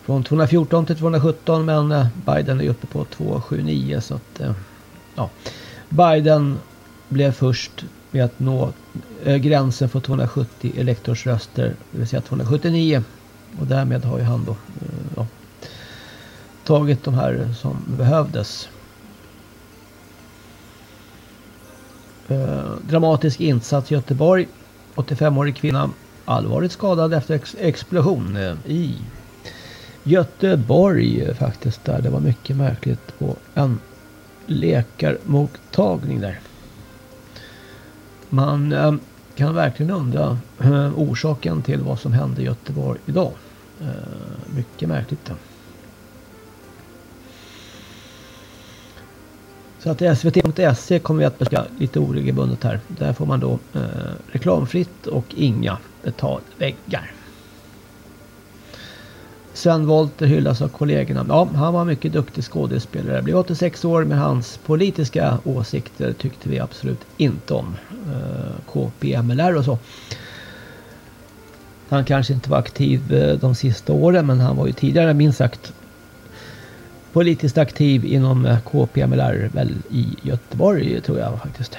S11: Från 214 till 217 men eh, Biden är uppe på 279 så att eh, ja, Biden blev först med att nå eh, gränsen för 270 elektorsröster, det vill säga 279. Och därmed har ju han då eh, ja, tagit de här som behövdes. Eh, dramatisk insats i Göteborg. 85-årig kvinna allvarligt skadad efter ex explosion i Göteborg faktiskt. Där det var mycket märkligt på en läkarmottagning där. Man eh, kan verkligen undra eh, orsaken till vad som hände i Göteborg idag. Eh, mycket märkligt. Så att svt.se kommer vi att besöka lite oregelbundet här. Där får man då eh, reklamfritt och inga betalväggar. Sven Wollter hyllas av kollegorna. Ja, han var en mycket duktig skådespelare. Blev 86 år men hans politiska åsikter tyckte vi absolut inte om. Eh, KPMLR och så. Han kanske inte var aktiv eh, de sista åren men han var ju tidigare minst sagt politiskt aktiv inom eh, KPMLR väl i Göteborg tror jag faktiskt.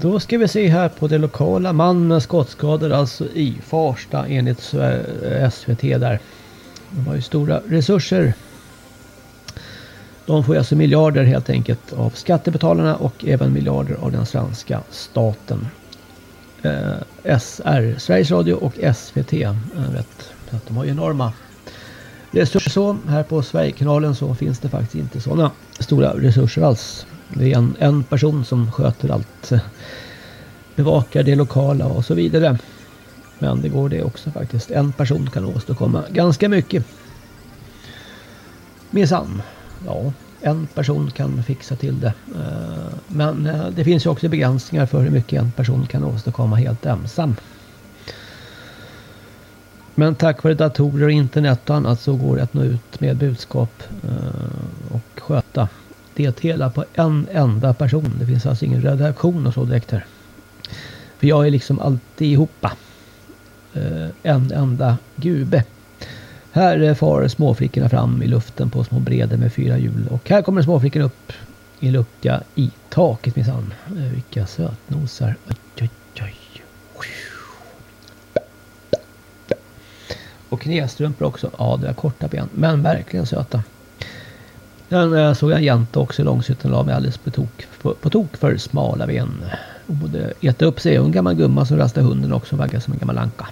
S11: Då ska vi se här på det lokala. Man med skottskador alltså i Farsta enligt SVT eh, där. De har ju stora resurser. De får alltså miljarder helt enkelt av skattebetalarna och även miljarder av den svenska staten. Eh, SR, Sveriges Radio och SVT. Eh, vet, att de har ju enorma resurser så. Här på Sverigekanalen så finns det faktiskt inte sådana stora resurser alls. Det är en, en person som sköter allt. Eh, bevakar det lokala och så vidare. Men det går det också faktiskt. En person kan åstadkomma ganska mycket. Minsann. Ja, en person kan fixa till det. Eh, men eh, det finns ju också begränsningar för hur mycket en person kan åstadkomma helt ensam. Men tack vare datorer och internet och annat så går det att nå ut med budskap och sköta det hela på en enda person. Det finns alltså ingen redaktion och så direkt här. För jag är liksom alltihopa. Eh, en enda gube. Här eh, far småflickorna fram i luften på små breder med fyra hjul. Och här kommer småflickan upp i lucka i taket minsann. Eh, vilka sötnosar. Oj, oj, oj. Och knästrumpor också. Ja, det är korta ben. Men verkligen söta. Sen såg jag en jänta också i Långshyttan la mig alldeles på tok, på, på tok för smala ben. Hon borde äta upp sig. Och en gammal gumma som rastade hunden också. Verkar som en gammal anka.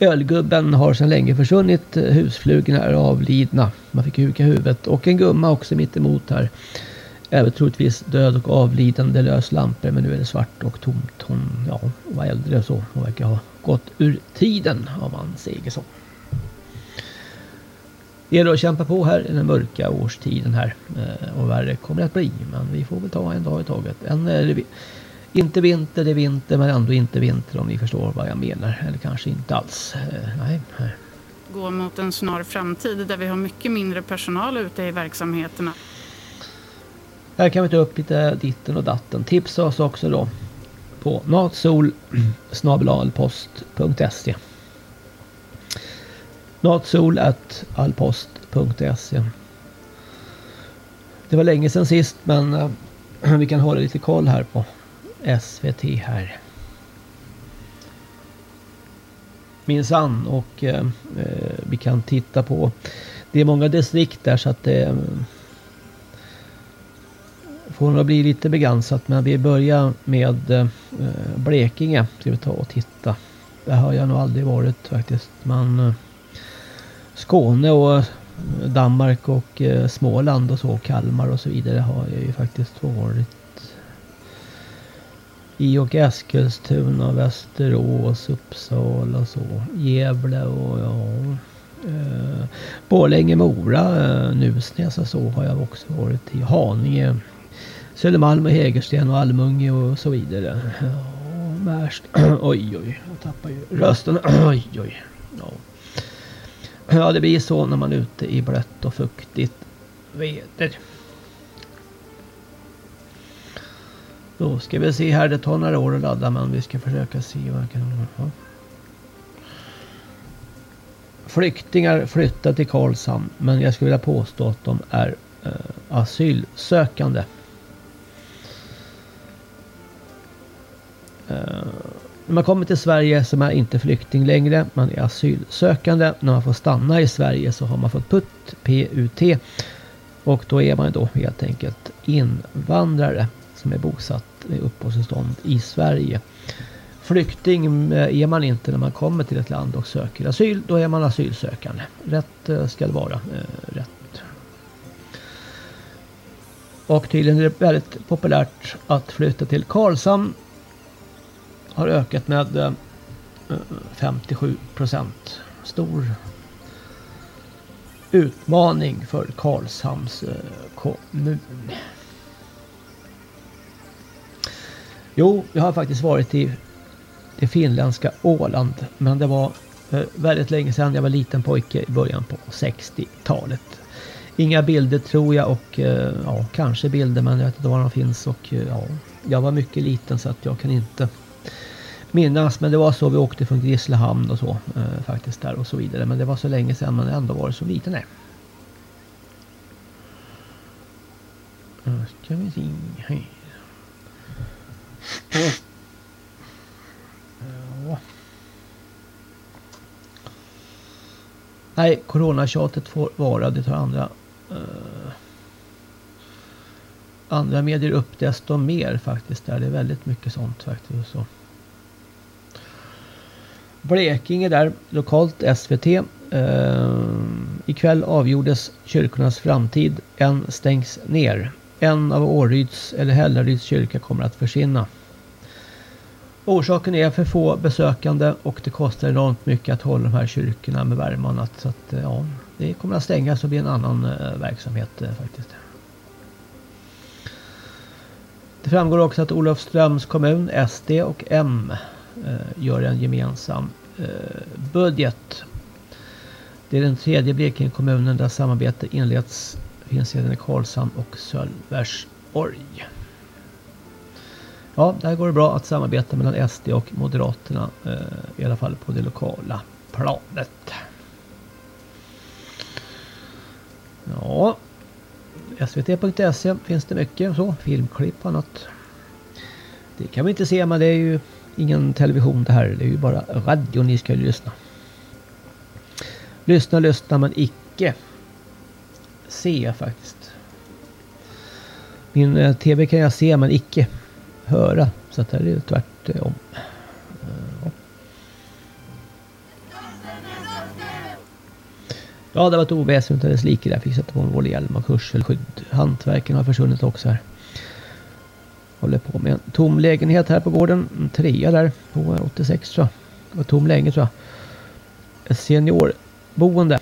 S11: Ölgubben har sedan länge försvunnit. Husflugorna är avlidna. Man fick huka huvudet. Och en gumma också mitt emot här. Även troligtvis död och avlidande lös lampor. Men nu är det svart och tomt. Hon ja, var äldre och så. Hon verkar ha gått ur tiden om man säger så. Det gäller att kämpa på här i den mörka årstiden här. Eh, och värre kommer det att bli. Men vi får väl ta en dag i taget. En, eh, inte vinter, det är vinter men ändå inte vinter om ni förstår vad jag menar. Eller kanske inte alls. Eh, nej.
S39: Gå mot en snar framtid där vi har mycket mindre personal ute i verksamheterna.
S11: Här kan vi ta upp lite ditten och datten. Tipsa oss också då på natsol natsol.allpost.se Det var länge sedan sist men eh, <clears throat> vi kan hålla lite koll här på SVT här. Minsann och eh, eh, vi kan titta på det är många distrikt där så att det får nog bli lite begränsat men vi börjar med Blekinge. Ska vi ta och titta. Där har jag nog aldrig varit faktiskt. Men Skåne och eh, Danmark och eh, Småland och så, Kalmar och så vidare har jag ju faktiskt varit i och Eskilstuna, Västerås, Uppsala och så. Gävle och ja. Eh, Borlänge, Mora, eh, Nusnäs och så har jag också varit i. Haninge, Södermalm och Hägersten och Almunge och så vidare. Ja, Märsta. <clears throat> oj oj, jag tappar ju rösten. <clears throat> oj oj. Ja. Ja, det blir så när man är ute i blött och fuktigt väder. Då ska vi se här, det tar några år att ladda men vi ska försöka se vad jag kan... Ja. Flyktingar flyttar till Karlshamn men jag skulle vilja påstå att de är eh, asylsökande. Eh, när man kommer till Sverige så är man inte flykting längre. Man är asylsökande. När man får stanna i Sverige så har man fått PUT, PUT. Och då är man då helt enkelt invandrare som är bosatt med uppehållstillstånd i Sverige. Flykting eh, är man inte när man kommer till ett land och söker asyl. Då är man asylsökande. Rätt eh, ska det vara. Eh, rätt. Och tydligen är det väldigt populärt att flytta till Karlshamn har ökat med eh, 57 procent. Stor utmaning för Karlshamns eh, kommun. Jo, jag har faktiskt varit i det finländska Åland. Men det var eh, väldigt länge sedan. Jag var liten pojke i början på 60-talet. Inga bilder tror jag och ja, kanske bilder men jag vet inte var de finns. Och ja, jag var mycket liten så att jag kan inte minnas. Men det var så vi åkte från Grisslehamn och så eh, faktiskt där och så vidare. Men det var så länge sedan man ändå var så liten är. Nu eh, ska vi se. Hej. Ja. Nej, coronatjatet får vara. Det tar andra eh, andra medier upp desto mer faktiskt. Där. Det är väldigt mycket sånt faktiskt. Så. Blekinge där, lokalt SVT. Uh, eh, ikväll avgjordes kyrkornas framtid. En stängs ner. En av Åryds eller Hällaryds kyrka kommer att försvinna. Orsaken är för få besökande och det kostar enormt mycket att hålla de här kyrkorna med värme och annat. Så att, eh, ja, det kommer att stängas och bli en annan uh, verksamhet uh, faktiskt. Det framgår också att Olofströms kommun, SD och M Eh, gör en gemensam eh, budget. Det är den tredje Blekinge kommunen där samarbete inleds. Finns sedan i Karlshamn och Sölvesborg. Ja, där går det bra att samarbeta mellan SD och Moderaterna. Eh, I alla fall på det lokala planet. Ja. SVT.se finns det mycket så. Filmklipp och annat. Det kan vi inte se men det är ju ingen television det här. Det är ju bara radio ni ska lyssna. Lyssna, lyssna men icke se faktiskt. Min eh, tv kan jag se men icke höra. Så att det är ju tvärtom. Eh, ja, det var ett oväsen utan dess like där. Fick sätta på en vårdhjälm och hörselskydd. Hantverken har försvunnit också här. Håller på med en tom lägenhet här på gården. En trea där på 86 tror jag. Det var tom länge tror jag. Ett seniorboende.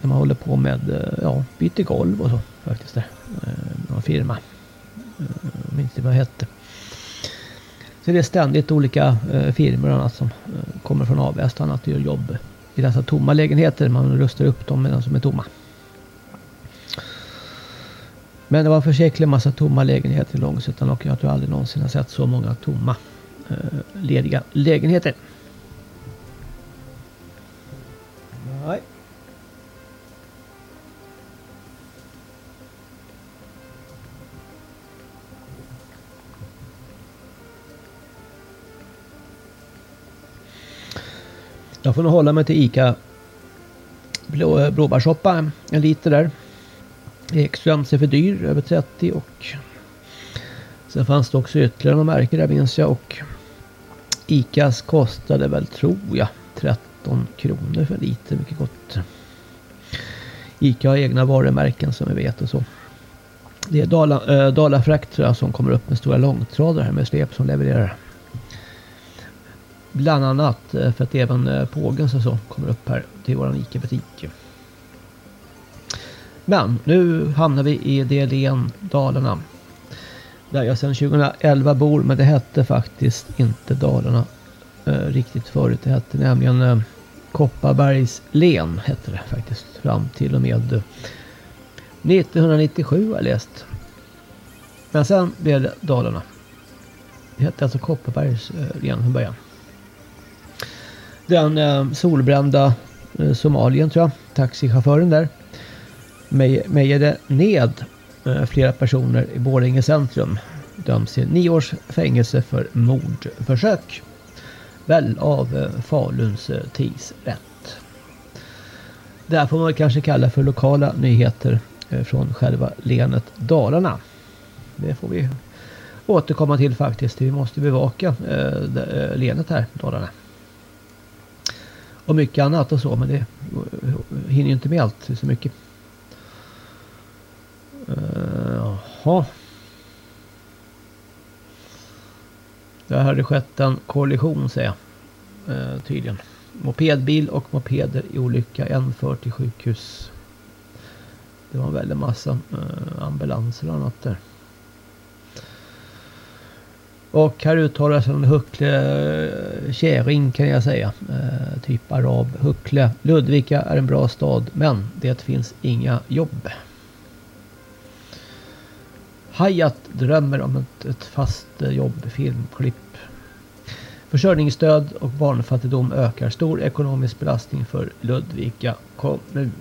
S11: Där man håller på med, eh, ja, byter golv och så faktiskt där. Eh, någon firma. Eh, jag minns inte vad det hette. Så det är ständigt olika eh, firmor och annat som eh, kommer från Avesta och annat och gör jobb i dessa tomma lägenheter. Man rustar upp dem medan de är tomma. Men det var en försäklig massa tomma lägenheter i Långshyttan och jag tror aldrig någonsin har sett så många tomma eh, lediga lägenheter. Nej. Jag får nog hålla mig till ICA blå, eh, blåbärssoppa. En liter där. Ekströms är för dyr, över 30 och sen fanns det också ytterligare några märken där minns jag och Icas kostade väl tror jag 13 kronor för liter, mycket gott. Ica har egna varumärken som vi vet och så. Det är Dala, äh, Dalafrakt tror jag som kommer upp med stora långtradare här med släp som levererar. Bland annat eh, för att även eh, Pågens och så kommer upp här till våran ICA-butik. Men nu hamnar vi i Delen, Dalarna. Där jag sedan 2011 bor men det hette faktiskt inte Dalarna eh, riktigt förut. Det hette nämligen eh, Kopparbergs län hette det faktiskt fram till och med eh, 1997 har jag läst. Men sen blev det Dalarna. Det hette alltså Kopparbergs eh, län från början. Den eh, solbrända eh, Somalien tror jag, taxichauffören där, mejade ned eh, flera personer i Borlänge centrum. Döms till nio års fängelse för mordförsök. Väl av eh, Faluns eh, tingsrätt. Det här får man kanske kalla för lokala nyheter från själva länet Dalarna. Det får vi återkomma till faktiskt. Vi måste bevaka eh, länet här, Dalarna. Och mycket annat och så men det hinner ju inte med allt så mycket. Eh, jaha. Det hade skett en kollision säger jag. Uh, tydligen. Mopedbil och mopeder i olycka. En för till sjukhus. Det var en väldig massa uh, ambulanser och annat där. Och här uttalar sig en Huckle Käring kan jag säga. Eh, typ arab Huckle. Ludvika är en bra stad men det finns inga jobb. Hayat drömmer om ett, ett fast eh, jobb, filmklipp. Försörjningsstöd och barnfattigdom ökar. Stor ekonomisk belastning för Ludvika kommun.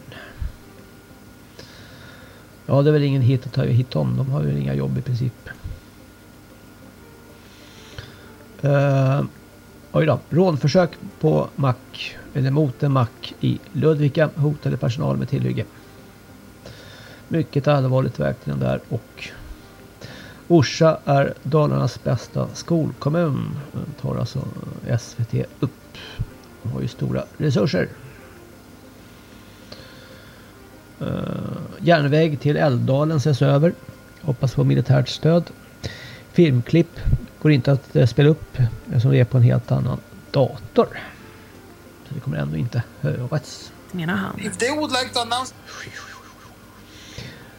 S11: Ja, det är väl ingen hit att ta hit om. De har ju inga jobb i princip. Uh, oj då. Rånförsök på mack eller mot en mack i Ludvika hotade personal med tillhygge. Mycket allvarligt verkligen där och Orsa är Dalarnas bästa skolkommun. Tar alltså SVT upp. De har ju stora resurser. Uh, järnväg till Älvdalen ses över. Hoppas på militärt stöd. Filmklipp går inte att eh, spela upp eftersom det är på en helt annan dator. Så det kommer ändå inte höras.
S37: Menar han.
S40: If they would like to announce...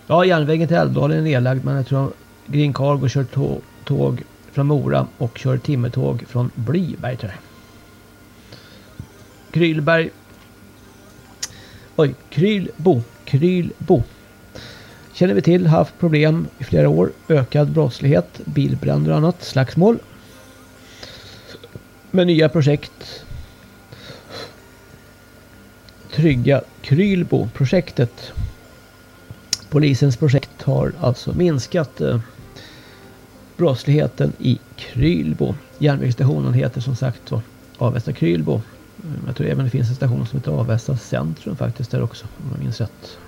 S11: Ja, järnvägen till Älvdalen är nedlagd men jag tror Green Cargo kör tå- tåg från Mora och kör timmertåg från Blyberg tror jag. Krylberg. Oj, Krylbo. Krylbo. Känner vi till haft problem i flera år. Ökad brottslighet, bilbränder och annat, slagsmål. Med nya projekt. Trygga Krylbo-projektet. Polisens projekt har alltså minskat eh, brottsligheten i Krylbo. Järnvägsstationen heter som sagt så Avesta Krylbo. Mm, jag tror även det finns en station som heter Avesta centrum faktiskt där också om jag minns rätt.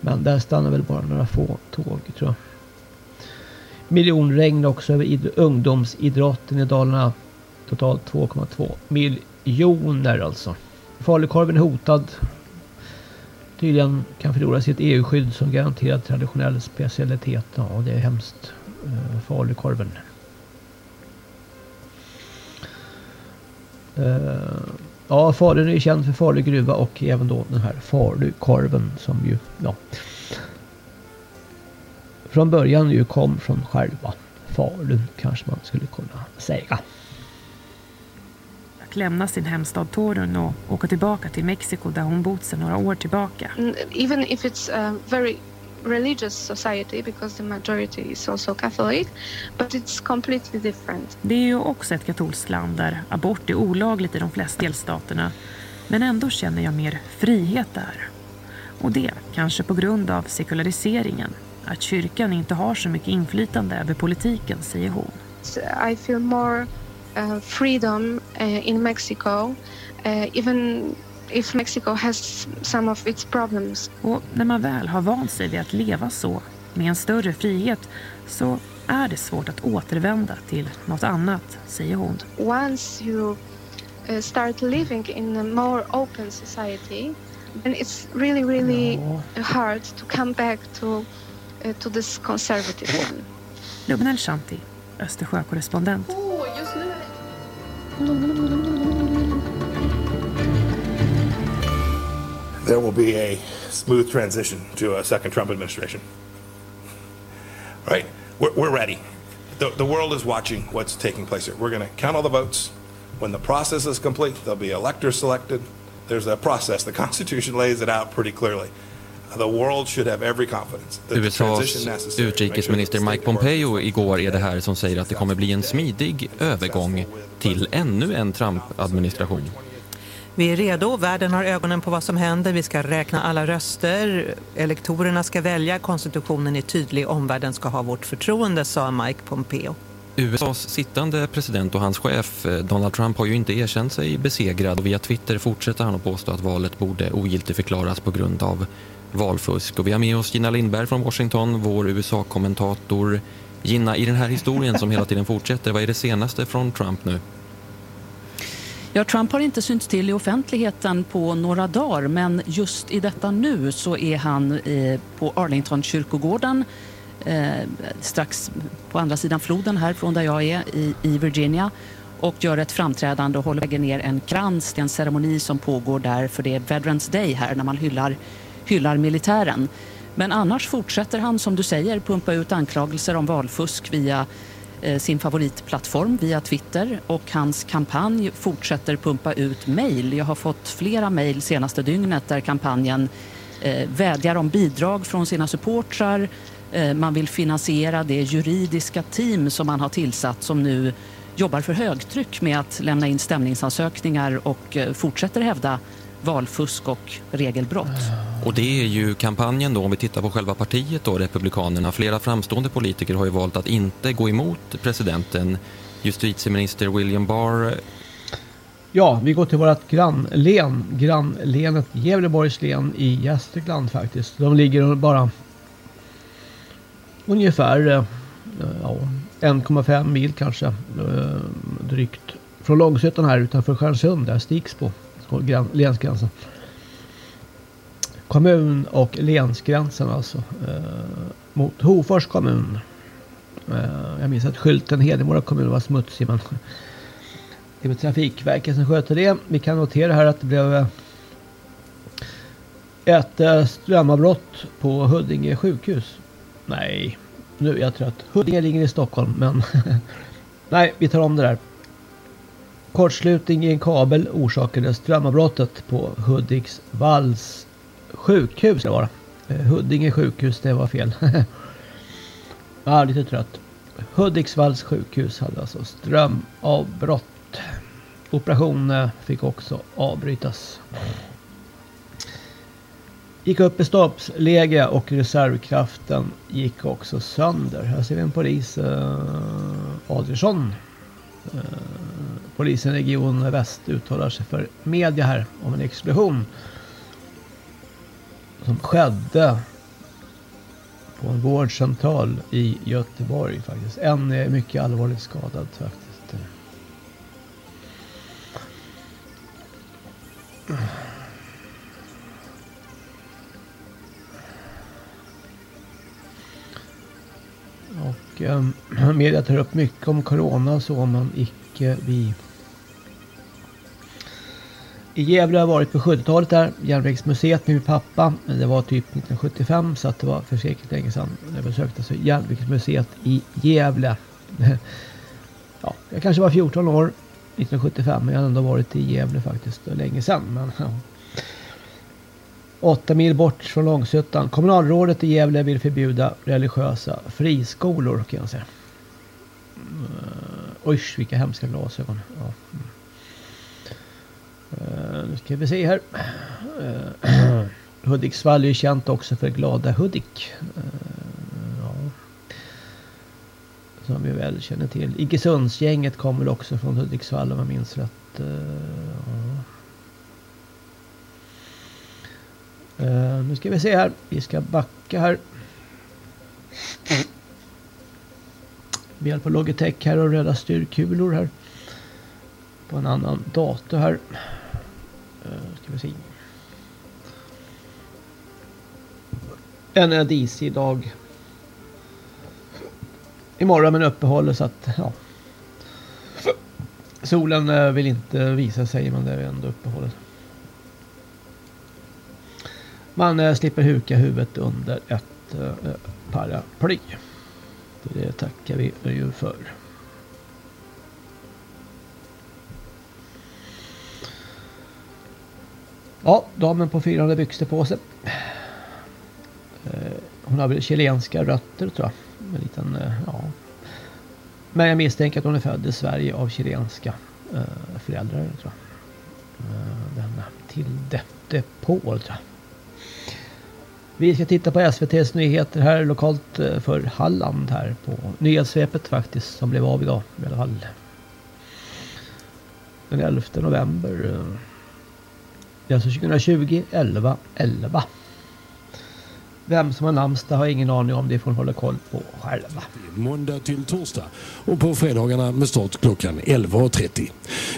S11: Men där stannar väl bara några få tåg tror jag. Miljonregn också över ungdomsidrotten i Dalarna. Totalt 2,2 miljoner alltså. Falukorven är hotad tydligen kan förlora sitt EU-skydd som garanterad traditionell specialitet. Ja, det är hemskt. Eh, uh, falukorven. Uh, eh, ja, Falun är ju känd för Falu gruva och även då den här Falukorven som ju, ja. Från början ju kom från själva Falun kanske man skulle kunna säga
S40: lämna sin hemstad Torun och åka tillbaka till Mexiko där hon bott sedan några år tillbaka.
S23: Mm, even if it's a very religious society because the majority is also Catholic, but it's completely different.
S40: Det är ju också ett katolskt land där abort är olagligt i de flesta delstaterna. Men ändå känner jag mer frihet där. Och det kanske på grund av sekulariseringen. Att kyrkan inte har så mycket inflytande över politiken, säger hon.
S23: I feel more freedom uh, in Mexico, uh, even if Mexico has some of its problems.
S40: Och när man väl har vant sig vid att leva så, med en större frihet, så är det svårt att återvända till något annat, säger hon.
S23: Once you uh, start living in a more open society, then it's really, really hard to come back to, uh, to this conservative one.
S40: Lubnel Shanti, Östersjökorrespondent.
S23: Oh, just nu
S41: there will be a smooth transition to a second Trump administration. Right? We're, we're ready. The, the world is watching what's taking place here. We're going to count all the votes. When the process is complete, there'll be electors selected. There's a process. The Constitution lays it out pretty clearly.
S15: USAs utrikesminister Mike Pompeo igår är det här som säger att det kommer bli en smidig övergång till ännu en Trump-administration.
S14: Vi är redo, världen har ögonen på vad som händer, vi ska räkna alla röster, elektorerna ska välja, konstitutionen är tydlig, omvärlden ska ha vårt förtroende, sa Mike Pompeo.
S15: USAs sittande president och hans chef eh, Donald Trump har ju inte erkänt sig besegrad. Och via Twitter fortsätter han att påstå att valet borde ogiltigförklaras på grund av valfusk. Och vi har med oss Gina Lindberg från Washington, vår USA-kommentator. Gina, i den här historien som hela tiden fortsätter, vad är det senaste från Trump nu?
S42: Ja, Trump har inte synts till i offentligheten på några dagar men just i detta nu så är han eh, på Arlington kyrkogården eh, strax på andra sidan floden här från där jag är i, i Virginia och gör ett framträdande och håller ner en krans. Det är en ceremoni som pågår där för det är Veterans Day här när man hyllar hyllar militären. Men annars fortsätter han, som du säger, pumpa ut anklagelser om valfusk via eh, sin favoritplattform via Twitter och hans kampanj fortsätter pumpa ut mejl. Jag har fått flera mejl senaste dygnet där kampanjen eh, vädjar om bidrag från sina supportrar. Eh, man vill finansiera det juridiska team som man har tillsatt som nu jobbar för högtryck med att lämna in stämningsansökningar och eh, fortsätter hävda valfusk och regelbrott.
S15: Och det är ju kampanjen då, om vi tittar på själva partiet då, Republikanerna. Flera framstående politiker har ju valt att inte gå emot presidenten. Justitieminister William Barr
S11: Ja, vi går till vårt grannlän, grannlänet Gävleborgs län i Gästrikland faktiskt. De ligger bara ungefär eh, ja, 1,5 mil kanske eh, drygt från Långsötan här utanför Stjärnsund där Stigsbo länsgränsen. Kommun och länsgränsen alltså. Eh, mot Hofors kommun. Eh, jag minns att skylten Hedemora kommun var smutsig men det är Trafikverket som sköter det. Vi kan notera här att det blev eh, ett eh, strömavbrott på Huddinge sjukhus. Nej, nu är jag trött. Huddinge ligger i Stockholm men <laughs> nej, vi tar om det där. Kortslutning i en kabel orsakade strömavbrottet på Hudiksvalls sjukhus. Det var. Eh, Huddinge sjukhus, det var fel. <laughs> Jag är lite trött. Hudiksvalls sjukhus hade alltså strömavbrott. Operationen eh, fick också avbrytas. Gick upp i stabsläge och reservkraften gick också sönder. Här ser vi en polis, eh, Adriansson. Eh, Polisen i Region Väst uttalar sig för media här om en explosion som skedde på en vårdcentral i Göteborg faktiskt. En är mycket allvarligt skadad faktiskt. Och eh, <clears throat> media tar upp mycket om corona och så men icke vi. I Gävle har jag varit på 70-talet där. Järnvägsmuseet med min pappa. Det var typ 1975 så att det var för säkert länge sedan. Jag besökte alltså Järnvägsmuseet i Gävle. <laughs> ja, jag kanske var 14 år 1975 men jag har ändå varit i Gävle faktiskt länge sedan. Men, ja. Åtta mil bort från Långshyttan. Kommunalrådet i Gävle vill förbjuda religiösa friskolor kan jag säga. Oj, vilka hemska glasögon. Ja. Uh, nu ska vi se här. Eh, <clears throat> uh, Hudiksvall är ju känt också för glada Hudik. Uh, ja. Som vi väl känner till. Iggesundsgänget kommer också från Hudiksvall om jag minns rätt. Uh. Uh, nu ska vi se här. Vi ska backa här. Med hjälp av Logitech här och röda styrkulor här. På en annan dator här. Uh, ska vi se. En DC idag. Imorgon men uppehåll så att ja. Solen eh, vill inte visa sig men det är ändå uppehållet. Man eh, slipper huka huvudet under ett paraply. Det tackar vi ju för. Ja, damen på fyran hade byxor på sig. Eh, hon har väl chilenska rötter tror jag. En liten, eh, ja. Men jag misstänker att hon är född i Sverige av chilenska eh, föräldrar tror jag. Eh, Tilde de Paul tror jag. Vi ska titta på SVTs nyheter här lokalt eh, för Halland här på nyhetssvepet faktiskt som blev av idag i alla fall. Den 11 november. Det är alltså 2020 11 11. Vem som har namnsdag har ingen aning om det får hålla koll på själva.
S43: Måndag till torsdag och på fredagarna med start klockan 11.30.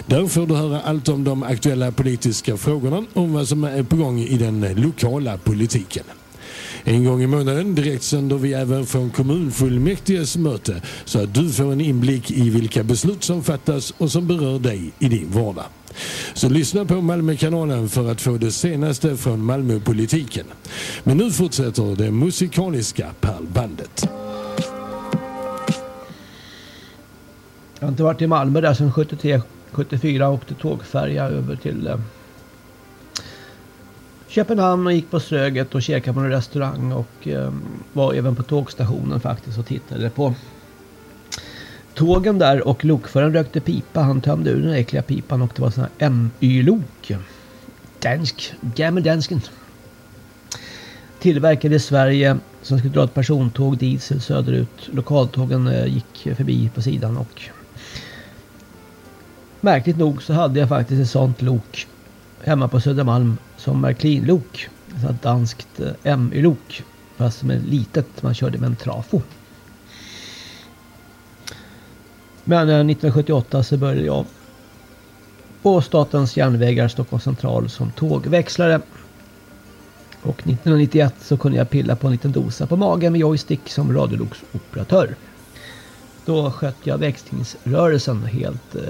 S43: Där får du höra allt om de aktuella politiska frågorna och vad som är på gång i den lokala politiken. En gång i månaden direkt sänder vi även från kommunfullmäktiges möte så att du får en inblick i vilka beslut som fattas och som berör dig i din vardag. Så lyssna på Malmökanalen för att få det senaste från Malmöpolitiken. Men nu fortsätter det musikaliska pärlbandet.
S11: Jag har inte varit i Malmö där sedan 73, 74 och åkte tågfärja över till eh, Köpenhamn och gick på Ströget och käkade på en restaurang och eh, var även på tågstationen faktiskt och tittade på tågen där och lokföraren rökte pipa. Han tömde ur den äckliga pipan och det var sådana här MY-lok. Dansk, gammal dansken. Tillverkade i Sverige som skulle dra ett persontåg diesel söderut. Lokaltågen eh, gick förbi på sidan och märkligt nog så hade jag faktiskt ett sånt lok hemma på Södermalm som Märklin-lok. Ett danskt eh, MY-lok. Fast som är litet. Man körde med en trafo. Men eh, 1978 så började jag på Statens järnvägar Stockholms central som tågväxlare. Och 1991 så kunde jag pilla på en liten dosa på magen med joystick som radioloksoperatör. Då skötte jag växlingsrörelsen helt eh,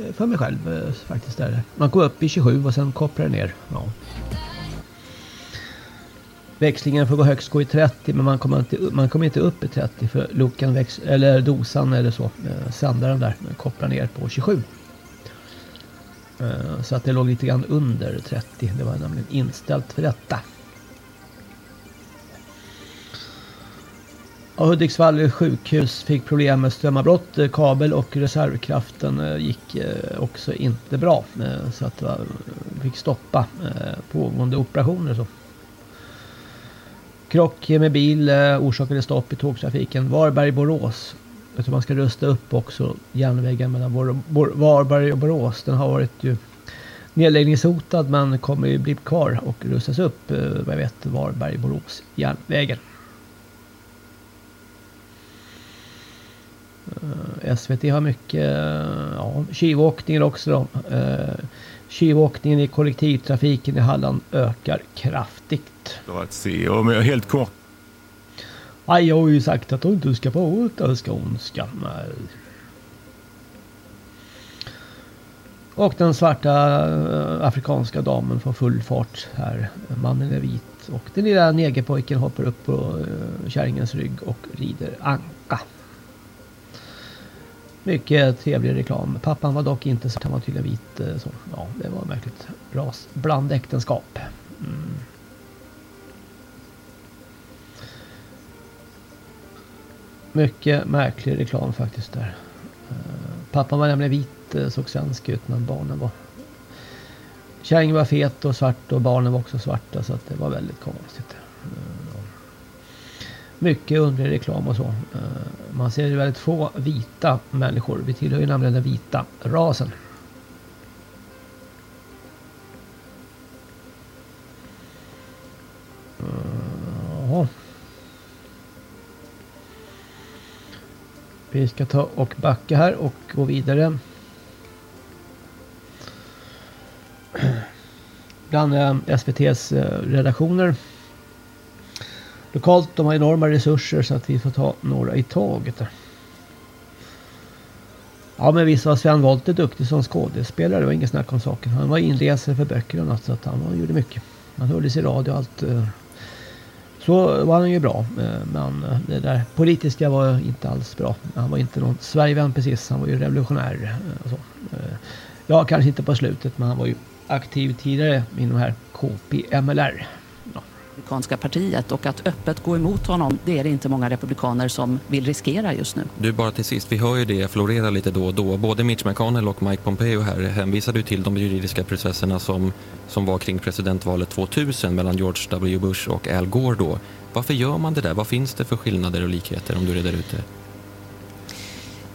S11: Eh, för mig själv eh, faktiskt. Där. Man går upp i 27 och sen kopplar det ner. Ja. Växlingen får gå högst gå i 30 men man kommer inte, man kommer inte upp i 30 för lokan väx, eller dosan eller så, eh, sändaren där, kopplar ner på 27. Så att det låg lite grann under 30. Det var nämligen inställt för detta. Ja, Hudiksvall sjukhus fick problem med strömavbrott. Eh, kabel och reservkraften eh, gick eh, också inte bra. Så att vi fick stoppa pågående operationer. Så. Krock med bil orsakade stopp i tågtrafiken. Varberg-Borås. Jag tror man ska rusta upp också järnvägen mellan Varberg och Borås. Den har varit ju nedläggningshotad men kommer ju bli kvar och rustas upp. Vad jag vet Varberg-Borås järnvägen. SVT har mycket uh, ja, tjuvåkningar också då. Tjuvåkningen i kollektivtrafiken i Halland ökar kraftigt.
S44: Att se. Och helt kort.
S11: Aj, jag har ju sagt att du inte ska prata skånska. Nej. Och den svarta eh, afrikanska damen får full fart här. Mannen är vit. Och den lilla negerpojken hoppar upp på kärringens rygg och rider anka. Mycket trevlig reklam. Pappan var dock inte så han var tydligen vit. Eh, så, ja, det var märkligt. bra blandäktenskap. Mm. Mycket märklig reklam faktiskt där. Eh, pappan var nämligen vit, eh, såg svensk ut men barnen var... Kärringen var fet och svart och barnen var också svarta så att det var väldigt konstigt. Mycket underlig reklam och så. Eh, man ser ju väldigt få vita människor. Vi tillhör ju nämligen den vita rasen. Eh, jaha. Vi ska ta och backa här och gå vidare. Bland eh, SVTs redaktioner. Lokalt, de har enorma resurser så att vi får ta några i taget. Ja men visst var Sven Wollter duktig som skådespelare. Det var inget snack om saken. Han var inläsare för böcker och annat så att han var, gjorde mycket. Han hördes i radio och allt. Eh. Så var han ju bra. Eh, men eh, det där politiska var inte alls bra. Han var inte någon Sverigevän precis. Han var ju revolutionär. Och så. Ja, kanske inte på slutet men han var ju aktiv tidigare inom här KPMLR.
S42: Republikanska partiet och att öppet gå emot honom, det är det inte många republikaner som vill riskera just nu.
S15: Du, bara till sist, vi hör ju det florera lite då och då. Både Mitch McConnell och Mike Pompeo här hänvisade ju till de juridiska processerna som, som var kring presidentvalet 2000 mellan George W. Bush och Al Gore då. Varför gör man det där? Vad finns det för skillnader och likheter om du reder ut det?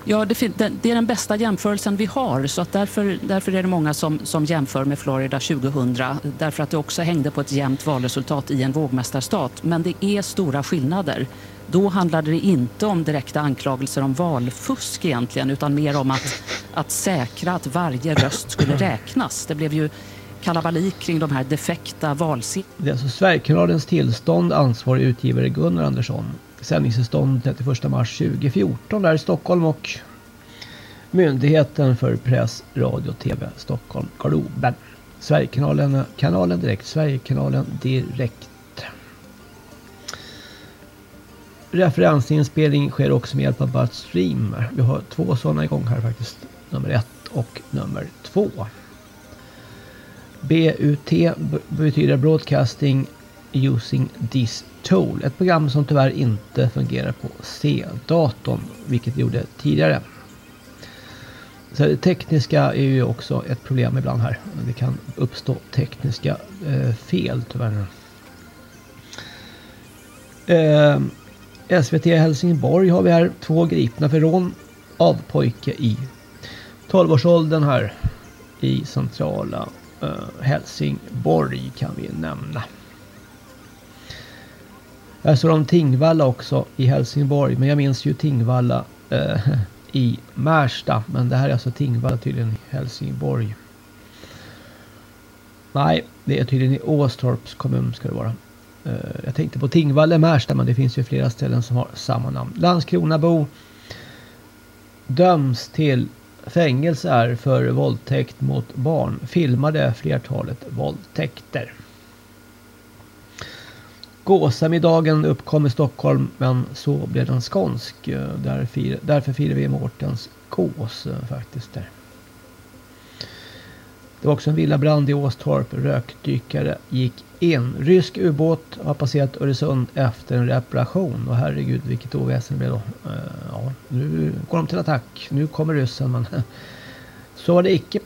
S42: Ja, det, det är den bästa jämförelsen vi har så att därför, därför är det många som, som jämför med Florida 2000 därför att det också hängde på ett jämnt valresultat i en vågmästarstat. Men det är stora skillnader. Då handlade det inte om direkta anklagelser om valfusk egentligen utan mer om att, att säkra att varje röst skulle räknas. Det blev ju kalabalik kring de här defekta valsedlarna.
S11: Det är alltså Sverigekanalens tillstånd, ansvarig utgivare Gunnar Andersson. Sändningstillstånd 31 mars 2014 där i Stockholm och Myndigheten för press, radio och tv Stockholm, Globen. Sverigekanalen, kanalen direkt, Sverigekanalen direkt. Referensinspelning sker också med hjälp av Budstream. Vi har två sådana igång här faktiskt. Nummer ett och nummer två. BUT betyder Broadcasting Using This Tool. Ett program som tyvärr inte fungerar på C-datorn, vilket det gjorde tidigare. Så det tekniska är ju också ett problem ibland här. Det kan uppstå tekniska eh, fel tyvärr. Eh, SVT Helsingborg har vi här två gripna för rån av pojke i 12-årsåldern här i centrala eh, Helsingborg kan vi nämna. Jag såg om Tingvalla också i Helsingborg men jag minns ju Tingvalla eh, i Märsta men det här är alltså Tingvalla tydligen i Helsingborg. Nej, det är tydligen i Åstorps kommun ska det vara. Eh, Jag tänkte på Tingvalla i Märsta men det finns ju flera ställen som har samma namn. Landskronabo döms till fängelse är för våldtäkt mot barn. Filmade flertalet våldtäkter. Gåsamiddagen uppkom i Stockholm men så blev den skånsk. Där fir, därför firar vi Mårtens gås faktiskt. där. Det var också en villabrand i Åstorp. Rökdykare gick in. Rysk ubåt har passerat Öresund efter en reparation. Och herregud vilket oväsen det blev då. Eh, ja, nu går de till attack. Nu kommer ryssen men <laughs> så var det icke.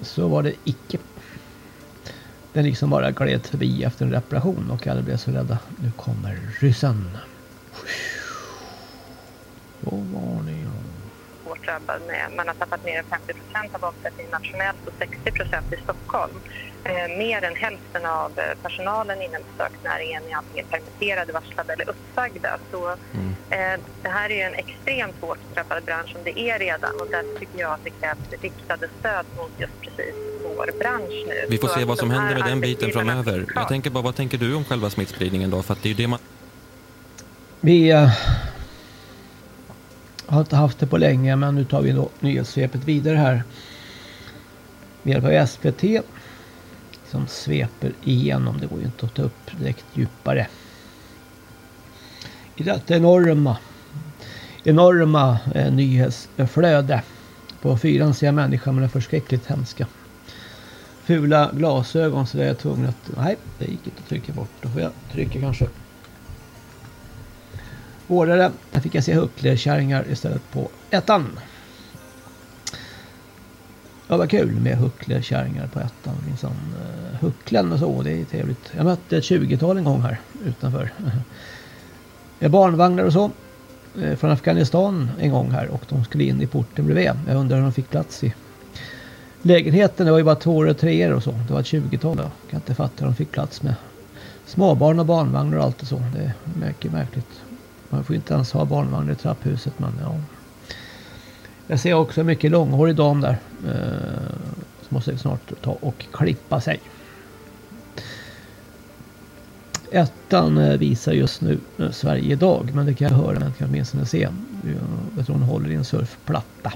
S11: Så var det icke. Den liksom bara gled förbi efter en reparation och alla blev så rädda. Nu kommer ryssen. Då var ju.
S44: hårt drabbad med. Man har tappat mer än 50 procent av omsättningen nationellt och 60 procent i Stockholm. Eh, mer än hälften av eh, personalen inom besöksnäringen är antingen permitterade, varslade eller uppsagda. Så eh, det här är en extremt hårt drabbad bransch som det är redan och därför tycker jag att det krävs riktade stöd mot just precis vår bransch nu.
S15: Vi får se vad som händer med den biten framöver. Jag tänker bara, vad tänker du om själva smittspridningen då? För att det är ju det man...
S11: Vi uh, har inte haft det på länge men nu tar vi nyhetssvepet vidare här. Med hjälp av SVT. Som sveper igenom. Det går ju inte att ta upp direkt djupare. I detta enorma enorma eh, nyhetsflöde. På fyran ser jag människan med den förskräckligt hemska fula glasögon så det är jag tvungen att... Nej, det gick inte att trycka bort. Då får jag trycka kanske hårdare. Där fick jag se hucklerkärringar istället på ettan. Ja, vad kul med hucklerkärringar på ettan. Minsann eh, hucklen och så, det är trevligt. Jag mötte ett 20-tal en gång här utanför. <laughs> Barnvagnar och så. Eh, från Afghanistan en gång här och de skulle in i porten bredvid. Jag undrar hur de fick plats i lägenheten. Det var ju bara två och treor och så. Det var ett 20-tal. Jag kan inte fatta hur de fick plats med småbarn och barnvagnar och allt och så. Det är mycket märkligt. Man får inte ens ha barnvagn i trapphuset men ja. Jag ser också en mycket långhårig dam där. Eh, som måste snart ta och klippa sig. Ettan eh, visar just nu eh, Sverige idag. Men det kan jag höra, men kan åtminstone se. Jag tror hon håller i en surfplatta.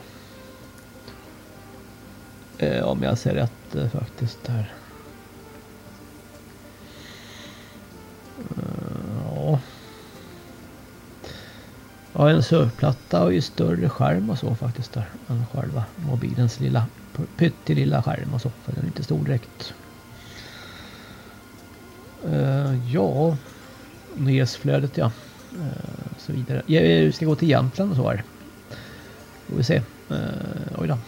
S11: Eh, om jag ser rätt eh, faktiskt där. Eh, ja. Ja, en surfplatta har ju större skärm och så faktiskt där. Än själva mobilens lilla pyttelilla skärm och så. För den är inte stor direkt. Uh, ja, nyhetsflödet ja. Uh, så vidare. Jag ska gå till Jämtland och så här. Får vi se. Uh, oj då.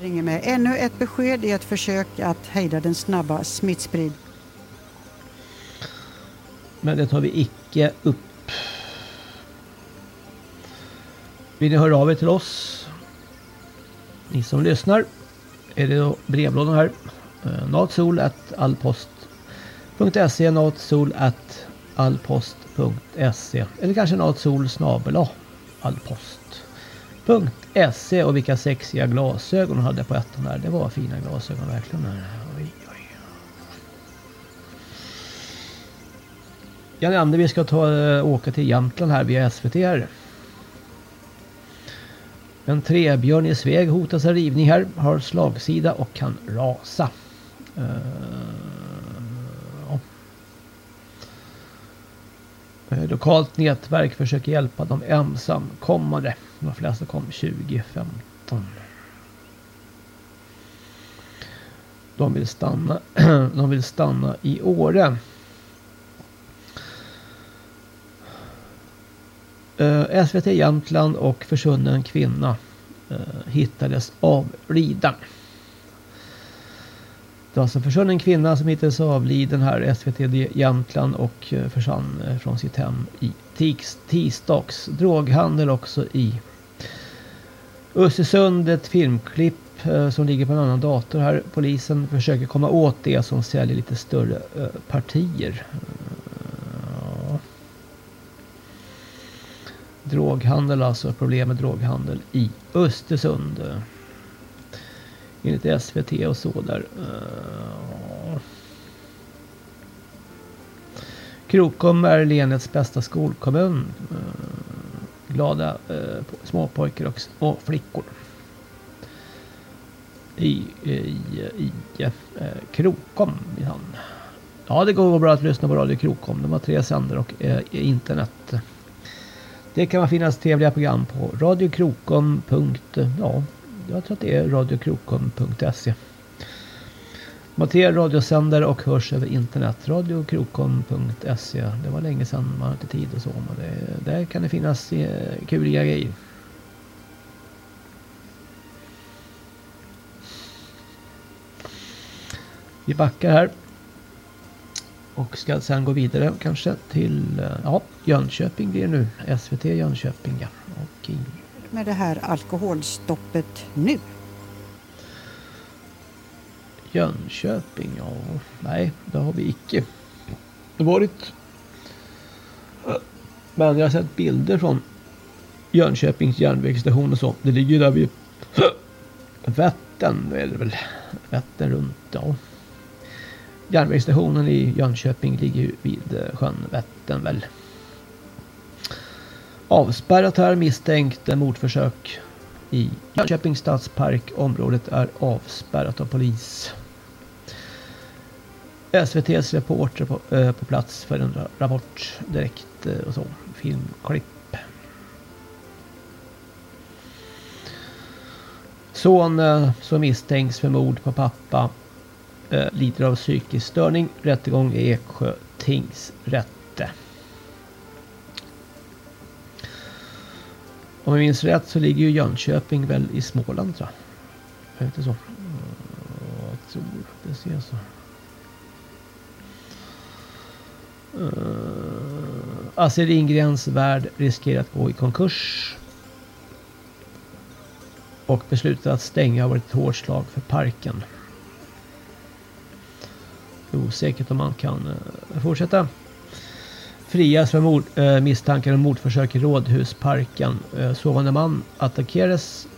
S29: Ringer med ännu ett besked i ett försök att hejda den snabba smittsprid.
S11: Men det tar vi icke upp. Vill ni höra av er till oss? Ni som lyssnar. Är det då brevlådan här. natsol.allpost.se natsol.allpost.se natsol at eller kanske natsol snabel Punkt.se och vilka sexiga glasögon hon hade på ettan där. Det var fina glasögon verkligen. Oj, oj. Jag nämnde vi ska ta, eh, åka till Jämtland här via SVT här. En trebjörn i Sveg hotas av rivning här. Har slagsida och kan rasa. Uh, ja. Eh, lokalt nätverk försöker hjälpa de ensamkommande. De flesta kom 2015. De vill stanna, <clears throat> de vill stanna i Åre. Eh, SVT Jämtland och försvunnen kvinna eh, hittades avliden. Det var alltså en försvunnen kvinna som hittades avliden här SVT Jämtland och eh, försvann från sitt hem i tisdags. Droghandel också i Östersund. Ett filmklipp eh, som ligger på en annan dator här. Polisen försöker komma åt det som säljer lite större eh, partier. Eh, droghandel alltså, problem med droghandel i Östersund enligt SVT och så där. Eh, Uh. Krokom är länets bästa skolkommun. Eh, glada eh, småpojkar och, och flickor. I, eh, i, i uh, Krokom. Ja, det går bra att lyssna på Radio Krokom. De har tre sändare och eh, internet. Det kan man finnas trevliga program på radiokrokom.ja jag tror att det är radiokrokom.se. Mattea radiosändare och hörs över internet. Radiokrokom.se. Det var länge sedan man hade tid och så. Men det, där kan det finnas eh, kuliga grejer. Vi backar här. Och ska sen gå vidare kanske till eh, ja, Jönköping blir det nu. SVT Jönköping ja. Och
S29: med det här alkoholstoppet nu?
S11: Jönköping, ja. Nej, det har vi icke varit. Men jag har sett bilder från Jönköpings järnvägsstation och så. Det ligger där vid Vättern, är det väl? Vättern runt, ja. Järnvägsstationen i Jönköping ligger vid eh, sjön Vättern väl. Avspärrat här misstänkt eh, mordförsök i Jönköpings stadspark. Området är avspärrat av polis. SVTs reporter på, eh, på plats för en rapport direkt eh, och så. Filmklipp. Son eh, som misstänks för mord på pappa eh, lider av psykisk störning. Rättegång i Eksjö tingsrätte. Om jag minns rätt så ligger ju Jönköping väl i Småland tror jag. Är det inte så? Jag tror det ser så. Uh, Astrid Lindgrens värld riskerar att gå i konkurs. Och beslutet att stänga har varit ett hårt slag för parken. Det är osäkert om man kan uh, fortsätta. Frias för mord, uh, misstankar om mordförsök i Rådhusparken. Uh, sovande man attackerades.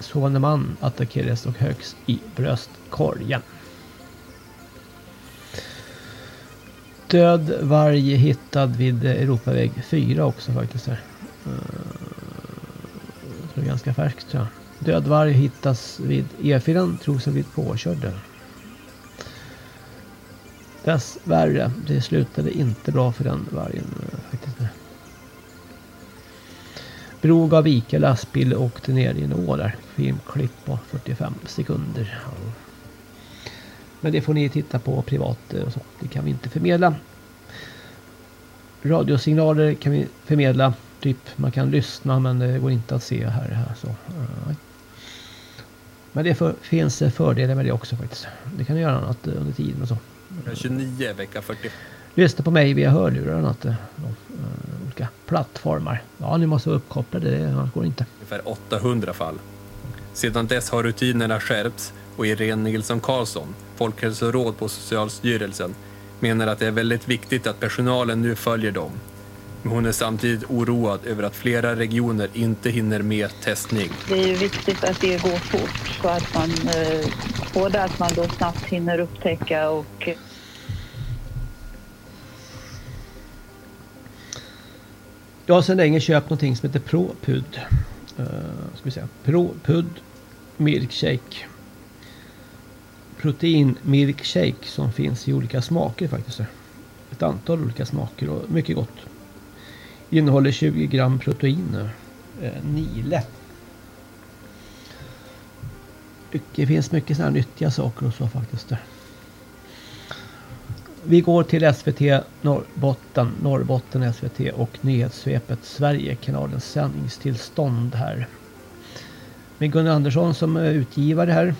S11: Sovande man attackerades och högst i bröstkorgen. Död varg hittad vid Europaväg 4 också faktiskt. Här. Eh, det är ganska färskt tror jag. Död varg hittas vid E4, tros ha blivit påkörd. där. Dessvärre, det slutade inte bra för den vargen eh, faktiskt. Bro gav vika, lastbil åkte ner i en å där. Filmklipp på 45 sekunder. Men det får ni titta på privat och så. Det kan vi inte förmedla. Radiosignaler kan vi förmedla. Typ man kan lyssna men det går inte att se här. här så. Men det för, finns fördelar med det också faktiskt. Det kan du göra annat under tiden och så.
S33: 29 vecka 40.
S11: Lyssna på mig via hörlurar och annat. olika plattformar. Ja, ni måste vara uppkopplade. Det annars går inte.
S33: Ungefär 800 fall. Sedan dess har rutinerna skärpts och Irene Nilsson Karlsson, folkhälsoråd på Socialstyrelsen, menar att det är väldigt viktigt att personalen nu följer dem. Men hon är samtidigt oroad över att flera regioner inte hinner med testning.
S34: Det är ju viktigt att det går fort så att man eh, både att man då snabbt hinner upptäcka och
S11: Jag har sedan länge köpt någonting som heter ProPud. Uh, ska vi säga. ProPud Milkshake. Protein milkshake som finns i olika smaker faktiskt. Ett antal olika smaker och mycket gott. Innehåller 20 gram protein. Eh, Nile. Det finns mycket sådana nyttiga saker och så faktiskt. Vi går till SVT Norrbotten, Norrbotten SVT och nyhetssvepet Sverige. Kanalens sändningstillstånd här. Med Gunnar Andersson som utgivare här.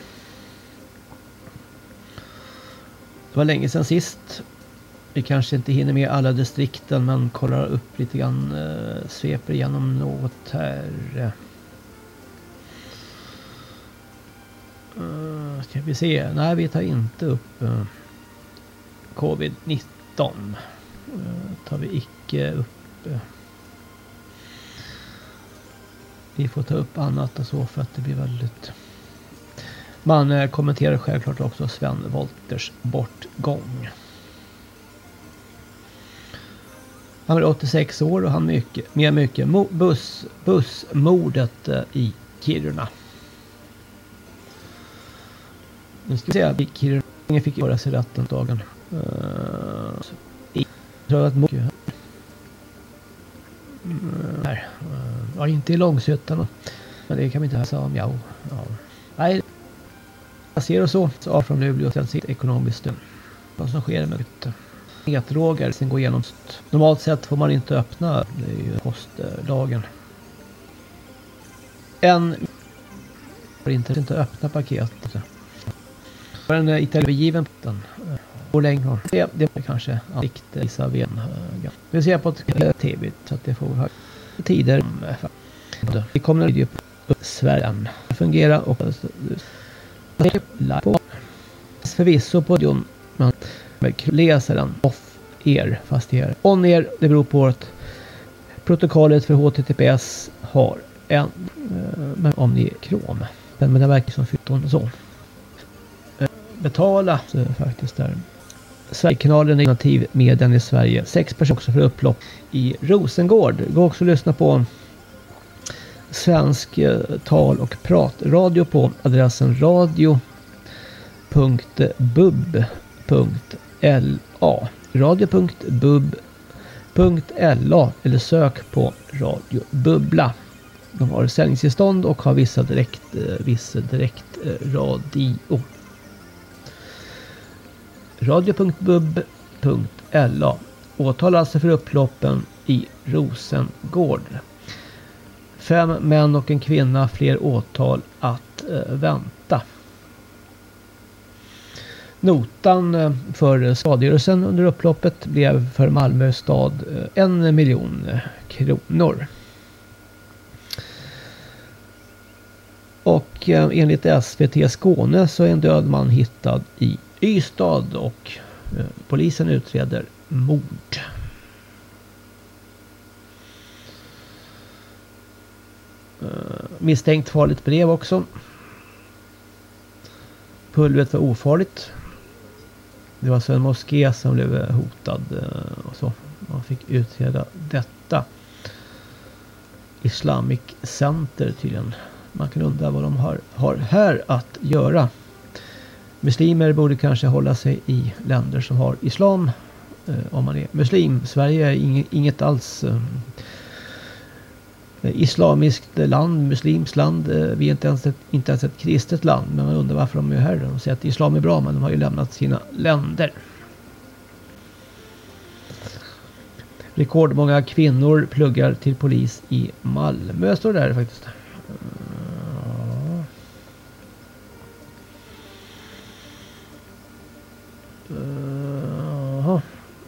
S11: Det var länge sedan sist. Vi kanske inte hinner med alla distrikten men kollar upp lite grann. Eh, sveper igenom något här. Uh, ska vi se. Nej, vi tar inte upp eh, uh, Covid-19. Eh, tar vi icke upp. Vi får ta upp annat och så för att det blir väldigt... Man eh, kommenterar självklart också Sven Wolters bortgång. Han var 86 år och han mycket, med mycket buss, bussmordet eh, i Kiruna. Nu ska vi se, att Kiruna fick göra sig rätt den dagen. Uh, här. Ja, inte i Långshyttan. Men det kan vi inte säga om. Ja, ja. Nej, jag ser och så. Så från Luleå till sitt ekonomiskt Vad som sker med det metrågar sen går igenom. Normalt sett får man inte öppna. Det är ju postlagen. En får inte, inte öppna paket. En eh, italiengiven den eh, och längre. Det, det är kanske ansikt vissa ben. Eh, vi ser på tv så att det får tider. Vi kommer att upp Sverige fungera och live förvisso på Jon men läser den off er fast det är on er. Det beror på att protokollet för HTTPS har en eh, men om ni är krom. Men den verkar som 14 så. Eh, betala så faktiskt där. Sverigekanalen är alternativmedien i Sverige. Sex personer också för upplopp i Rosengård. Gå också och lyssna på svensk eh, tal och pratradio på adressen radio.bub.la radio.bub.la eller sök på Radio Bubbla. De har sändningstillstånd och har vissa direkt, eh, vissa direkt eh, radio. Radio.bub.la åtalas alltså för upploppen i Rosengård. Fem män och en kvinna, fler åtal att eh, vänta. Notan eh, för skadegörelsen under upploppet blev för Malmö stad eh, en miljon kronor. Och eh, enligt SVT Skåne så är en död man hittad i Ystad och eh, polisen utreder mord. Misstänkt farligt brev också. Pulvret var ofarligt. Det var alltså en moské som blev eh, hotad eh, och så. Man fick utreda detta. Islamic Center tydligen. Man kan undra vad de har, har här att göra. Muslimer borde kanske hålla sig i länder som har islam. Eh, om man är muslim. Sverige är inget alls islamiskt land, muslimskt land. Eh, vi är inte ens, ett, inte ens ett kristet land. Men man undrar varför de är här. De säger att islam är bra men de har ju lämnat sina länder. Rekordmånga kvinnor pluggar till polis i Malmö står det där faktiskt. Eh,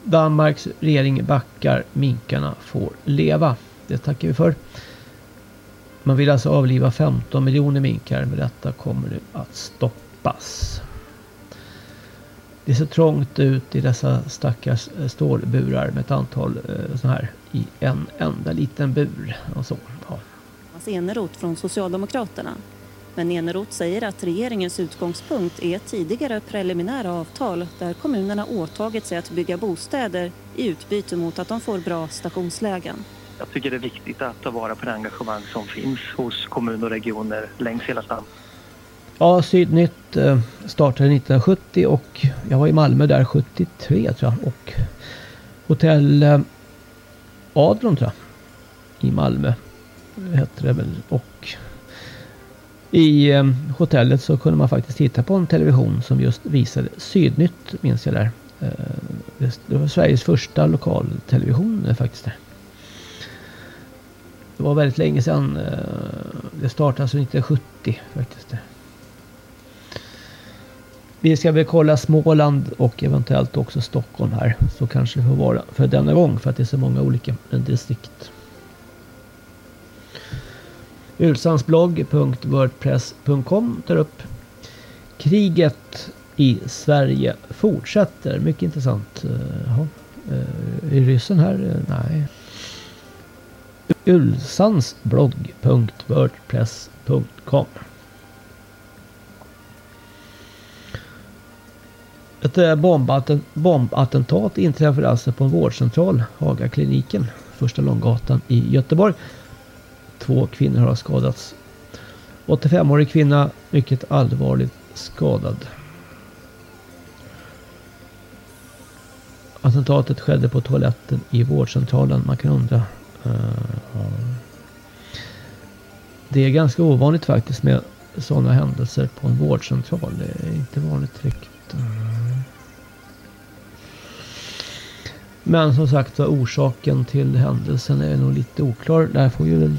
S11: Danmarks regering backar. Minkarna får leva. Det tackar vi för. Man vill alltså avliva 15 miljoner minkar. Men detta kommer nu att stoppas. Det ser trångt ut i dessa stackars eh, stålburar med ett antal eh, här i en enda liten bur. Och så. Ja.
S37: Eneroth från Socialdemokraterna. Men Eneroth säger att regeringens utgångspunkt är tidigare preliminära avtal där kommunerna åtagit sig att bygga bostäder i utbyte mot att de får bra stationslägen.
S45: Jag tycker det är viktigt att ta vara på det engagemang som finns hos kommuner och regioner längs hela stan.
S11: Ja, Sydnytt eh, startade 1970 och jag var i Malmö där 73 tror jag. Och Hotell eh, Adlon tror jag. I Malmö hette det väl. Och i eh, hotellet så kunde man faktiskt titta på en television som just visade Sydnytt minns jag där. Det var Sveriges första lokaltelevision faktiskt. Där. Det var väldigt länge sedan. Eh, det startade alltså 1970 faktiskt. Vi ska väl kolla Småland och eventuellt också Stockholm här. Så kanske det får vara för denna gång för att det är så många olika distrikt. Ulsansblogg.wordpress.com tar upp Kriget i Sverige fortsätter. Mycket intressant. Eh, jaha. Eh, är ryssen här? Nej ulsansblogg.wordpress.com Ett eh, bombatten, bombattentat inträffade alltså på en vårdcentral, Hagakliniken, Första Långgatan i Göteborg. Två kvinnor har skadats. 85-årig kvinna mycket allvarligt skadad. Attentatet skedde på toaletten i vårdcentralen. Man kan undra Eh, det är ganska ovanligt faktiskt med sådana händelser på en vårdcentral. Det är inte vanligt riktigt. Men som sagt orsaken till händelsen är nog lite oklar. Där får ju väl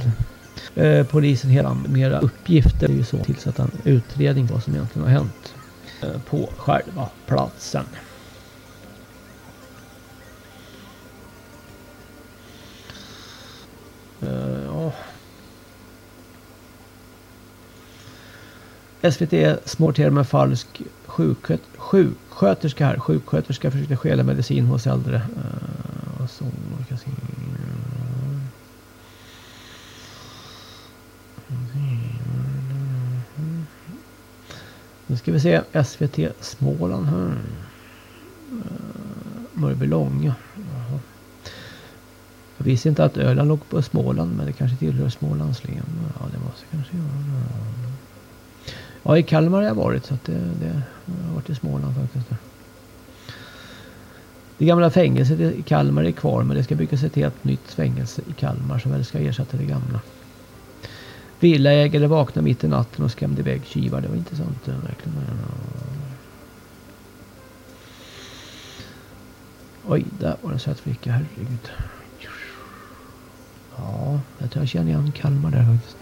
S11: eh, polisen hela mera uppgifter. Det är ju så tillsatt en utredning vad som egentligen har hänt eh, på själva platsen. Eh, ja. SVT smorterar med falsk sjuksköt sjuksköterska här. Sjuksköterska försökte stjäla medicin hos äldre. Uh, så, Nu ska vi se SVT Småland här. Eh, uh, Mörbylånga. Jaha. Jag visste inte att Öland låg på Småland men det kanske tillhör Smålands län. Ja det måste kanske göra. Ja i Kalmar har jag varit så att det, det jag har varit i Småland faktiskt. Det gamla fängelset i Kalmar är kvar men det ska byggas ett helt nytt fängelse i Kalmar som väl ska ersätta det gamla. Villaägare vaknade mitt i natten och skrämde iväg tjuvar. Det var intressant eh, verkligen. Oj, där var en söt flicka. Herregud. Ja, jag tror jag känner igen Kalmar där faktiskt.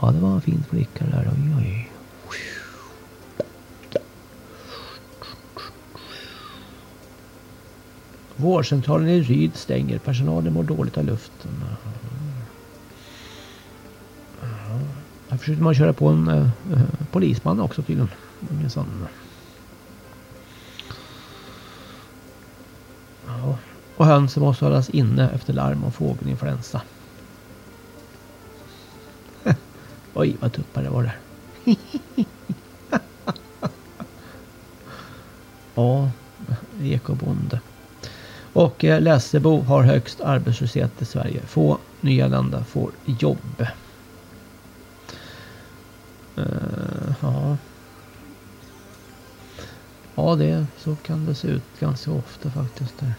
S11: Ja, det var en fin flicka där. Oj, oj. Vårdcentralen i Ryd stänger. Personalen mår dåligt av luften. Här försökte man köra på en eh, eh polisman också tydligen. Minsann. Ja. Och hönsen måste hållas inne efter larm om fågelinfluensa. <laughs> Oj, vad tuppar det var där. <laughs> ja, ekobonde. Och eh, Lessebo har högst arbetslöshet i Sverige. Få nyanlända får jobb. Uh, ja. Ja, det, så kan det se ut ganska ofta faktiskt. Där.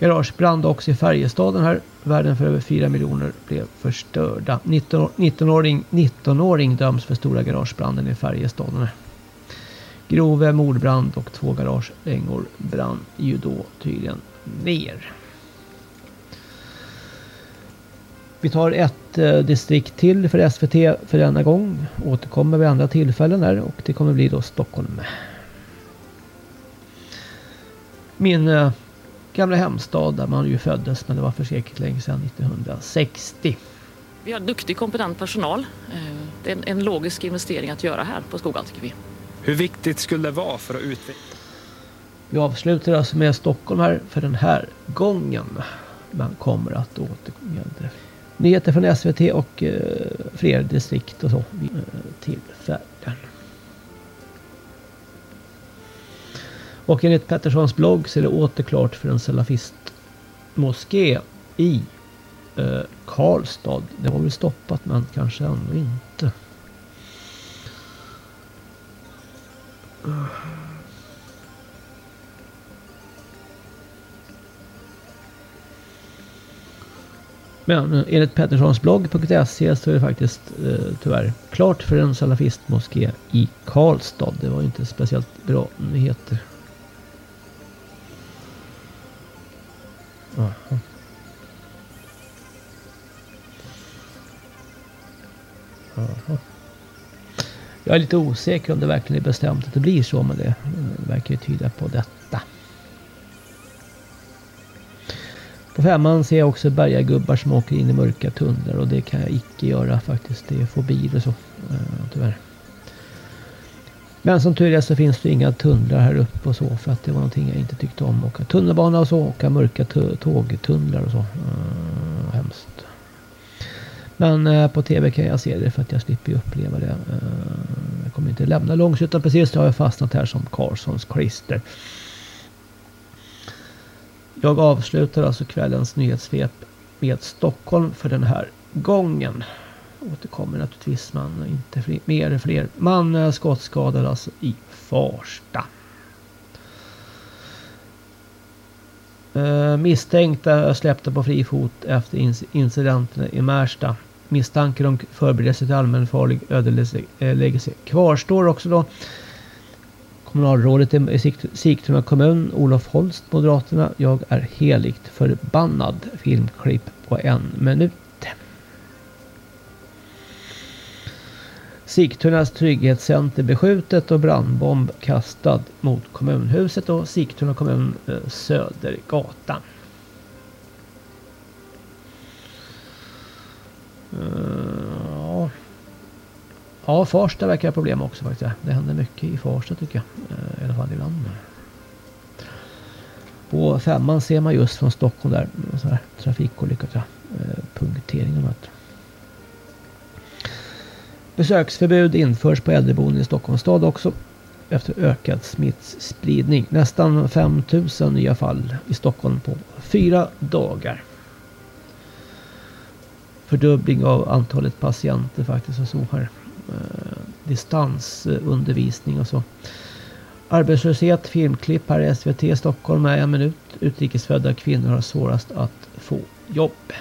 S11: Garagebrand också i Färjestaden här. Värden för över 4 miljoner blev förstörda. 19-åring 19 döms för stora garagebranden i Färjestaden. Grov mordbrand och två garageängor brann ju då tydligen ner. Vi tar ett eh, distrikt till för SVT för denna gång. Återkommer vid andra tillfällen här och det kommer bli då Stockholm. Min eh, gamla hemstad där man ju föddes men det var för säkert länge sedan 1960.
S46: Vi har duktig kompetent personal. Eh, det är en, logisk investering att göra här på skolan tycker vi.
S47: Hur viktigt skulle det vara för att utveckla?
S11: Vi avslutar alltså med Stockholm här för den här gången. Man kommer att återkomma. Nyheter från SVT och eh, fler distrikt och så vid eh, tillfällen. Och enligt Petterssons blogg så är det återklart för en salafistmoské i eh, Karlstad. Det var väl stoppat men kanske ändå inte. Men eh, enligt Petterssonsblogg.se så är det faktiskt eh, tyvärr klart för en salafistmoské i Karlstad. Det var inte speciellt bra nyheter. Aha. Aha. Jag är lite osäker om det verkligen är bestämt att det blir så men det verkar ju tyda på detta. På femman ser jag också bergagubbar som åker in i mörka tunnlar och det kan jag icke göra faktiskt. Det är fobier och så. Eh, tyvärr. Men som tur är så finns det inga tunnlar här uppe och så för att det var någonting jag inte tyckte om. Åka tunnelbana och så, åka mörka tågtunnlar och så. Mm, hemskt. Men eh, på tv kan jag se det för att jag slipper uppleva det. Eh, jag kommer inte lämna Långshyttan precis. Jag har fastnat här som Carlssons klister. Jag avslutar alltså kvällens nyhetssvep med Stockholm för den här gången. Återkommer naturligtvis man inte fler, mer fler. Man skottskadad alltså i Farsta. Eh, misstänkta släppta på fri fot efter incidenten i Märsta. Misstankar om förberedelse till allmänfarlig ödeläggelse kvarstår också då. Kommunalrådet i Sigtuna kommun, Olof Holst, Moderaterna. Jag är heligt förbannad. Filmklipp på en minut. Sigtunas trygghetscenter beskjutet och brandbomb kastad mot kommunhuset och Sigtuna kommun eh, Södergatan. Eh, ja, Farsta verkar ha problem också faktiskt. Det händer mycket i Farsta tycker jag. Eh, I alla fall ibland. På femman ser man just från Stockholm där. Så här, trafikolyckor. jag. punktering och något. Besöksförbud införs på äldreboenden i Stockholms stad också. efter ökad smittspridning. Nästan 5000 nya fall i Stockholm på fyra dagar. Fördubbling av antalet patienter faktiskt och så här. Eh, distansundervisning och så. Arbetslöshet, filmklipp här i SVT Stockholm är en minut. Utrikesfödda kvinnor har svårast att få jobb.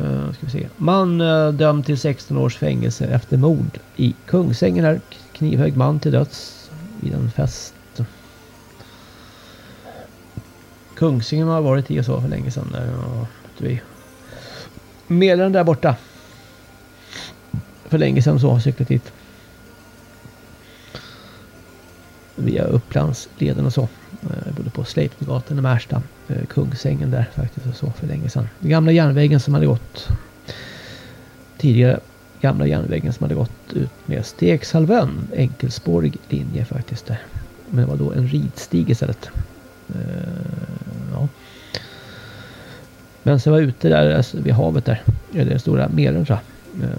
S11: Uh, ska vi se. Man uh, dömd till 16 års fängelse efter mord i Kungsängen här. Knivhögg man till döds vid en fest. Kungsängen har varit i och så för länge sedan. Där, och, vi. Mälaren där borta. För länge sedan så har cyklat hit. Via Upplandsleden och så. Jag bodde på Sleipnergatan i Märsta. Eh, kungsängen där faktiskt och så för länge sedan. Den gamla järnvägen som hade gått tidigare gamla järnvägen som hade gått ut med Stegshalvön. Enkelspårig linje faktiskt där. Men det var då en ridstig istället. Uh, ja. Men sen var jag ute där alltså, vid havet där. Eller den stora Mälaren tror jag. Uh,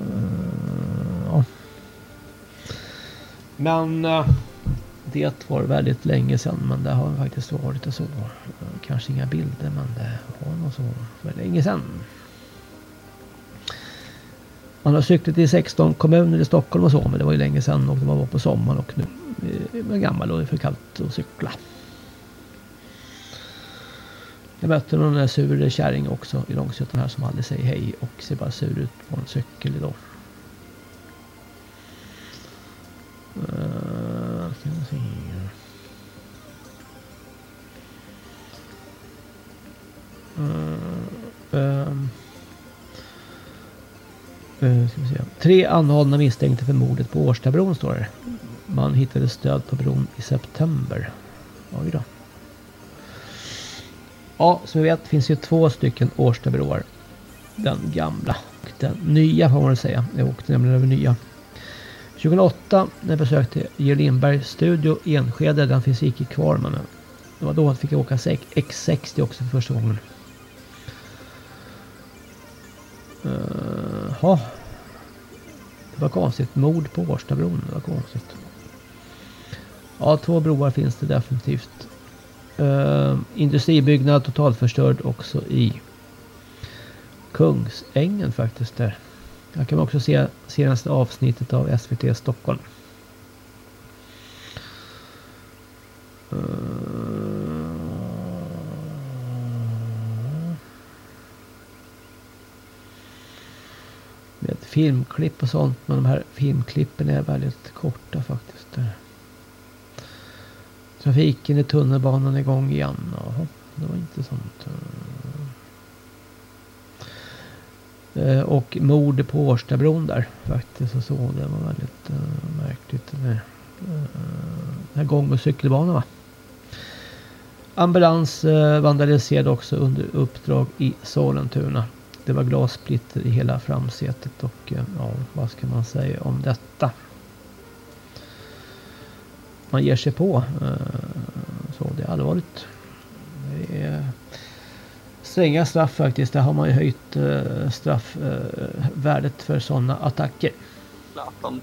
S11: uh, ja. Men det var väldigt länge sedan men det har faktiskt varit så. Kanske inga bilder men det var nog så för länge sedan. Man har cyklat i 16 kommuner i Stockholm och så men det var ju länge sedan och det var på sommaren och nu är man gammal och det är för kallt att cykla. Jag mötte någon eh, sur kärring också i Långshyttan här som aldrig säger hej och ser bara sur ut på en cykel idag. Uh. Uh, um. Uh. Tre anhållna misstänkta för mordet på Årstabron står det. Man hittade stöd på bron i september. Oj då. Ja, som vi vet finns ju två stycken Årstabroar. Den gamla och den nya får man väl säga. Jag åkte nämligen över nya. 2008 när jag besökte Georg Lindbergs studio i Enskede. Den finns icke kvar men eh, det var då jag fick åka X60 också för första gången. Eh, Jaha. Uh, det var konstigt. Mord på Årstabron. Det var konstigt. Ja, två broar finns det definitivt. Uh, industribyggnad totalförstörd också i Kungsängen faktiskt där. Där kan man också se senaste avsnittet av SVT Stockholm. Eh. Med filmklipp och sånt. Men de här filmklippen är väldigt korta faktiskt. Trafiken i tunnelbanan är igång igen. Jaha, det var intressant. Eh, Eh, och mord på Årstabron där faktiskt och så. Det var väldigt uh, märkligt. Med, uh, den här gång och cykelbanan va. Ambulans uh, vandaliserade också under uppdrag i Sollentuna. Det var glassplitter i hela framsätet och uh, ja, vad ska man säga om detta? Man ger sig på. så det är allvarligt. Det är stränga straff faktiskt. Där har man ju höjt eh, straffvärdet eh, för sådana attacker.
S48: Zlatan.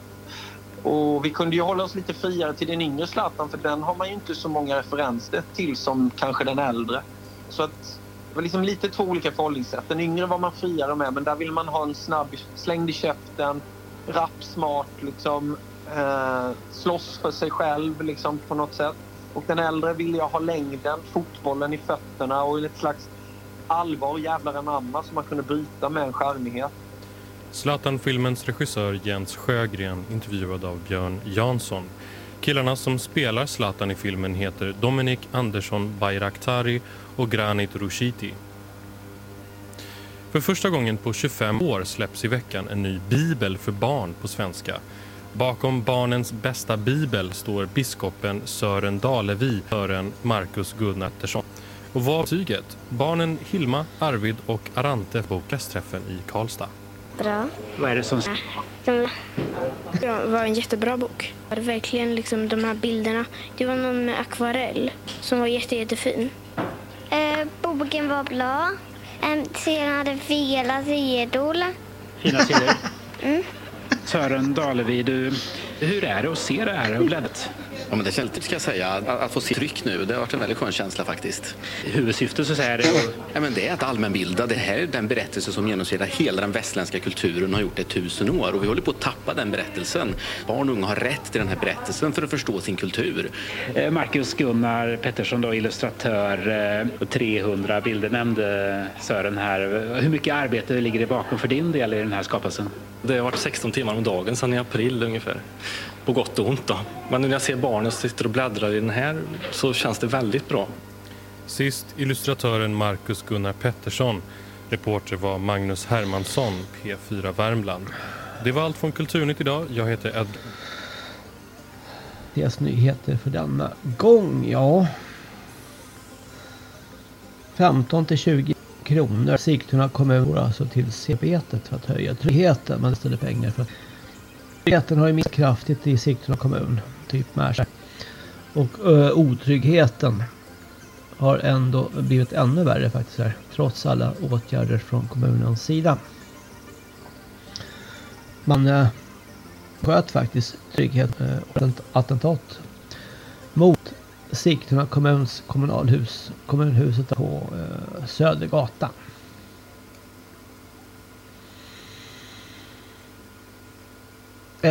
S48: Och vi kunde ju hålla oss lite friare till den yngre Zlatan för den har man ju inte så många referenser till som kanske den äldre. Så att det var liksom lite två olika förhållningssätt. Den yngre var man friare med men där vill man ha en snabb slängd i käften, rapp, smart, liksom eh, slåss för sig själv liksom på något sätt. Och den äldre vill jag ha längden, fotbollen i fötterna och ett slags allvar jävlar anamma som man kunde bryta med en charmighet.
S49: Zlatan-filmens regissör Jens Sjögren intervjuad av Björn Jansson. Killarna som spelar Zlatan i filmen heter Dominik Andersson Bayraktari och Granit Rushiti. För första gången på 25 år släpps i veckan en ny bibel för barn på svenska. Bakom barnens bästa bibel står biskopen Sören Dalevi, Sören Marcus Gunnartersson. Och vad betyget? Barnen Hilma, Arvid och Arante på pressträffen i Karlstad.
S50: Bra.
S49: Vad är det som...
S50: Det var en jättebra bok. Det var verkligen liksom de här bilderna. Det var någon med akvarell som var jätte, jättefin.
S51: Eh, boken var bra. Eh, serien hade fina sidor.
S49: Fina sidor?
S51: mm.
S52: Sören Dalevi, du, hur är det att se det här bläddet?
S53: Ja, men det känns, ska jag säga, att, att få se tryck nu, det har varit en väldigt skön känsla faktiskt.
S52: Huvudsyftet så att säga är det?
S53: Ja, men det är att allmänbilda. Det här är den berättelse som genomsyrar hela den västländska kulturen och har gjort det i tusen år. Och vi håller på att tappa den berättelsen. Barn och unga har rätt till den här berättelsen för att förstå sin kultur.
S52: Eh, Marcus Gunnar Pettersson, då, illustratör, eh, 300 bilder nämnde Sören här. Hur mycket arbete ligger det bakom för din del i den här skapelsen?
S54: Det har varit 16 timmar om dagen sedan i april ungefär. På gott och ont då. Men när jag ser barnen som sitter och bläddrar i den här så känns det väldigt bra.
S49: Sist illustratören Marcus Gunnar Pettersson. Reporter var Magnus Hermansson, P4 Värmland. Det var allt från Kulturnytt idag. Jag heter Ed...
S11: Deras nyheter för denna gång, ja. 15 till 20 kronor. Sigtuna kommun går alltså till CB-et för att höja tryggheten. Man ställer pengar för Tryggheten har ju minskat kraftigt i Sigtuna kommun. Typ Märsta. Och ö, otryggheten har ändå blivit ännu värre faktiskt här. Trots alla åtgärder från kommunens sida. Man eh, sköt faktiskt trygghet eh, attentat mot Sigtuna kommuns kommunalhus. Kommunhuset på eh, Södergatan.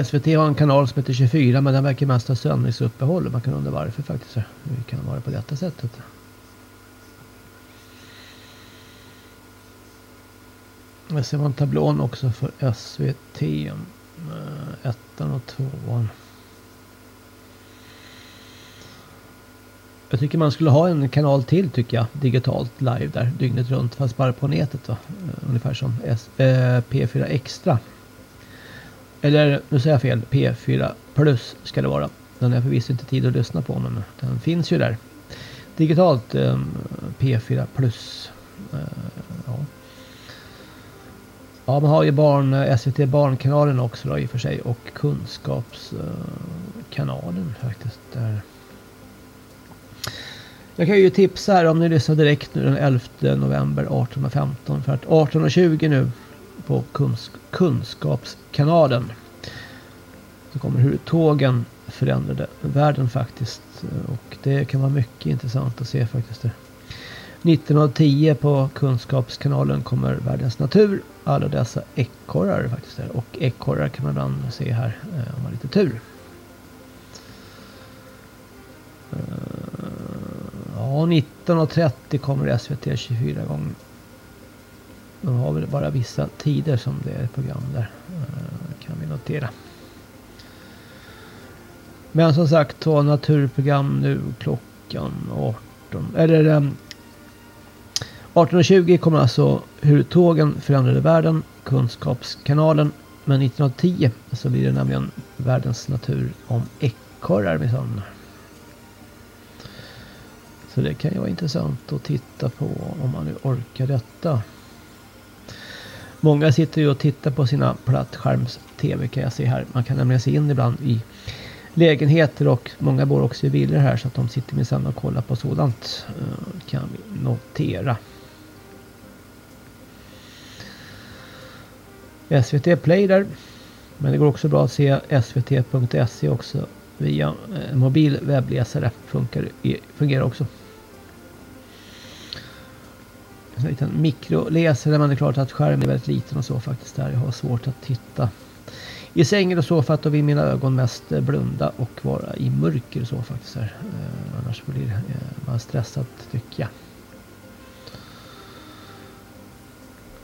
S11: SVT har en kanal som heter 24 men den verkar mest ha sömningsuppehåll. Man kan undra varför faktiskt. Hur kan det vara på detta sättet? Jag ser man tablån också för SVT. Eh, ettan och tvåan. Jag tycker man skulle ha en kanal till tycker jag. Digitalt live där dygnet runt. Fast bara på nätet då. Eh, ungefär som S eh, P4 Extra. Eller nu säger jag fel. P4 Plus ska det vara. Den har jag förvisso inte tid att lyssna på men den finns ju där. Digitalt eh, P4 Plus. Eh, ja. Ja, man har ju barn, eh, SVT Barnkanalen också då i och för sig och Kunskapskanalen eh, faktiskt. Där. Jag kan ju tipsa här om ni lyssnar direkt nu den 11 november 1815 för att 18.20 nu på kunsk Kunskapskanalen så kommer hur tågen förändrade världen faktiskt och det kan vara mycket intressant att se faktiskt. 1910 på Kunskapskanalen kommer Världens natur. Alla dessa ekorrar faktiskt. Där. Och ekorrar kan man ibland se här eh, om man har lite tur. Eh, ja, 19.30 kommer SVT 24 gånger. De har väl bara vissa tider som det är program där. Eh, kan vi notera. Men som sagt, ta naturprogram nu klockan 18. Eller eh, 1820 kommer alltså Hur tågen förändrade världen, Kunskapskanalen. Men 1910 så blir det nämligen Världens natur om ekorrar minsann. Så det kan ju vara intressant att titta på om man nu orkar detta. Många sitter ju och tittar på sina plattskärms-tv kan jag se här. Man kan nämligen se in ibland i lägenheter och många bor också i villor här så att de sitter minsann och kollar på sådant. Eh, kan vi notera. SVT Play där. Men det går också bra att se svt.se också via en mobil webbläsare. Funkar, fungerar också. En liten mikroläsare men det är klart att skärmen är väldigt liten och så faktiskt där. Jag har svårt att titta i sängen och så för att då vill mina ögon mest eh, blunda och vara i mörker och så faktiskt här. Eh, annars blir eh, man stressad tycker jag.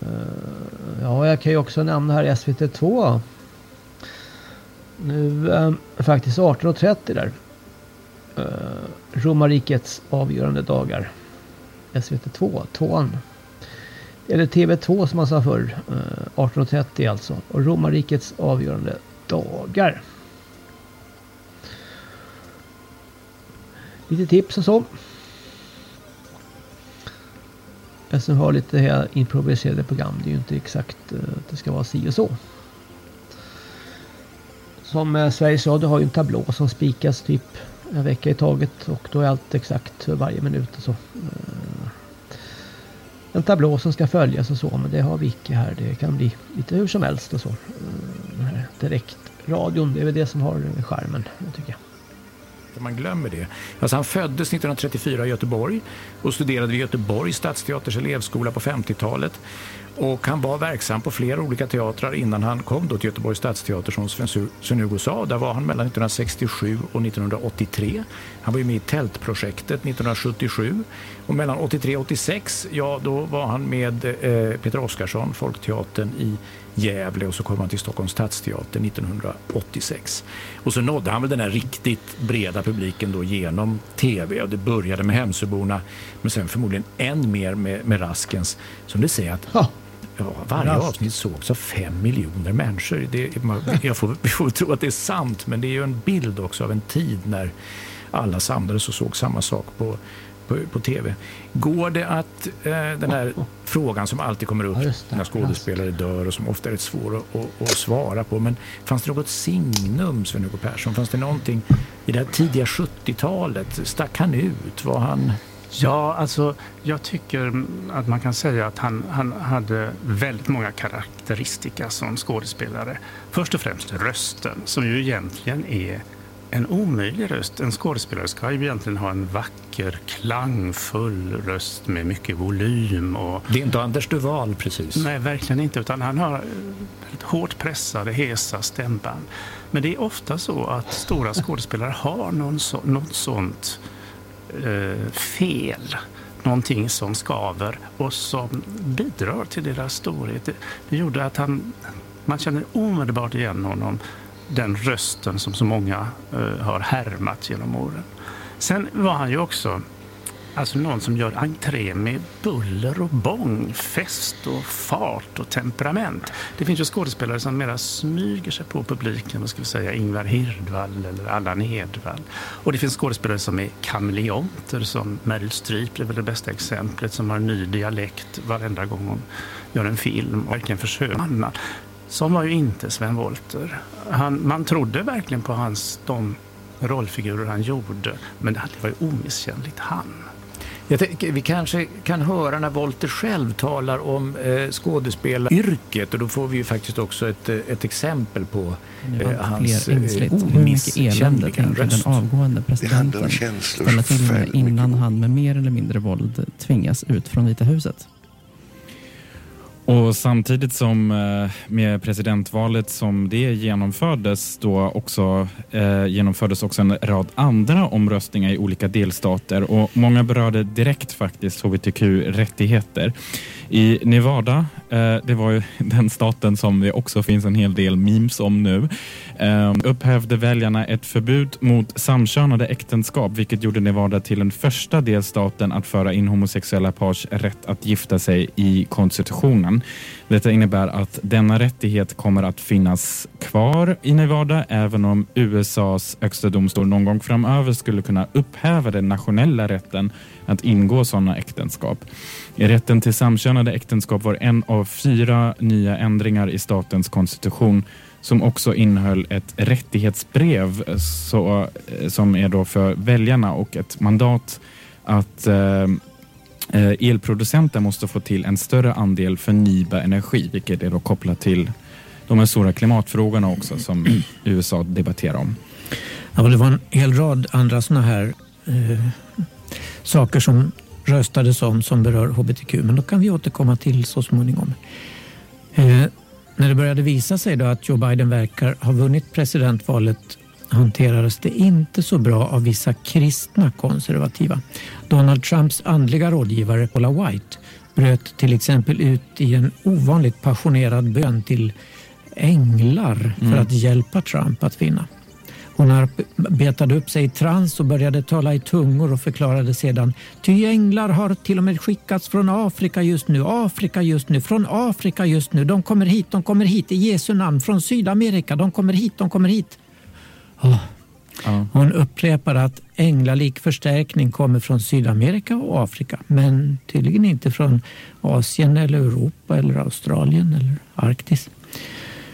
S11: Eh, ja, jag kan ju också nämna här SVT2. Nu eh, faktiskt 18.30 där. Eh, Romarrikets avgörande dagar. SVT2, tvåan. Eller TV2 som man sa förr. Eh, 18.30 alltså. Och Romarrikets avgörande dagar. Lite tips och så. SM har lite här improviserade program. Det är ju inte exakt eh, att det ska vara si och så. Som eh, Sveriges Radio har ju en tablå som spikas typ en vecka i taget och då är allt exakt för varje minut och så. En tablå som ska följas och så men det har vi icke här. Det kan bli lite hur som helst och så. den här direktradion. Det är väl det som har skärmen, tycker jag.
S55: Man glömmer det. Alltså han föddes 1934 i Göteborg och studerade vid Göteborgs stadsteaters elevskola på 50-talet. Och han var verksam på flera olika teatrar innan han kom då till Göteborgs stadsteater som Sven-Hugo sa. Där var han mellan 1967 och 1983. Han var ju med i Tältprojektet 1977. Och mellan 83 och 86, ja då var han med eh, Peter Oskarsson, Folkteatern i Gävle och så kom han till Stockholms stadsteater 1986. Och så nådde han väl den här riktigt breda publiken då genom tv och det började med Hemsöborna men sen förmodligen än mer med, med Raskens som det säger att ja. Ja, varje avsnitt sågs av fem miljoner människor. Det, man, <laughs> jag får, vi får tro att det är sant, men det är ju en bild också av en tid när alla samlades och såg samma sak på, på, på tv. Går det att, eh, den här oh, oh. frågan som alltid kommer upp ja, när skådespelare dör och som ofta är rätt svår att, att, att, svara på, men fanns det något signum, Sven-Hugo Persson? Fanns det någonting i det här tidiga 70-talet? Stack han ut? Var han
S56: Ja, alltså jag tycker att man kan säga att han, han hade väldigt många karaktäristika som skådespelare. Först och främst rösten, som ju egentligen är en omöjlig röst. En skådespelare ska ju egentligen ha en vacker, klangfull röst med mycket volym. Och...
S55: Det är inte Anders Duval precis.
S56: Nej, verkligen inte. Utan han har hårt pressade, hesa stämband. Men det är ofta så att stora skådespelare <laughs> har någon så, något sånt eh, fel. Någonting som skaver och som bidrar till deras storhet. Det, det gjorde att han, man känner omedelbart igen honom den rösten som så många eh, har härmat genom åren. Sen var han ju också alltså någon som gör entré med buller och bång, fest och fart och temperament. Det finns ju skådespelare som mera smyger sig på publiken, vad ska vi säga, Ingvar Hirdwall eller Allan Edwall. Och det finns skådespelare som är kameleonter, som Meryl Streep är väl det bästa exemplet, som har en ny dialekt varenda gång hon gör en film och verkligen försöker. Som var ju inte Sven Wollter. Han, man trodde verkligen på hans, de rollfigurer han gjorde, men det var ju omisskännligt han.
S55: Tänker, vi kanske kan höra när Wolter själv talar om eh, skådespelaryrket och då får vi ju faktiskt också ett, eh, ett exempel på eh, hans
S57: eh, elände tänker den avgående presidenten ställa till med innan han med mer eller mindre våld tvingas ut från Vita huset?
S58: Och samtidigt som eh, med presidentvalet som det genomfördes då också eh, genomfördes också en rad andra omröstningar i olika delstater och många berörde direkt faktiskt hbtq-rättigheter. I Nevada, eh, det var ju <laughs> den staten som det också finns en hel del memes om nu, eh, upphävde väljarna ett förbud mot samkönade äktenskap vilket gjorde Nevada till den första delstaten att föra in homosexuella pars rätt att gifta sig i konstitutionen. Detta innebär att denna rättighet kommer att finnas kvar i Nevada även om USAs högsta domstol någon gång framöver skulle kunna upphäva den nationella rätten att ingå sådana äktenskap. Rätten till samkönade äktenskap var en av fyra nya ändringar i statens konstitution som också innehöll ett rättighetsbrev så, som är då för väljarna och ett mandat att eh, eh elproducenter måste få till en större andel förnybar energi, vilket är då kopplat till de här stora klimatfrågorna också som <clears throat> USA debatterar om.
S59: Ja, det var en hel rad andra sådana här eh, saker som röstades om som berör hbtq, men då kan vi återkomma till så småningom. Eh, när det började visa sig då att Joe Biden verkar ha vunnit presidentvalet hanterades det inte så bra av vissa kristna konservativa. Donald Trumps andliga rådgivare Paula White bröt till exempel ut i en ovanligt passionerad bön till änglar för mm. att hjälpa Trump att vinna. Hon arbetade upp sig i trans och började tala i tungor och förklarade sedan Ty änglar har till och med skickats från Afrika just nu, Afrika just nu, från Afrika just nu. De kommer hit, de kommer hit i Jesu namn. Från Sydamerika, de kommer hit, de kommer hit. Oh. Ja. Hon upprepade att änglalik förstärkning kommer från Sydamerika och Afrika men tydligen inte från Asien eller Europa eller Australien eller Arktis.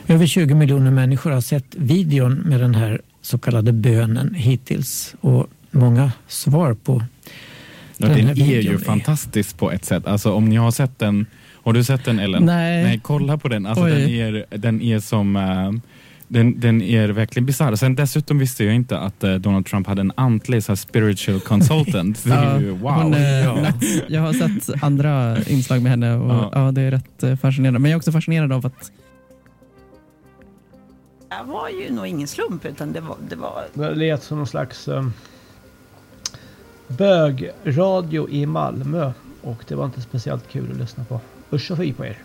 S59: Över 20 miljoner människor har sett videon med den här så kallade bönen hittills och många svar på
S58: den, den är ju fantastisk på ett sätt. Alltså om ni har sett den Har du sett den Ellen?
S57: Nej.
S58: Nej, kolla på den. Alltså, den, är, den är som... Uh, den, den är verkligen bisarr. Sen dessutom visste jag inte att uh, Donald Trump hade en antlig så här, spiritual consultant. <laughs> Det är ju, wow.
S57: Hon, ja. Jag har sett andra inslag med henne och ja. ja. det är rätt fascinerande. Men jag är också fascinerad av att
S60: det var ju nog ingen slump utan det var... Det, var...
S11: det lät som någon slags um, bögradio i Malmö och det var inte speciellt kul att lyssna på. Usch och fy på er.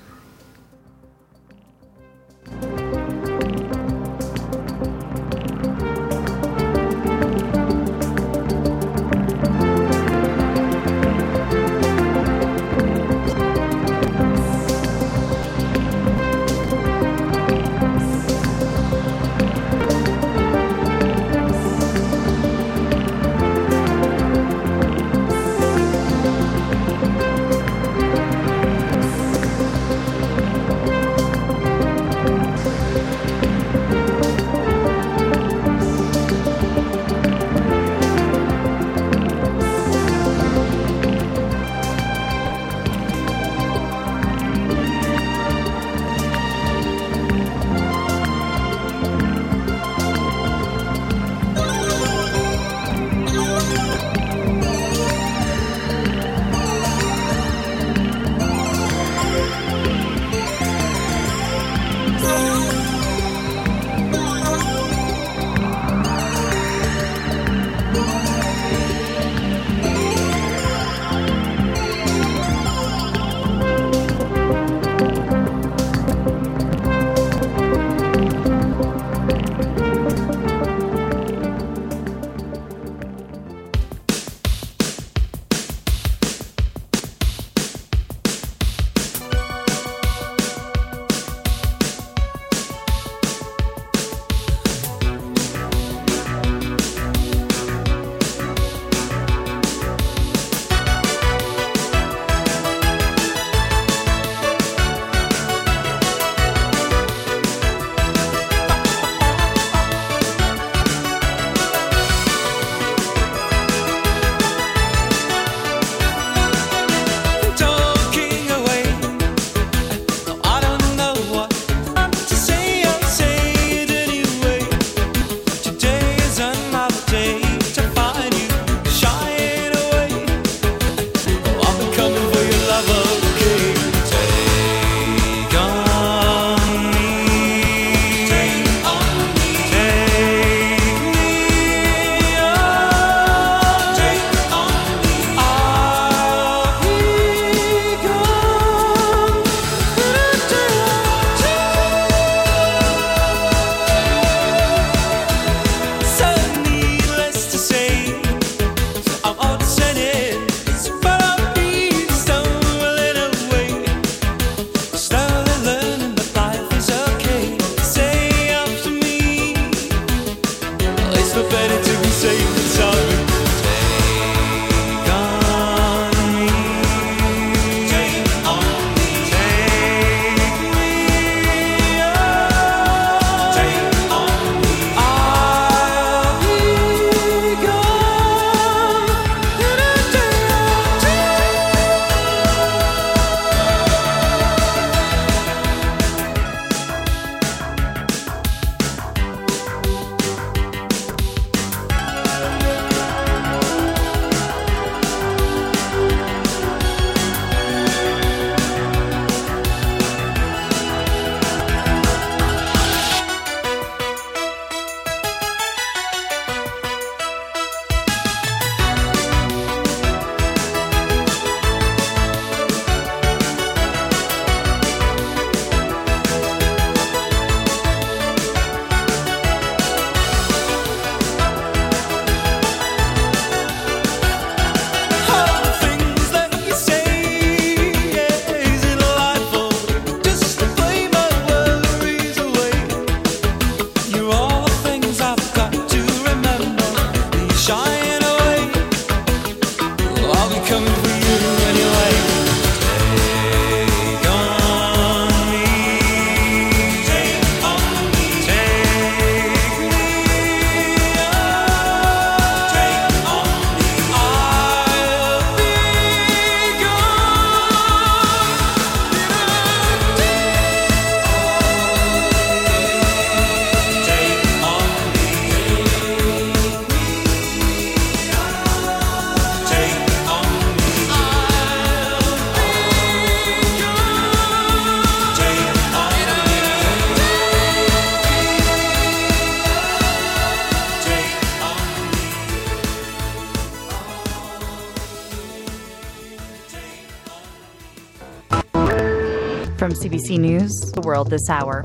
S61: News, The World This Hour,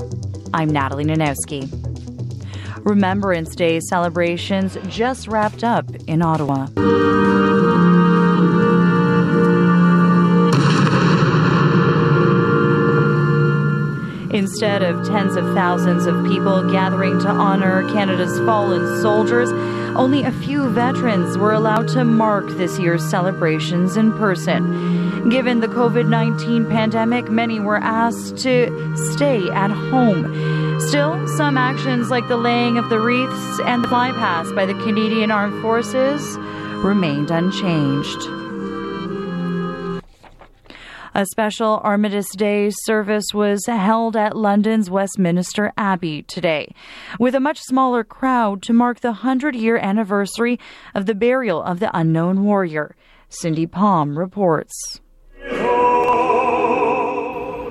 S61: I'm Natalie Nanowski. Remembrance Day celebrations just wrapped up in Ottawa. Instead of tens of thousands of people gathering to honor Canada's fallen soldiers, only a few veterans were allowed to mark this year's celebrations in person. Given the COVID 19 pandemic, many were asked to stay at home. Still, some actions like the laying of the wreaths and the flypast by the Canadian Armed Forces remained unchanged. A special Armistice Day service was held at London's Westminster Abbey today, with a much smaller crowd to mark the 100 year anniversary of the burial of the unknown warrior. Cindy Palm reports.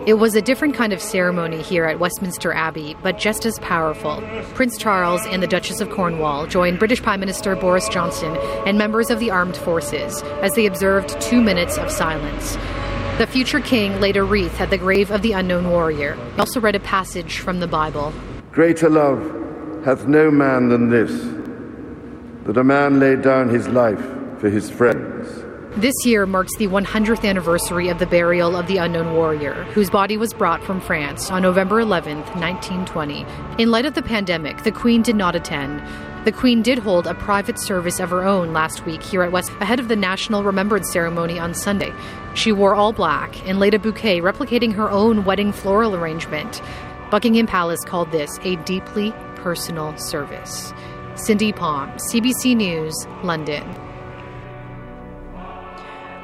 S62: It was a different kind of ceremony here at Westminster Abbey, but just as powerful. Prince Charles and the Duchess of Cornwall joined British Prime Minister Boris Johnson and members of the armed forces as they observed two minutes of silence. The future king laid a wreath at the grave of the unknown warrior. He also read a passage from the Bible.
S63: Greater love hath no man than this, that a man lay down his life for his friends.
S62: This year marks the 100th anniversary of the burial of the unknown warrior, whose body was brought from France on November 11, 1920. In light of the pandemic, the Queen did not attend. The Queen did hold a private service of her own last week here at West ahead of the National Remembrance Ceremony on Sunday. She wore all black and laid a bouquet replicating her own wedding floral arrangement. Buckingham Palace called this a deeply personal service. Cindy Palm, CBC News, London.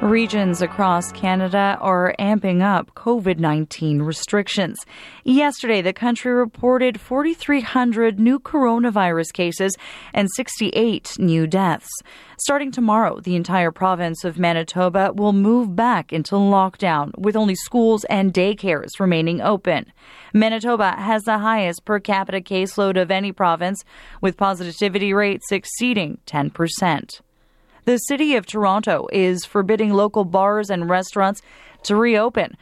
S61: Regions across Canada are amping up COVID 19 restrictions. Yesterday, the country reported 4,300 new coronavirus cases and 68 new deaths. Starting tomorrow, the entire province of Manitoba will move back into lockdown, with only schools and daycares remaining open. Manitoba has the highest per capita caseload of any province, with positivity rates exceeding 10 percent. The city of Toronto is forbidding local bars and restaurants to reopen.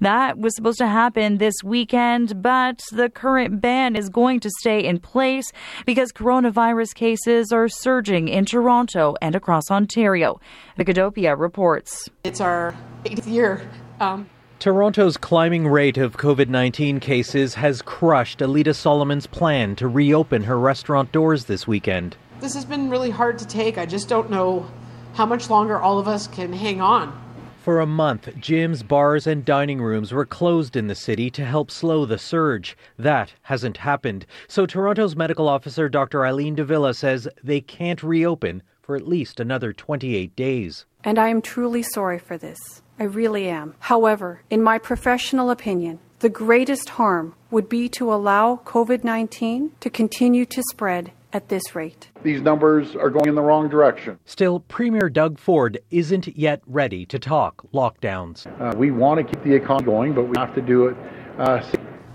S61: That was supposed to happen this weekend, but the current ban is going to stay in place because coronavirus cases are surging in Toronto and across Ontario. Vicadopia reports.
S64: It's our eighth year. Um,
S65: Toronto's climbing rate of COVID 19 cases has crushed Alita Solomon's plan to reopen her restaurant doors this weekend.
S64: This has been really hard to take. I just don't know how much longer all of us can hang on.
S65: For a month, gyms, bars, and dining rooms were closed in the city to help slow the surge. That hasn't happened. So Toronto's medical officer, Dr. Eileen Davila, says they can't reopen for at least another 28 days.
S66: And I am truly sorry for this. I really am. However, in my professional opinion, the greatest harm would be to allow COVID 19 to continue to spread at this rate.
S67: These numbers are going in the wrong direction.
S65: Still, Premier Doug Ford isn't yet ready to talk lockdowns.
S67: Uh, we want to keep the economy going, but we have to do it. Uh,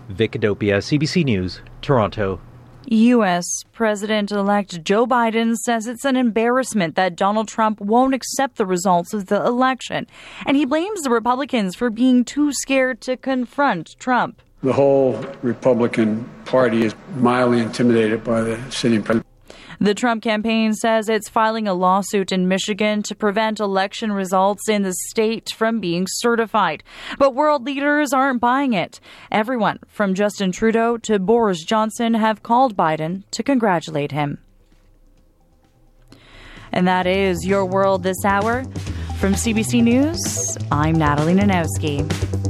S65: Vicadopia, CBC News, Toronto.
S61: U.S. President elect Joe Biden says it's an embarrassment that Donald Trump won't accept the results of the election. And he blames the Republicans for being too scared to confront Trump.
S68: The whole Republican Party is mildly intimidated by the sitting president.
S61: The Trump campaign says it's filing a lawsuit in Michigan to prevent election results in the state from being certified. But world leaders aren't buying it. Everyone from Justin Trudeau to Boris Johnson have called Biden to congratulate him. And that is your world this hour. From CBC News, I'm Natalie Nanowski.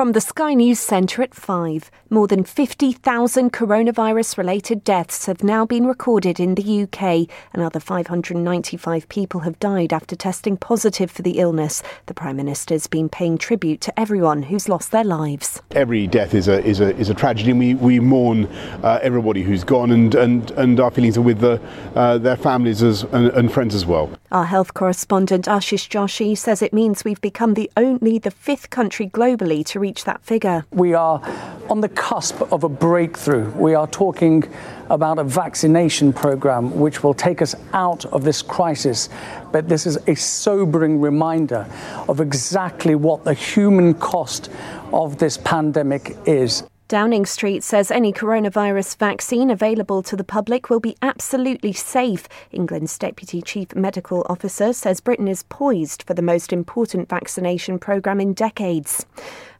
S69: From the Sky News Centre at 5, more than 50,000 coronavirus related deaths have now been recorded in the UK. Another 595 people have died after testing positive for the illness. The Prime Minister's been paying tribute to everyone who's lost their lives.
S70: Every death is a, is a, is a tragedy, and we, we mourn uh, everybody who's gone, and, and, and our feelings are with the, uh, their families as, and, and friends as well.
S69: Our health correspondent Ashish Joshi says it means we've become the only the fifth country globally to reach that figure.
S71: We are on the cusp of a breakthrough. We are talking about a vaccination program which will take us out of this crisis. But this is a sobering reminder of exactly what the human cost of this pandemic is.
S69: Downing Street says any coronavirus vaccine available to the public will be absolutely safe. England's Deputy Chief Medical Officer says Britain is poised for the most important vaccination programme in decades.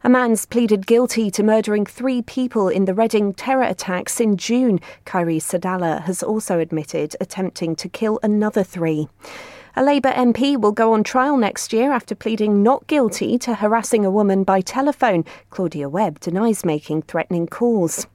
S69: A man's pleaded guilty to murdering three people in the Reading terror attacks in June. Kyrie Sadala has also admitted attempting to kill another three. A Labour MP will go on trial next year after pleading not guilty to harassing a woman by telephone. Claudia Webb denies making threatening calls.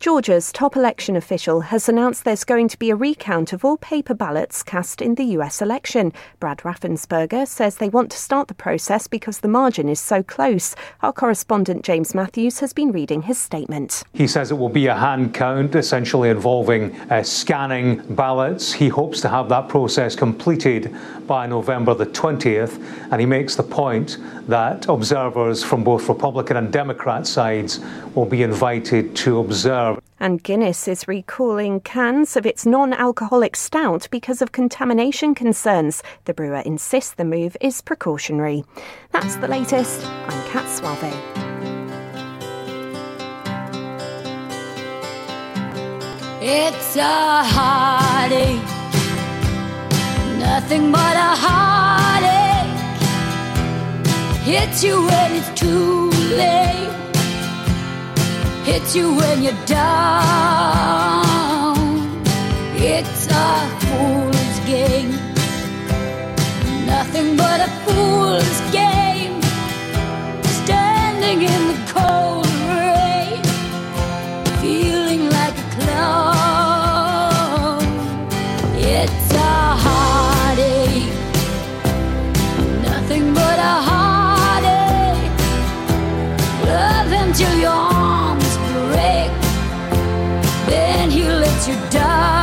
S69: Georgia's top election official has announced there's going to be a recount of all paper ballots cast in the US election. Brad Raffensperger says they want to start the process because the margin is so close. Our correspondent James Matthews has been reading his statement.
S72: He says it will be a hand count, essentially involving uh, scanning ballots. He hopes to have that process completed by November the 20th, and he makes the point that observers from both Republican and Democrat sides will be invited to observe.
S69: And Guinness is recalling cans of its non alcoholic stout because of contamination concerns. The brewer insists the move is precautionary. That's the latest. I'm Kat Suave.
S73: It's a heartache, nothing but a heartache. Hits you when it's too late, hits you when you're down. It's a fool's game, nothing but a fool's game.
S74: ya.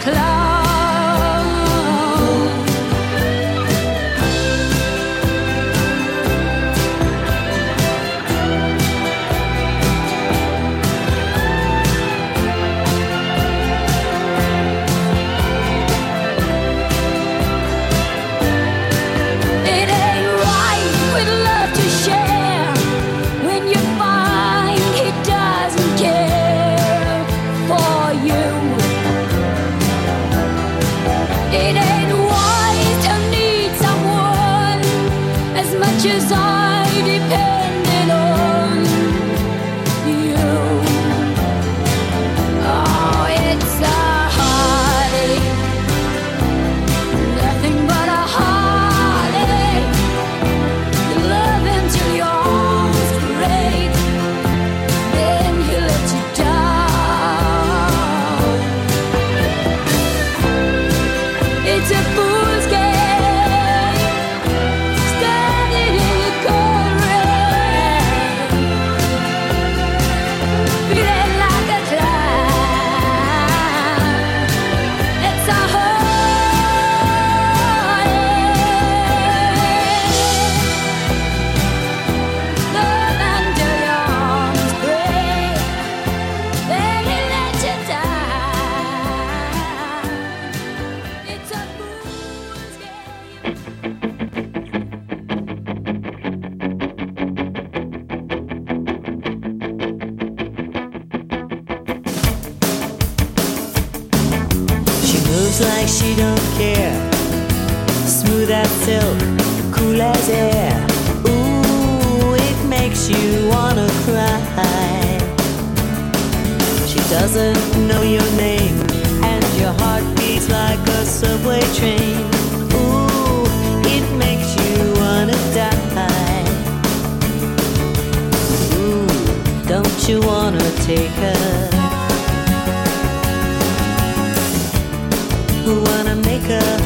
S74: cloud. that silk, cool as air. Ooh, it makes you wanna cry. She doesn't know your name, and your heart beats like a subway train. Ooh, it makes you wanna die. Ooh, don't you wanna take her? Wanna make her?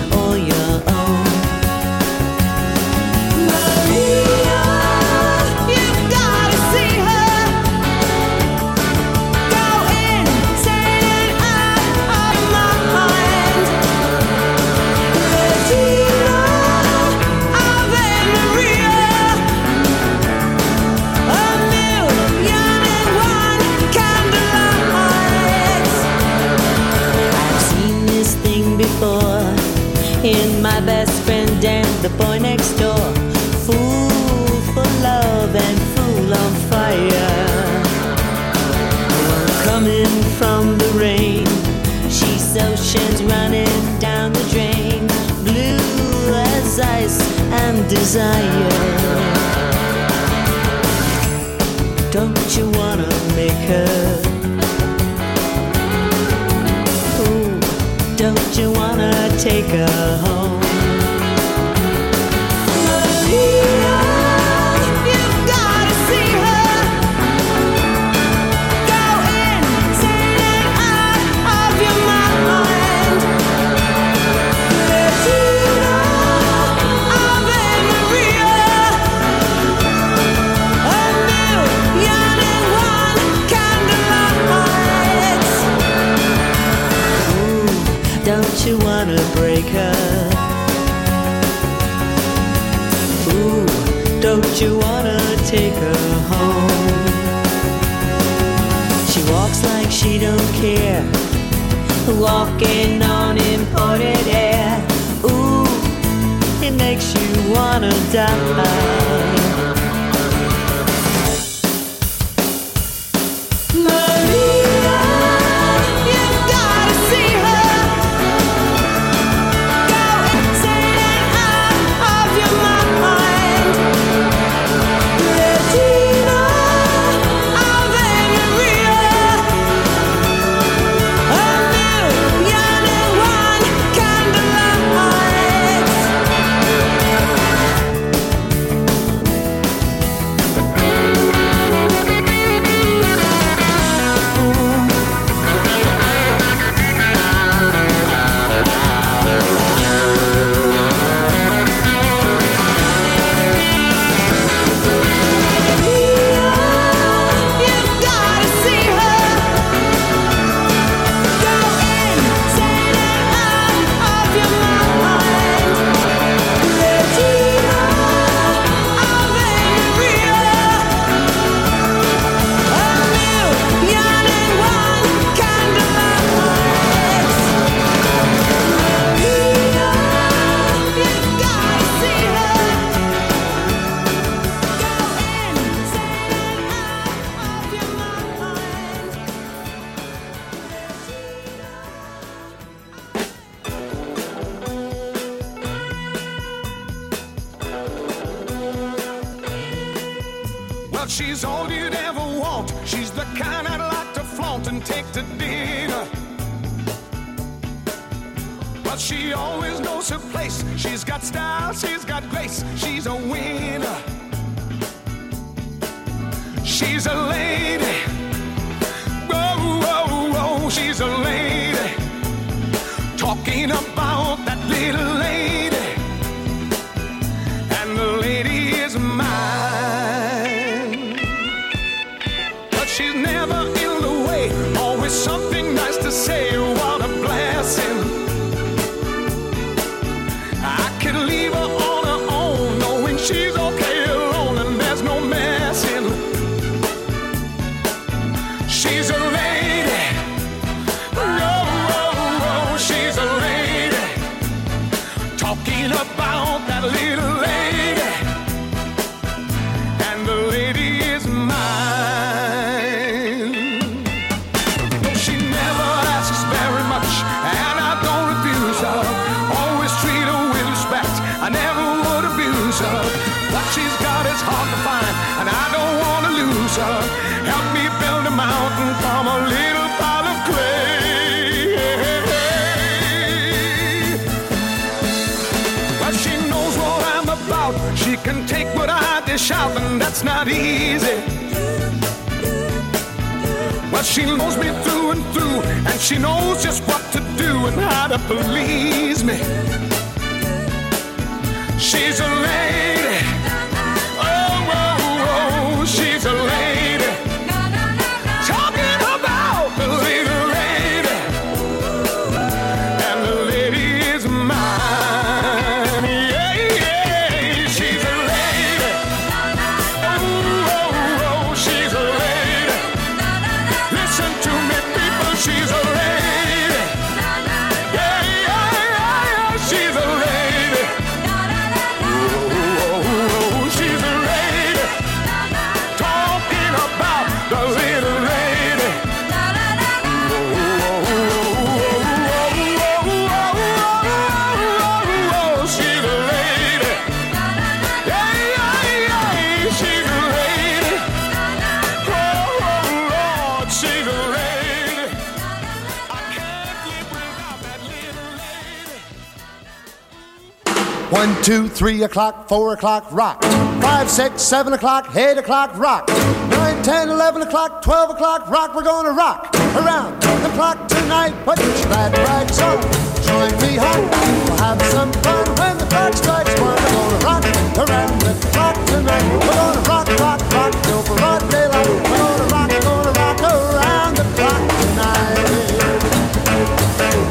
S6: O'clock, four o'clock, rock. Five, six, seven o'clock, eight o'clock, rock. Nine, ten, eleven o'clock, twelve o'clock, rock. We're gonna rock around the clock tonight. Put your glad rags on, join me home. We'll have some fun when the clock strikes one. We're gonna rock around the clock tonight. We're gonna rock, rock, rock till broad daylight. We're gonna rock, gonna rock around the clock tonight.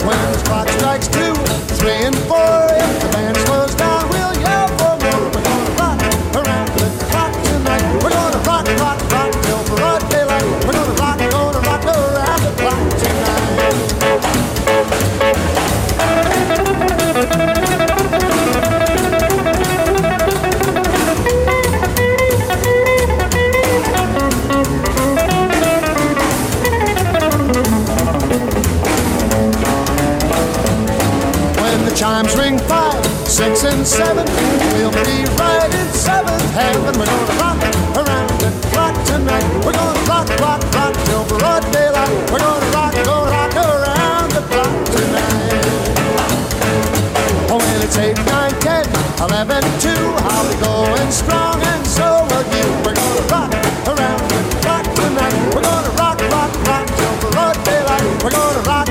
S6: When the clock strikes two, three, and four, and seven, we'll be right in seventh heaven. We're gonna rock around the clock tonight. We're gonna rock, rock, rock till broad daylight. We're gonna rock, gonna rock around the clock tonight. Oh, when it's eight, nine, ten, eleven, two, I'll be going strong, and so will you. We're gonna rock around the clock tonight. We're gonna rock, rock, rock till broad daylight. We're gonna rock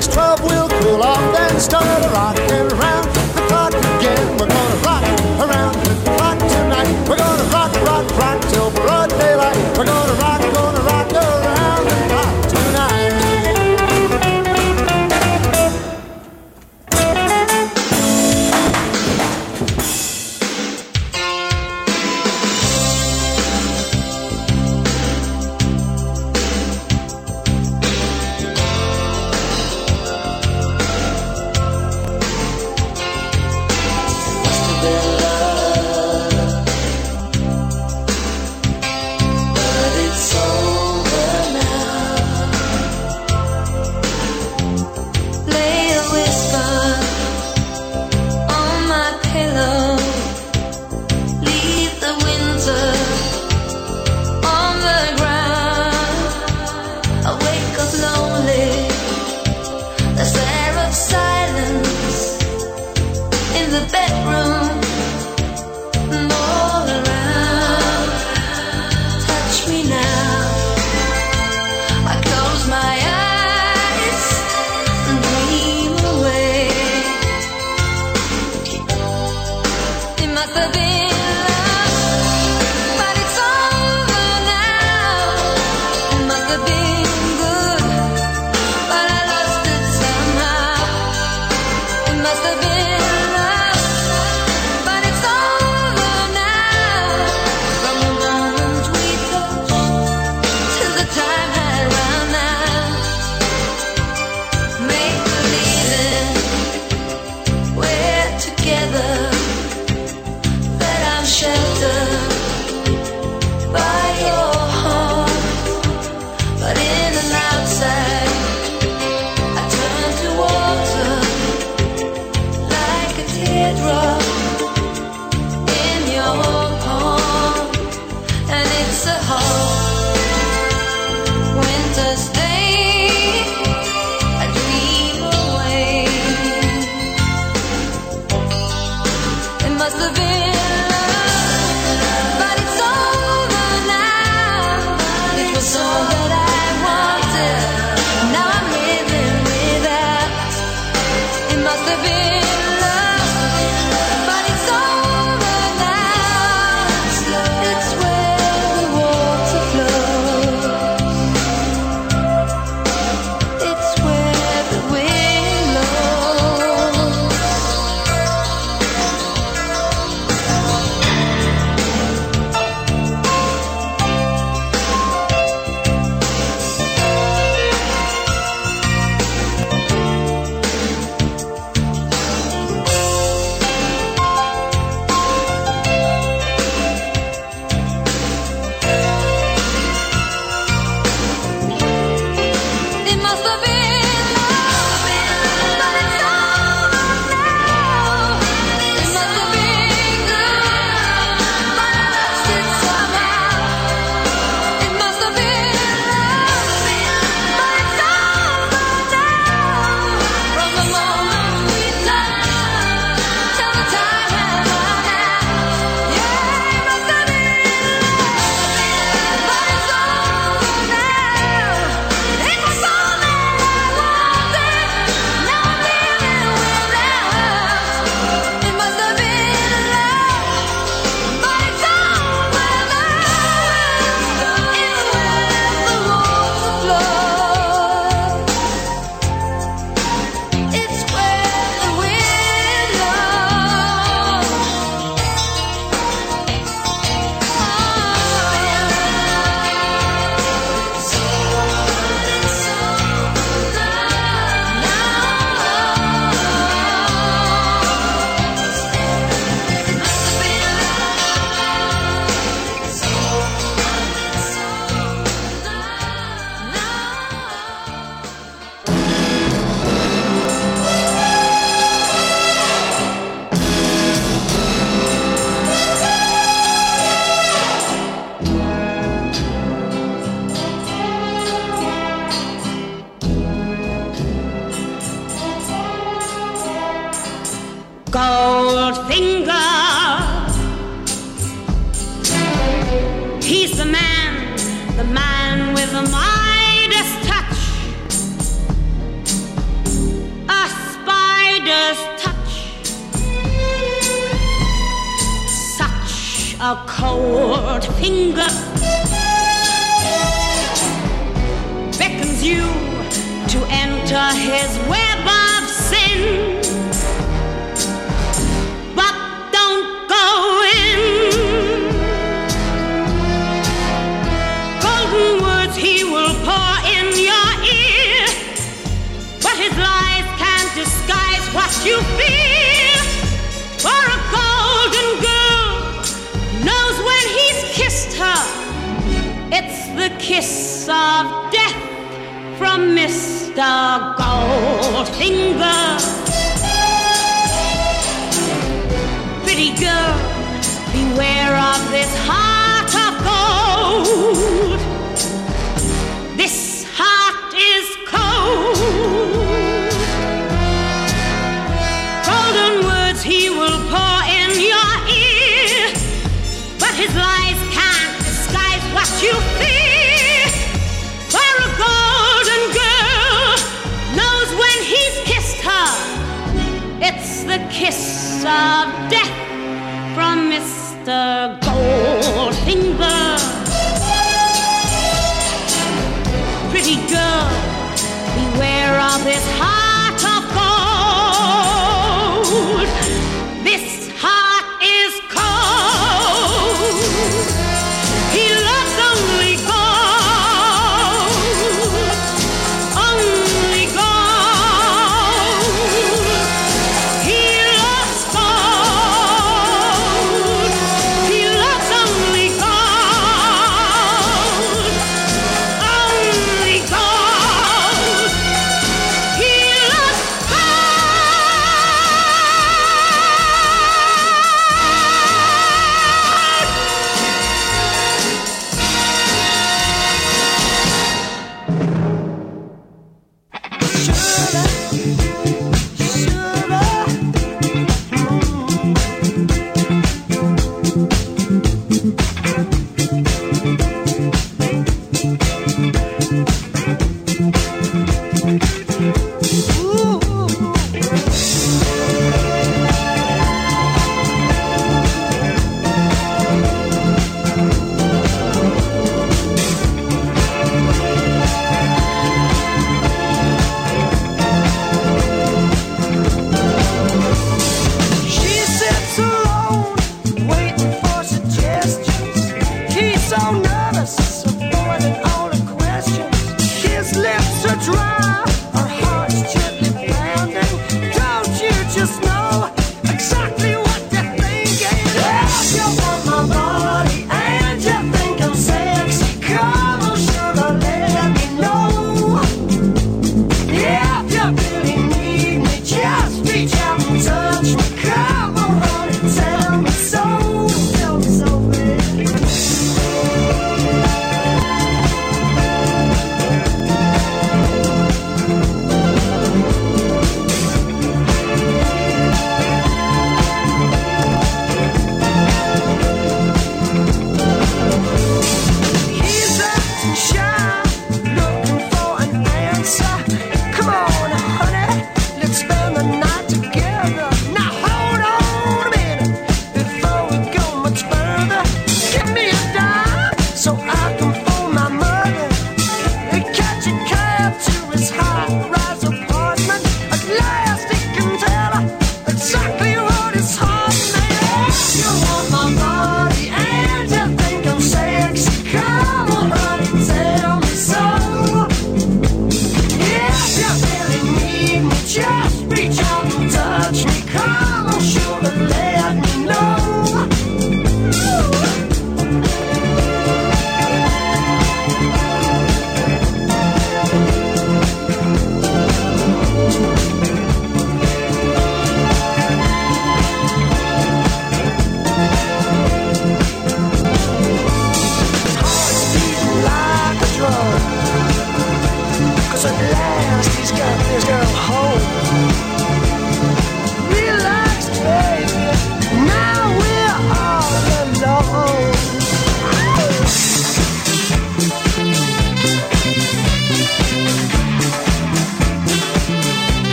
S6: clock twelve, we'll cool off, then start rocking around the clock again. We're gonna rock around the clock tonight. We're gonna rock, rock, rock till broad daylight. We're gonna rock, rock